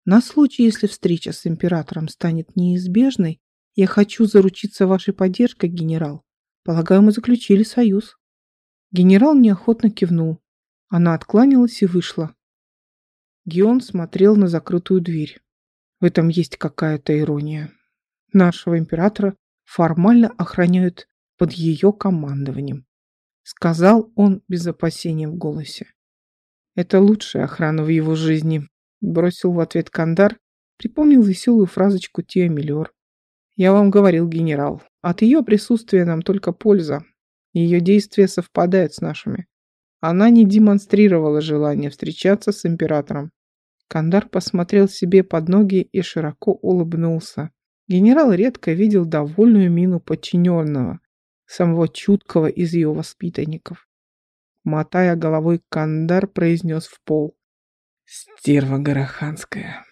На случай, если встреча с императором станет неизбежной, я хочу заручиться вашей поддержкой, генерал. Полагаю, мы заключили союз. Генерал неохотно кивнул. Она откланялась и вышла. Гион смотрел на закрытую дверь. В этом есть какая-то ирония. Нашего императора формально охраняют под ее командованием. Сказал он без опасения в голосе. Это лучшая охрана в его жизни. Бросил в ответ Кандар, припомнил веселую фразочку Тиа Миллер. Я вам говорил, генерал, от ее присутствия нам только польза. Ее действия совпадают с нашими. Она не демонстрировала желания встречаться с императором. Кандар посмотрел себе под ноги и широко улыбнулся. Генерал редко видел довольную мину подчиненного, самого чуткого из его воспитанников. Мотая головой, Кандар произнес в пол. «Стерва Гороханская».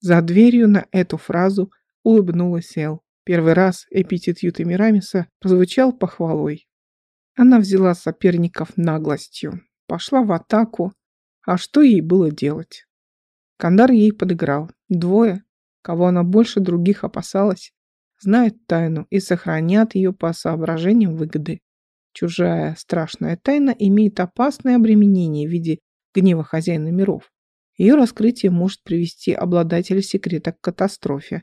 За дверью на эту фразу улыбнулась Эл. Первый раз эпитет Юты Мирамиса прозвучал похвалой. Она взяла соперников наглостью, пошла в атаку, а что ей было делать? Кандар ей подыграл. Двое, кого она больше других опасалась, знают тайну и сохранят ее по соображениям выгоды. Чужая страшная тайна имеет опасное обременение в виде гнева хозяина миров. Ее раскрытие может привести обладателя секрета к катастрофе,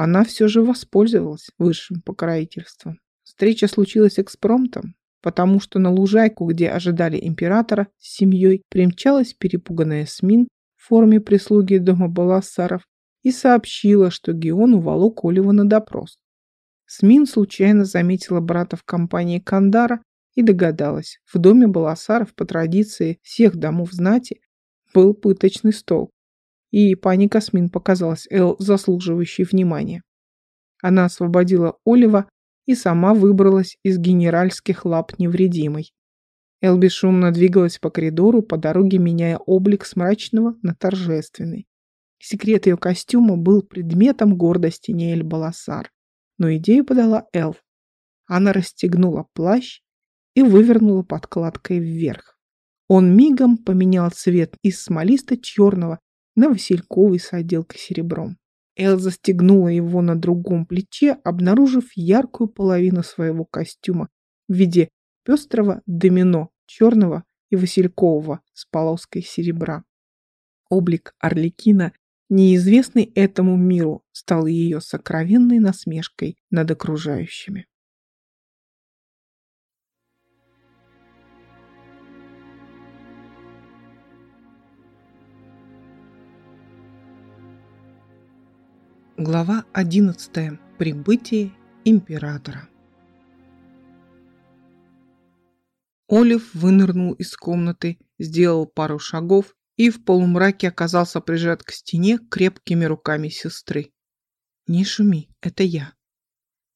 она все же воспользовалась высшим покровительством. Встреча случилась экспромтом, потому что на лужайку, где ожидали императора с семьей, примчалась перепуганная Смин в форме прислуги дома Балассаров и сообщила, что Геон уволок Олива на допрос. Смин случайно заметила брата в компании Кандара и догадалась, в доме Баласаров по традиции всех домов знати был пыточный стол, и паника Смин показалась Эл заслуживающей внимания. Она освободила Олива и сама выбралась из генеральских лап невредимой. Эл бесшумно двигалась по коридору, по дороге меняя облик с мрачного на торжественный. Секрет ее костюма был предметом гордости Неэль Баласар, но идею подала Эл. Она расстегнула плащ и вывернула подкладкой вверх. Он мигом поменял цвет из смолисто-черного на васильковый с отделкой серебром. Эл застегнула его на другом плече, обнаружив яркую половину своего костюма в виде пестрого домино черного и василькового с полоской серебра. Облик Орликина, неизвестный этому миру, стал ее сокровенной насмешкой над окружающими. Глава 11. Прибытие императора. Олив вынырнул из комнаты, сделал пару шагов и в полумраке оказался прижат к стене крепкими руками сестры. «Не шуми, это я».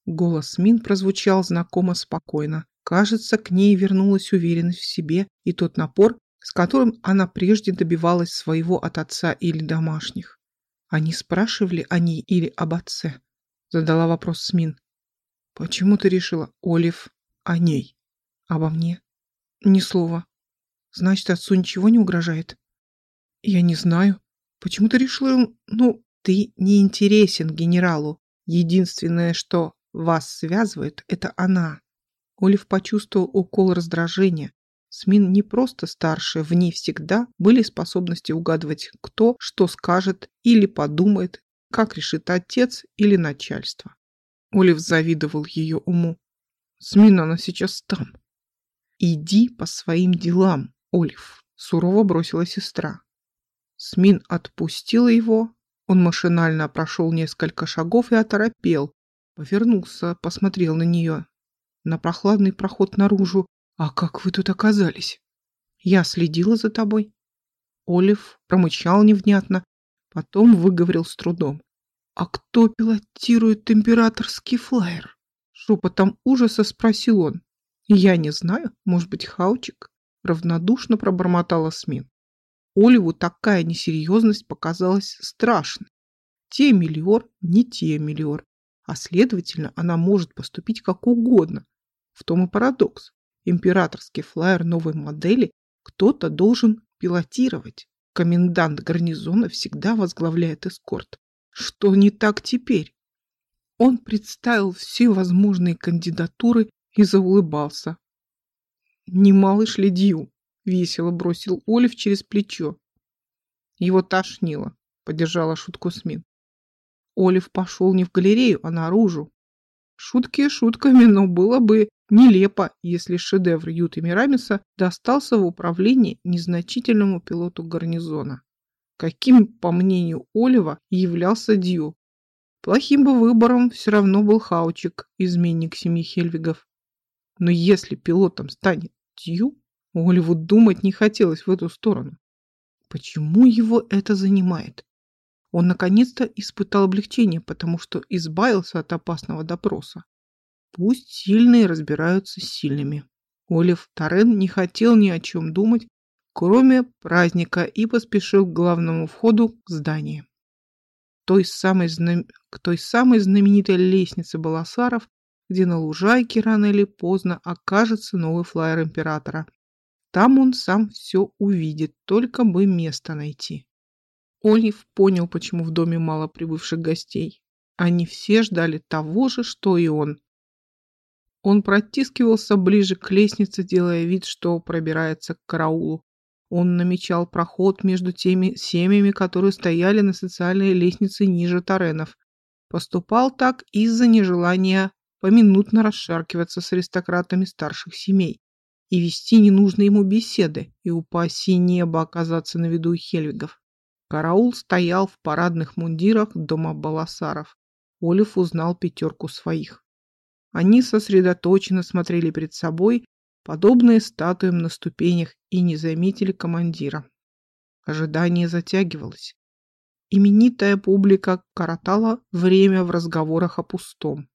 Голос Мин прозвучал знакомо спокойно. Кажется, к ней вернулась уверенность в себе и тот напор, с которым она прежде добивалась своего от отца или домашних. Они спрашивали о ней или об отце? Задала вопрос Смин. Почему ты решила, Олив, о ней? Обо мне? Ни слова. Значит, отцу ничего не угрожает? Я не знаю. Почему ты решила, ну, ты не интересен генералу. Единственное, что вас связывает, это она. Олив почувствовал укол раздражения. Смин не просто старшая, в ней всегда были способности угадывать, кто что скажет или подумает, как решит отец или начальство. Олив завидовал ее уму. Смин, она сейчас там. Иди по своим делам, Олив, сурово бросила сестра. Смин отпустила его. Он машинально прошел несколько шагов и оторопел. Повернулся, посмотрел на нее. На прохладный проход наружу «А как вы тут оказались?» «Я следила за тобой». Олив промычал невнятно, потом выговорил с трудом. «А кто пилотирует императорский флайер?» Шепотом ужаса спросил он. «Я не знаю, может быть, Хаучик?» Равнодушно пробормотала Смин. Оливу такая несерьезность показалась страшной. Те миллиор, не те миллиор, а следовательно, она может поступить как угодно. В том и парадокс императорский флайер новой модели кто-то должен пилотировать. Комендант гарнизона всегда возглавляет эскорт. Что не так теперь? Он представил все возможные кандидатуры и заулыбался. «Не малыш ли Дью?» — весело бросил Олив через плечо. Его тошнило, — поддержала шутку Смин. Олив пошел не в галерею, а наружу. Шутки шутками, но было бы Нелепо, если шедевр Юты Мирамиса достался в управление незначительному пилоту гарнизона. Каким, по мнению Олива, являлся Дью. Плохим бы выбором все равно был Хаучик, изменник семьи Хельвигов. Но если пилотом станет Дью, Оливу думать не хотелось в эту сторону. Почему его это занимает? Он наконец-то испытал облегчение, потому что избавился от опасного допроса. Пусть сильные разбираются с сильными. Олив Тарен не хотел ни о чем думать, кроме праздника, и поспешил к главному входу к зданию. Той самой знам... К той самой знаменитой лестнице Баласаров, где на лужайке рано или поздно окажется новый флайер Императора. Там он сам все увидит, только бы место найти. Олив понял, почему в доме мало прибывших гостей. Они все ждали того же, что и он. Он протискивался ближе к лестнице, делая вид, что пробирается к караулу. Он намечал проход между теми семьями, которые стояли на социальной лестнице ниже Таренов. Поступал так из-за нежелания поминутно расшаркиваться с аристократами старших семей и вести ненужные ему беседы, и упаси небо оказаться на виду Хельвигов. Караул стоял в парадных мундирах дома Баласаров. Олив узнал пятерку своих. Они сосредоточенно смотрели перед собой, подобные статуям на ступенях, и не заметили командира. Ожидание затягивалось. Именитая публика коротала время в разговорах о пустом.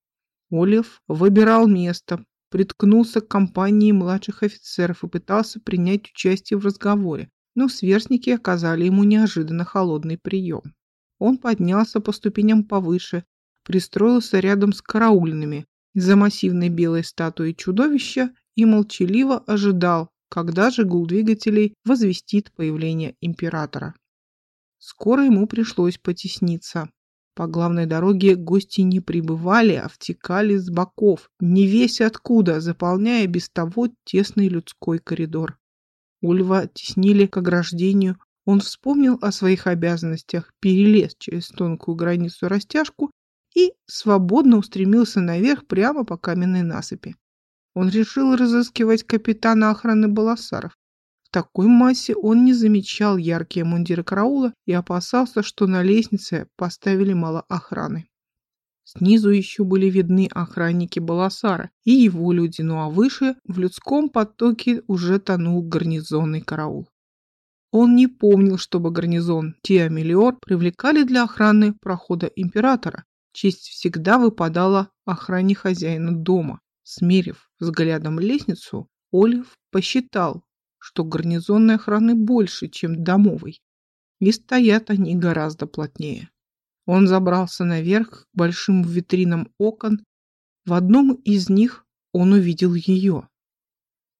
Олив выбирал место, приткнулся к компании младших офицеров и пытался принять участие в разговоре, но сверстники оказали ему неожиданно холодный прием. Он поднялся по ступеням повыше, пристроился рядом с караульными, за массивной белой статуей чудовища и молчаливо ожидал, когда же гул двигателей возвестит появление императора. Скоро ему пришлось потесниться. По главной дороге гости не прибывали, а втекали с боков, не весь откуда, заполняя без того тесный людской коридор. Ульва теснили к ограждению. Он вспомнил о своих обязанностях, перелез через тонкую границу растяжку и свободно устремился наверх прямо по каменной насыпи. Он решил разыскивать капитана охраны Баласаров. В такой массе он не замечал яркие мундиры караула и опасался, что на лестнице поставили мало охраны. Снизу еще были видны охранники Баласара и его люди, ну а выше в людском потоке уже тонул гарнизонный караул. Он не помнил, чтобы гарнизон Тиамелиор привлекали для охраны прохода императора, Честь всегда выпадала охране хозяина дома. Смерив взглядом лестницу, Олив посчитал, что гарнизонной охраны больше, чем домовой, и стоят они гораздо плотнее. Он забрался наверх к большим витринам окон. В одном из них он увидел ее.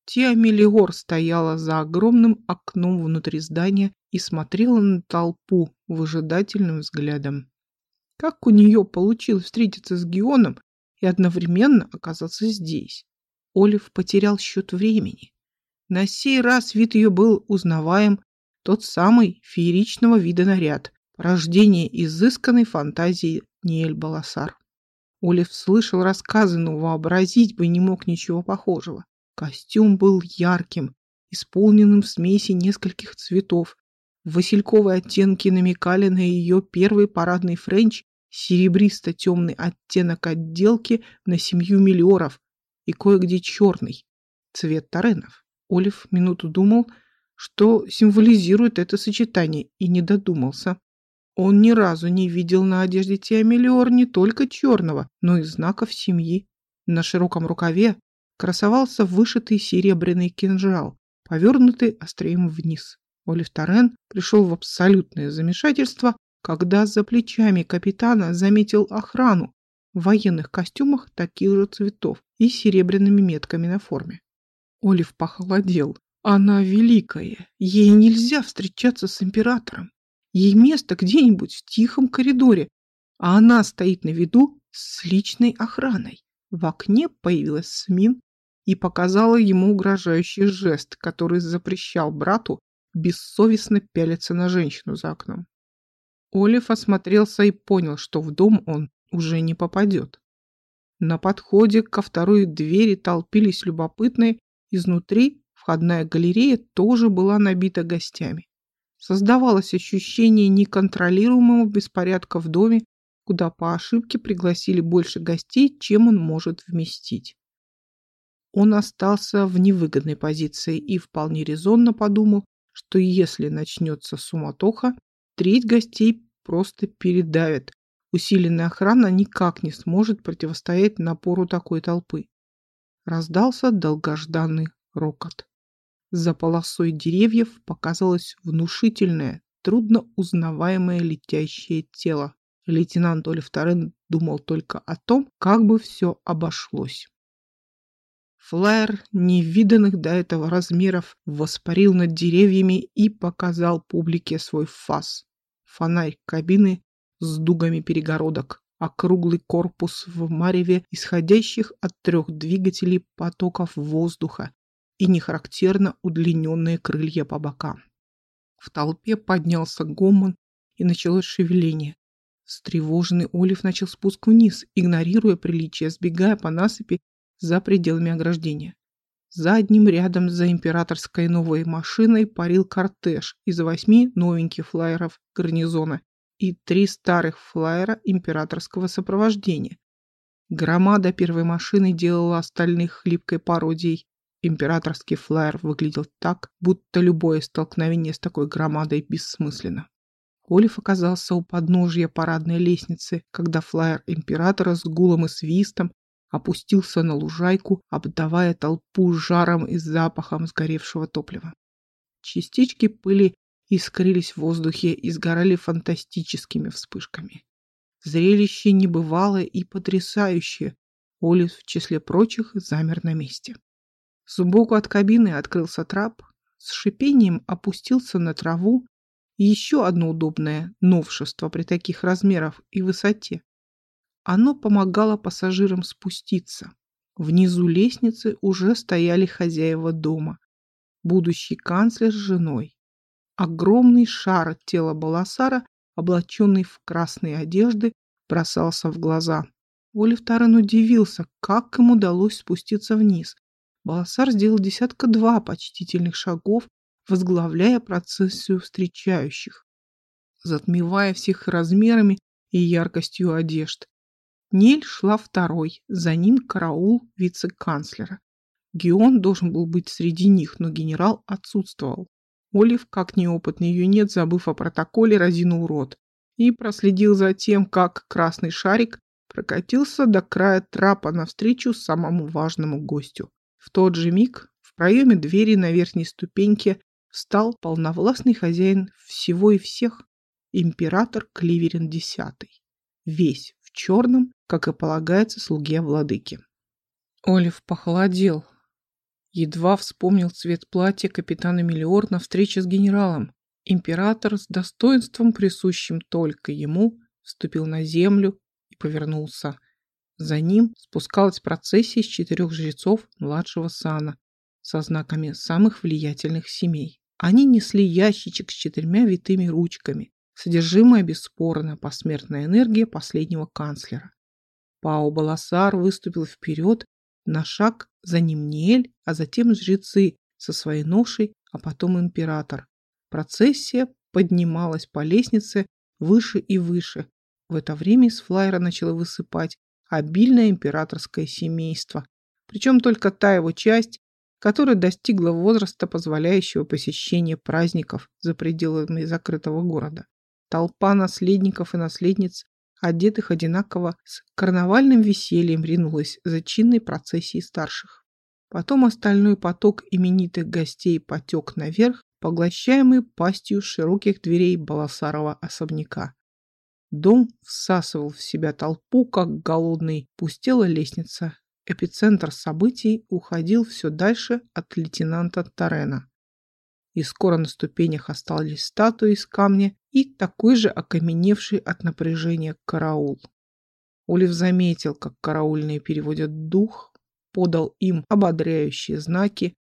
Тиа Мелиор стояла за огромным окном внутри здания и смотрела на толпу выжидательным взглядом. Как у нее получилось встретиться с Геоном и одновременно оказаться здесь? Олив потерял счет времени. На сей раз вид ее был узнаваем, тот самый фееричного вида наряд, рождение изысканной фантазии Ниэль Баласар. Олив слышал рассказы, но вообразить бы не мог ничего похожего. Костюм был ярким, исполненным смеси нескольких цветов. Васильковые оттенки намекали на ее первый парадный френч, серебристо-темный оттенок отделки на семью миллиоров и кое-где черный, цвет таренов. Олив минуту думал, что символизирует это сочетание, и не додумался. Он ни разу не видел на одежде Тиамелиор не только черного, но и знаков семьи. На широком рукаве красовался вышитый серебряный кинжал, повернутый острием вниз. Олив Торрен пришел в абсолютное замешательство, когда за плечами капитана заметил охрану в военных костюмах таких же цветов и серебряными метками на форме. Олив похолодел. Она великая, ей нельзя встречаться с императором. Ей место где-нибудь в тихом коридоре, а она стоит на виду с личной охраной. В окне появилась Смин и показала ему угрожающий жест, который запрещал брату бессовестно пялиться на женщину за окном. Олив осмотрелся и понял, что в дом он уже не попадет. На подходе ко второй двери толпились любопытные, изнутри входная галерея тоже была набита гостями. Создавалось ощущение неконтролируемого беспорядка в доме, куда по ошибке пригласили больше гостей, чем он может вместить. Он остался в невыгодной позиции и вполне резонно подумал, что если начнется суматоха, треть гостей просто передавит. Усиленная охрана никак не сможет противостоять напору такой толпы. Раздался долгожданный рокот. За полосой деревьев показалось внушительное, трудно узнаваемое летящее тело. Лейтенант Олив Торрен думал только о том, как бы все обошлось. Флайер невиданных до этого размеров воспарил над деревьями и показал публике свой фас. Фонарь кабины с дугами перегородок, округлый корпус в мареве исходящих от трех двигателей потоков воздуха и нехарактерно удлиненные крылья по бокам. В толпе поднялся гомон и началось шевеление. Встревоженный Олив начал спуск вниз, игнорируя приличие, сбегая по насыпи за пределами ограждения. Задним рядом за императорской новой машиной парил кортеж из восьми новеньких флайеров гарнизона и три старых флайера императорского сопровождения. Громада первой машины делала остальных хлипкой пародией, Императорский флайер выглядел так, будто любое столкновение с такой громадой бессмысленно. Олив оказался у подножья парадной лестницы, когда флайер императора с гулом и свистом опустился на лужайку, обдавая толпу жаром и запахом сгоревшего топлива. Частички пыли искрились в воздухе и сгорали фантастическими вспышками. Зрелище небывалое и потрясающее. Олив в числе прочих замер на месте. Сбоку от кабины открылся трап, с шипением опустился на траву. еще одно удобное новшество при таких размерах и высоте. Оно помогало пассажирам спуститься. Внизу лестницы уже стояли хозяева дома. Будущий канцлер с женой. Огромный шар тела Баласара, облаченный в красные одежды, бросался в глаза. Олив Таран удивился, как им удалось спуститься вниз. Баласар сделал десятка-два почтительных шагов, возглавляя процессию встречающих, затмевая всех размерами и яркостью одежд. Нель шла второй, за ним караул вице-канцлера. Геон должен был быть среди них, но генерал отсутствовал. Олив, как неопытный юнец, забыв о протоколе, разинул рот и проследил за тем, как красный шарик прокатился до края трапа навстречу самому важному гостю. В тот же миг в проеме двери на верхней ступеньке встал полновластный хозяин всего и всех император Кливерин X, весь в черном, как и полагается слуге владыки. Олив похолодел. Едва вспомнил цвет платья капитана Миллиор на встрече с генералом. Император с достоинством, присущим только ему, вступил на землю и повернулся. За ним спускалась процессия из четырех жрецов младшего сана со знаками самых влиятельных семей. Они несли ящичек с четырьмя витыми ручками, содержимое бесспорно посмертная энергия последнего канцлера. Пао Баласар выступил вперед, на шаг за ним Ниэль, а затем жрецы со своей ношей, а потом император. Процессия поднималась по лестнице выше и выше. В это время из флайера начало высыпать обильное императорское семейство, причем только та его часть, которая достигла возраста, позволяющего посещение праздников за пределами закрытого города. Толпа наследников и наследниц, одетых одинаково, с карнавальным весельем ринулась за чинной процессией старших. Потом остальной поток именитых гостей потек наверх, поглощаемый пастью широких дверей Баласарова особняка. Дом всасывал в себя толпу, как голодный, пустела лестница. Эпицентр событий уходил все дальше от лейтенанта Тарена. И скоро на ступенях остались статуи из камня и такой же окаменевший от напряжения караул. Олив заметил, как караульные переводят дух, подал им ободряющие знаки.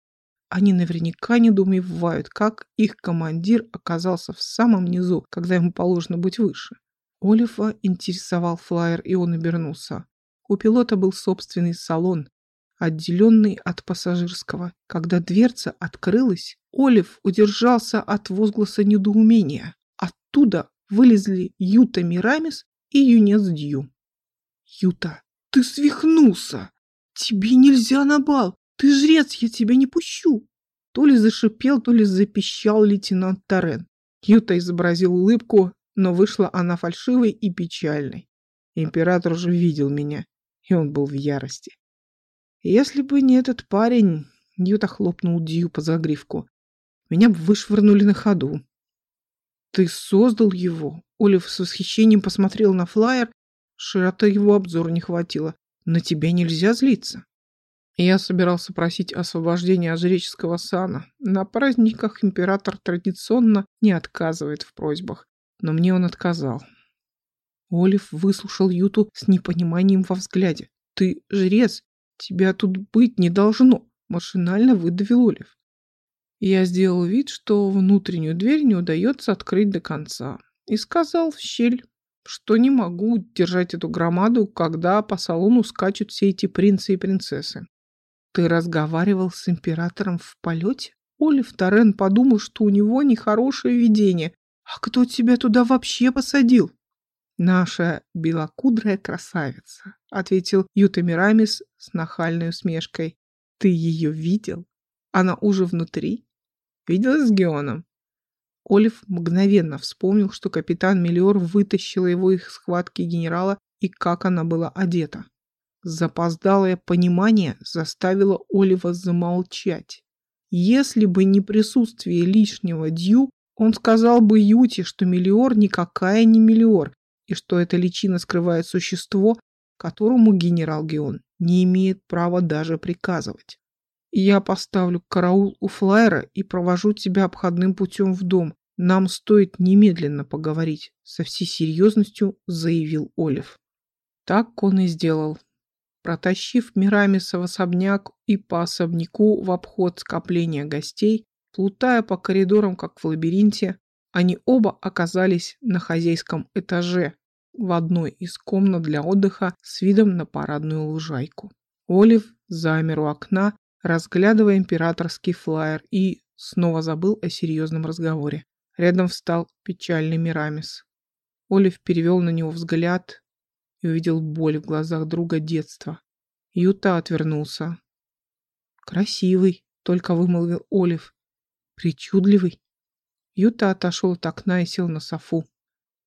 Они наверняка недоумевают, как их командир оказался в самом низу, когда ему положено быть выше. Олива интересовал флайер, и он обернулся. У пилота был собственный салон, отделенный от пассажирского. Когда дверца открылась, Олив удержался от возгласа недоумения. Оттуда вылезли Юта Мирамис и юнец Дью. «Юта, ты свихнулся! Тебе нельзя на бал! Ты жрец, я тебя не пущу!» То ли зашипел, то ли запищал лейтенант Торрен. Юта изобразил улыбку, но вышла она фальшивой и печальной. Император уже видел меня, и он был в ярости. Если бы не этот парень, Юта хлопнул Дью по загривку, меня бы вышвырнули на ходу. Ты создал его? Олив с восхищением посмотрел на флаер, широты его обзора не хватило. На тебя нельзя злиться. Я собирался просить освобождения от жреческого сана. На праздниках император традиционно не отказывает в просьбах но мне он отказал. Олив выслушал Юту с непониманием во взгляде. «Ты жрец, тебя тут быть не должно», – машинально выдавил Олив. Я сделал вид, что внутреннюю дверь не удается открыть до конца, и сказал в щель, что не могу держать эту громаду, когда по салону скачут все эти принцы и принцессы. Ты разговаривал с императором в полете? Олив Торрен подумал, что у него нехорошее видение, «А кто тебя туда вообще посадил?» «Наша белокудрая красавица», — ответил Юта Мирамис с нахальной усмешкой. «Ты ее видел? Она уже внутри? Видела с Геоном?» Олив мгновенно вспомнил, что капитан Миллиор вытащила его из схватки генерала и как она была одета. Запоздалое понимание заставило Олива замолчать. Если бы не присутствие лишнего Дью, он сказал бы Юте, что Мелиор никакая не Мелиор, и что эта личина скрывает существо, которому генерал Геон не имеет права даже приказывать. Я поставлю караул у флайера и провожу тебя обходным путем в дом. Нам стоит немедленно поговорить, со всей серьезностью заявил Олив. Так он и сделал. Протащив Мирамиса в особняк и по особняку в обход скопления гостей, Плутая по коридорам, как в лабиринте, они оба оказались на хозяйском этаже в одной из комнат для отдыха с видом на парадную лужайку. Олив замер у окна, разглядывая императорский флаер и снова забыл о серьезном разговоре. Рядом встал печальный Мирамис. Олив перевел на него взгляд и увидел боль в глазах друга детства. Юта отвернулся. «Красивый», — только вымолвил Олив, Причудливый. Юта отошел от окна и сел на софу.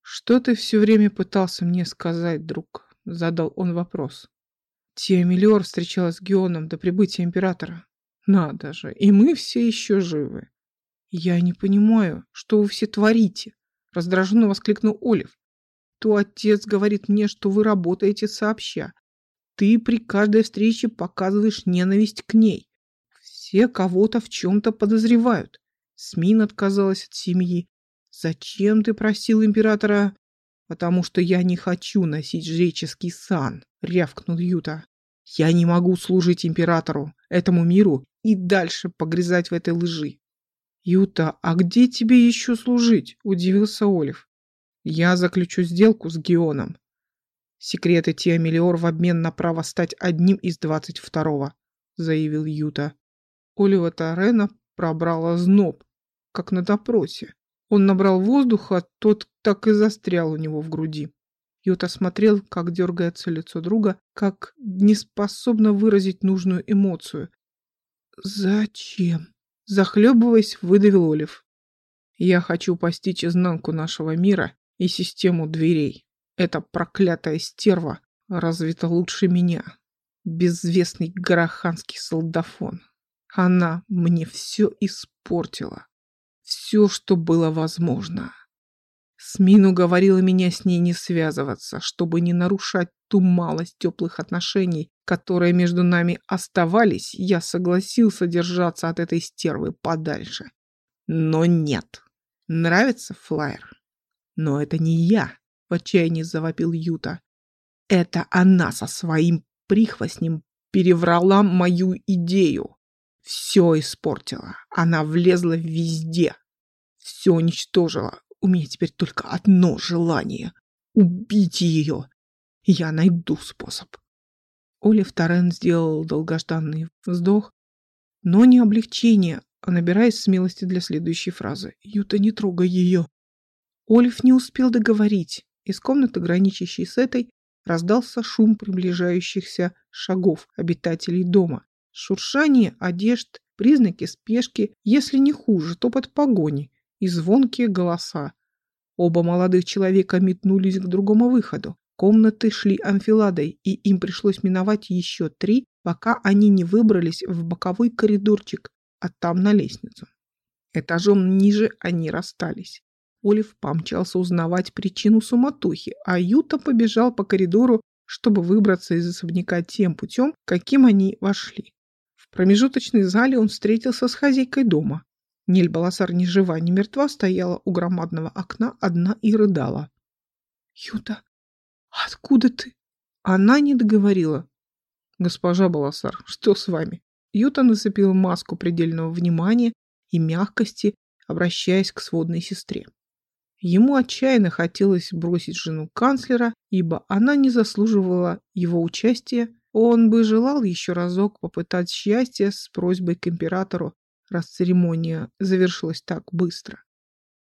«Что ты все время пытался мне сказать, друг?» — задал он вопрос. Тиамелиор встречалась с Геоном до прибытия императора. Надо же, и мы все еще живы. Я не понимаю, что вы все творите. Раздраженно воскликнул Олив. То отец говорит мне, что вы работаете сообща. Ты при каждой встрече показываешь ненависть к ней. Все кого-то в чем-то подозревают. Смин отказалась от семьи. Зачем ты просил императора? Потому что я не хочу носить жреческий сан, рявкнул Юта. Я не могу служить императору, этому миру и дальше погрязать в этой лжи. Юта, а где тебе еще служить? Удивился Олив. Я заключу сделку с Геоном. Секреты Тиамелиор в обмен на право стать одним из двадцать второго, заявил Юта. Олива Тарена пробрала зноб, как на допросе. Он набрал воздуха, тот так и застрял у него в груди. Юта смотрел, как дергается лицо друга, как не способно выразить нужную эмоцию. «Зачем?» Захлебываясь, выдавил Олив. «Я хочу постичь изнанку нашего мира и систему дверей. Эта проклятая стерва развита лучше меня. Безвестный гараханский солдафон. Она мне все испортила. Все, что было возможно. Смину говорила меня с ней не связываться, чтобы не нарушать ту малость теплых отношений, которые между нами оставались, я согласился держаться от этой стервы подальше. Но нет. Нравится флайер? Но это не я, в отчаянии завопил Юта. Это она со своим прихвостнем переврала мою идею. Все испортила. Она влезла везде. Все уничтожила. У меня теперь только одно желание — убить ее. Я найду способ. Олив Торрен сделал долгожданный вздох, но не облегчение, а набираясь смелости для следующей фразы. «Юта, не трогай ее!» Олив не успел договорить. Из комнаты, граничащей с этой, раздался шум приближающихся шагов обитателей дома. Шуршание одежд, признаки спешки, если не хуже, топот погони и звонкие голоса. Оба молодых человека метнулись к другому выходу. Комнаты шли анфиладой, и им пришлось миновать еще три, пока они не выбрались в боковой коридорчик, а там на лестницу. Этажом ниже они расстались. Олив помчался узнавать причину суматохи, а Юта побежал по коридору, чтобы выбраться из особняка тем путем, каким они вошли. В промежуточной зале он встретился с хозяйкой дома. Нель Баласар ни жива, ни мертва стояла у громадного окна одна и рыдала. «Юта, откуда ты?» Она не договорила. «Госпожа Баласар, что с вами?» Юта нацепил маску предельного внимания и мягкости, обращаясь к сводной сестре. Ему отчаянно хотелось бросить жену канцлера, ибо она не заслуживала его участия. Он бы желал еще разок попытать счастье с просьбой к императору, раз церемония завершилась так быстро.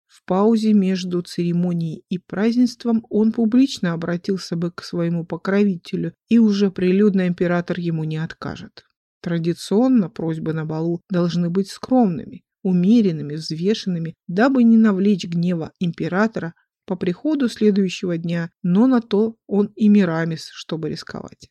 В паузе между церемонией и празднеством он публично обратился бы к своему покровителю, и уже прилюдно император ему не откажет. Традиционно просьбы на балу должны быть скромными, умеренными, взвешенными, дабы не навлечь гнева императора по приходу следующего дня, но на то он и Мирамис, чтобы рисковать.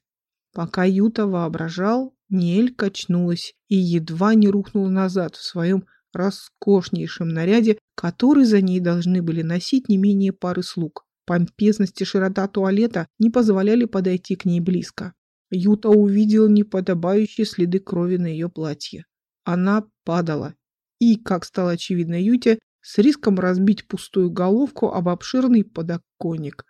Пока Юта воображал, Ниэль качнулась и едва не рухнула назад в своем роскошнейшем наряде, который за ней должны были носить не менее пары слуг. Помпезность и широта туалета не позволяли подойти к ней близко. Юта увидел неподобающие следы крови на ее платье. Она падала, и, как стало очевидно Юте, с риском разбить пустую головку об обширный подоконник.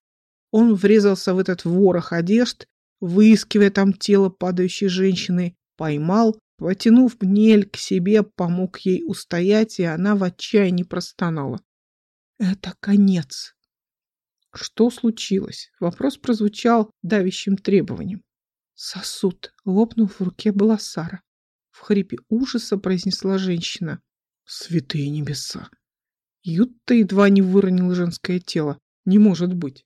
Он врезался в этот ворох одежд, выискивая там тело падающей женщины, поймал, потянув Нель к себе, помог ей устоять, и она в отчаянии простонала. «Это конец!» Что случилось? Вопрос прозвучал давящим требованием. Сосуд, лопнув в руке Баласара. В хрипе ужаса произнесла женщина. Святые небеса! Ютта едва не выронил женское тело. Не может быть.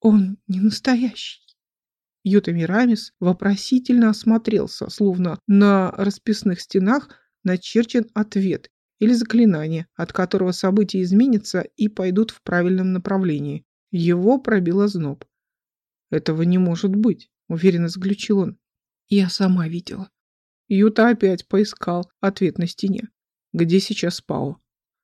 Он не настоящий. Юта Мирамис вопросительно осмотрелся, словно на расписных стенах начерчен ответ или заклинание, от которого события изменятся и пойдут в правильном направлении. Его пробило зноб. «Этого не может быть», — уверенно заключил он. «Я сама видела». Юта опять поискал ответ на стене. Где сейчас Пао?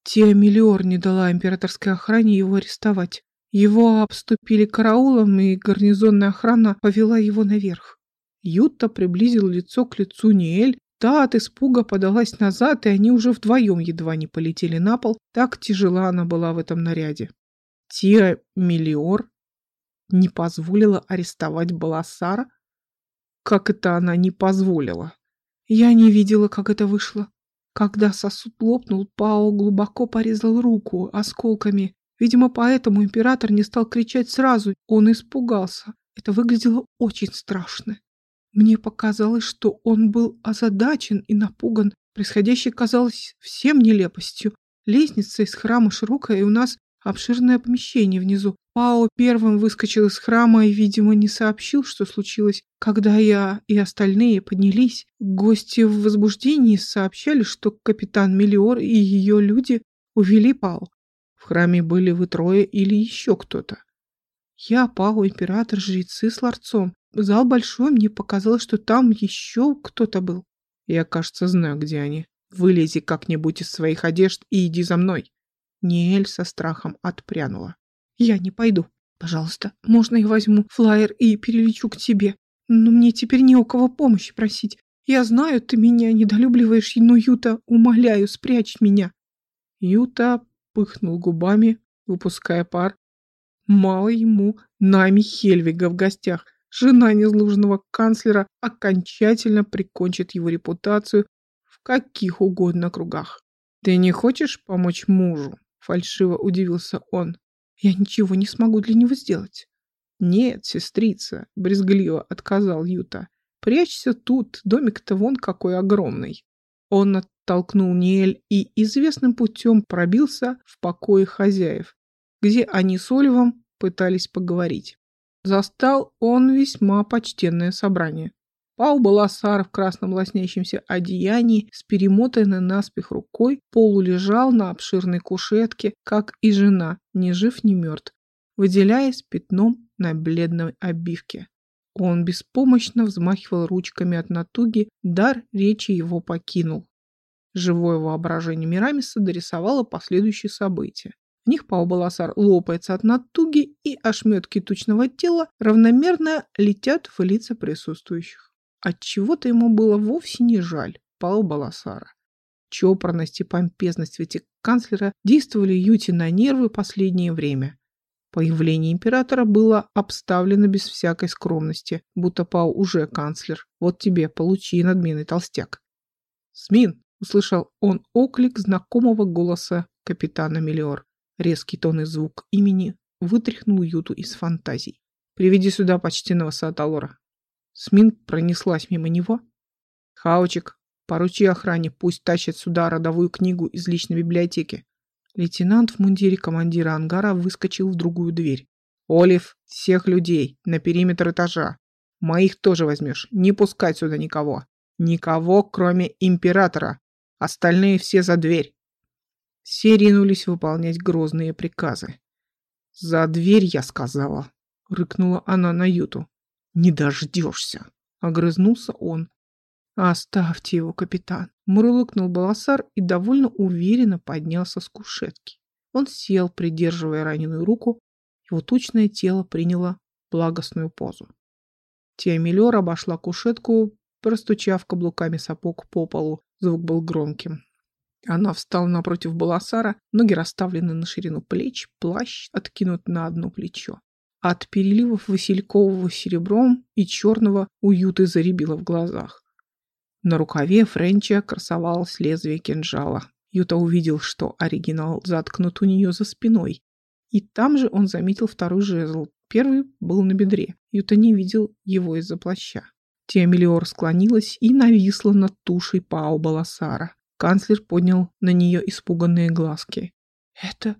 Тия Миллиор не дала императорской охране его арестовать. Его обступили караулом, и гарнизонная охрана повела его наверх. Юта приблизил лицо к лицу Ниэль, та от испуга подалась назад, и они уже вдвоем едва не полетели на пол, так тяжела она была в этом наряде. Тия Миллиор не позволила арестовать Баласара? Как это она не позволила? Я не видела, как это вышло. Когда сосуд лопнул, Пао глубоко порезал руку осколками. Видимо, поэтому император не стал кричать сразу. Он испугался. Это выглядело очень страшно. Мне показалось, что он был озадачен и напуган. Происходящее казалось всем нелепостью. Лестница из храма широкая, и у нас обширное помещение внизу. Пао первым выскочил из храма и, видимо, не сообщил, что случилось. Когда я и остальные поднялись, гости в возбуждении сообщали, что капитан Мелиор и ее люди увели Пао. В храме были вы трое или еще кто-то. Я, Пао, император, жрецы с ларцом. Зал большой, мне показалось, что там еще кто-то был. Я, кажется, знаю, где они. Вылези как-нибудь из своих одежд и иди за мной. Ниэль со страхом отпрянула. «Я не пойду. Пожалуйста, можно я возьму флаер и перелечу к тебе? Но мне теперь не у кого помощи просить. Я знаю, ты меня недолюбливаешь, но, Юта, умоляю, спрячь меня». Юта пыхнул губами, выпуская пар. Мало ему нами Хельвига в гостях. Жена незлужного канцлера окончательно прикончит его репутацию в каких угодно кругах. «Ты не хочешь помочь мужу?» Фальшиво удивился он. Я ничего не смогу для него сделать. Нет, сестрица, брезгливо отказал Юта. Прячься тут, домик-то вон какой огромный. Он оттолкнул Ниэль и известным путем пробился в покое хозяев, где они с Оливом пытались поговорить. Застал он весьма почтенное собрание. Пау Баласар в красном лоснящемся одеянии с перемотанной наспех рукой полулежал на обширной кушетке, как и жена, ни жив, ни мертв, выделяясь пятном на бледной обивке. Он беспомощно взмахивал ручками от натуги, дар речи его покинул. Живое воображение Мирамиса дорисовало последующие события. В них Пау Баласар лопается от натуги, и ошметки тучного тела равномерно летят в лица присутствующих. Отчего-то ему было вовсе не жаль Пау Баласара. Чопорность и помпезность канцлера действовали Юте на нервы последнее время. Появление императора было обставлено без всякой скромности, будто Пау уже канцлер. Вот тебе, получи, надменный толстяк. «Смин!» — услышал он оклик знакомого голоса капитана Миллиор. Резкий тон и звук имени вытряхнул Юту из фантазий. «Приведи сюда почтенного Сааталора. Смин пронеслась мимо него. «Хаучик, поручи охране, пусть тащит сюда родовую книгу из личной библиотеки». Лейтенант в мундире командира ангара выскочил в другую дверь. «Олив, всех людей, на периметр этажа. Моих тоже возьмешь, не пускать сюда никого. Никого, кроме императора. Остальные все за дверь». Все ринулись выполнять грозные приказы. «За дверь, я сказала», — рыкнула она на Юту. «Не дождешься!» — огрызнулся он. «Оставьте его, капитан!» — мурлыкнул Баласар и довольно уверенно поднялся с кушетки. Он сел, придерживая раненую руку, его тучное тело приняло благостную позу. Тиамелер обошла кушетку, простучав каблуками сапог по полу. Звук был громким. Она встала напротив Баласара, ноги расставлены на ширину плеч, плащ откинут на одно плечо. От переливов василькового серебром и черного уюты заребило в глазах. На рукаве Френча красовалось лезвие кинжала. Юта увидел, что оригинал заткнут у нее за спиной. И там же он заметил второй жезл. Первый был на бедре. Юта не видел его из-за плаща. Тиамелиор склонилась и нависла над тушей Пау Баласара. Канцлер поднял на нее испуганные глазки. «Это...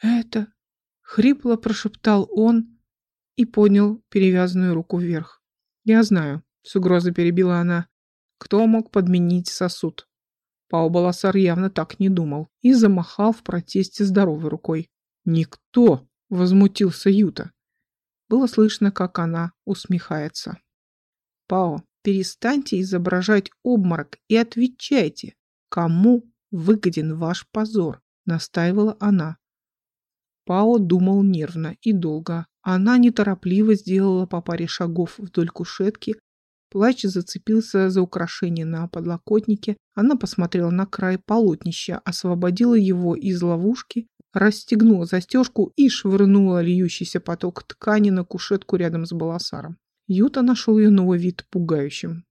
это...» Хрипло прошептал он и поднял перевязанную руку вверх. «Я знаю», — с угрозой перебила она. «Кто мог подменить сосуд?» Пау Баласар явно так не думал и замахал в протесте здоровой рукой. «Никто!» — возмутился Юта. Было слышно, как она усмехается. «Пао, перестаньте изображать обморок и отвечайте, кому выгоден ваш позор. настаивала она. Пао думал нервно и долго. Она неторопливо сделала по паре шагов вдоль кушетки. Плач зацепился за украшение на подлокотнике. Она посмотрела на край полотнища, освободила его из ловушки, расстегнула застежку и швырнула льющийся поток ткани на кушетку рядом с Баласаром. Юта нашел ее новый вид пугающим.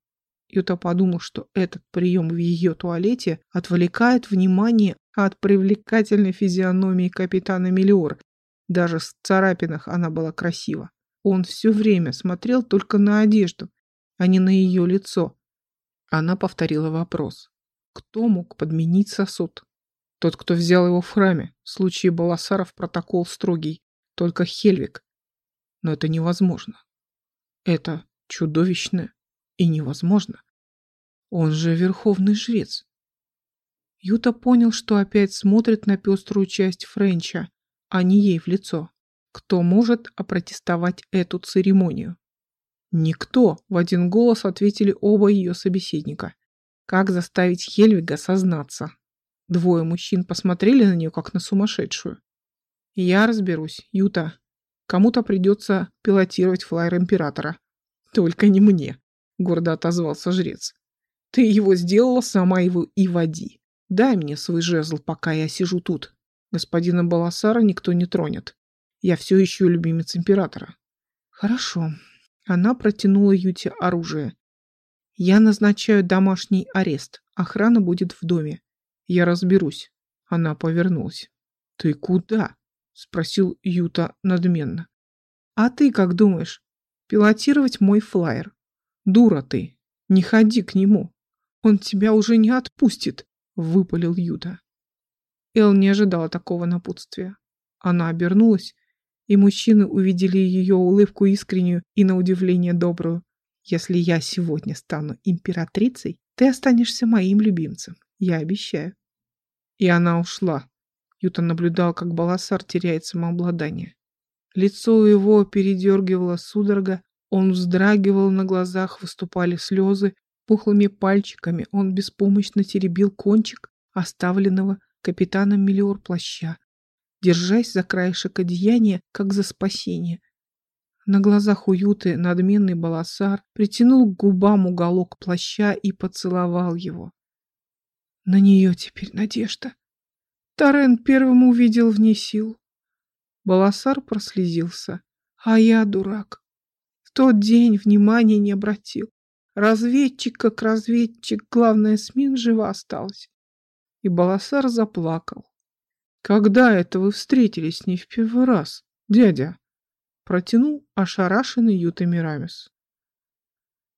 Юта подумал, что этот прием в ее туалете отвлекает внимание от привлекательной физиономии капитана Мелиор. Даже в царапинах она была красива. Он все время смотрел только на одежду, а не на ее лицо. Она повторила вопрос. Кто мог подменить сосуд? Тот, кто взял его в храме. В случае Баласаров протокол строгий. Только Хельвик. Но это невозможно. Это чудовищно и невозможно. Он же верховный жрец. Юта понял, что опять смотрит на пеструю часть Френча, а не ей в лицо. Кто может опротестовать эту церемонию? Никто, в один голос ответили оба ее собеседника. Как заставить Хельвига сознаться? Двое мужчин посмотрели на нее, как на сумасшедшую. Я разберусь, Юта. Кому-то придется пилотировать флайер Императора. Только не мне, гордо отозвался жрец. Ты его сделала, сама его и води. Дай мне свой жезл, пока я сижу тут. Господина Баласара никто не тронет. Я все еще любимец императора. Хорошо. Она протянула Юте оружие. Я назначаю домашний арест. Охрана будет в доме. Я разберусь. Она повернулась. Ты куда? Спросил Юта надменно. А ты как думаешь? Пилотировать мой флайер. Дура ты. Не ходи к нему. Он тебя уже не отпустит, выпалил Юта. Эл не ожидала такого напутствия. Она обернулась, и мужчины увидели ее улыбку искреннюю и на удивление добрую. Если я сегодня стану императрицей, ты останешься моим любимцем. Я обещаю. И она ушла. Юта наблюдал, как Баласар теряет самообладание. Лицо его передергивало судорога, он вздрагивал, на глазах выступали слезы, пухлыми пальчиками он беспомощно теребил кончик оставленного капитаном Миллиор плаща, держась за краешек одеяния, как за спасение. На глазах уюты надменный баласар притянул к губам уголок плаща и поцеловал его. На нее теперь надежда. Тарен первым увидел в ней сил. Баласар прослезился. А я дурак. В тот день внимания не обратил. Разведчик как разведчик, главное, Смин жива осталась. И Баласар заплакал. Когда это вы встретились с ней в первый раз, дядя? Протянул ошарашенный Юта Мирамис.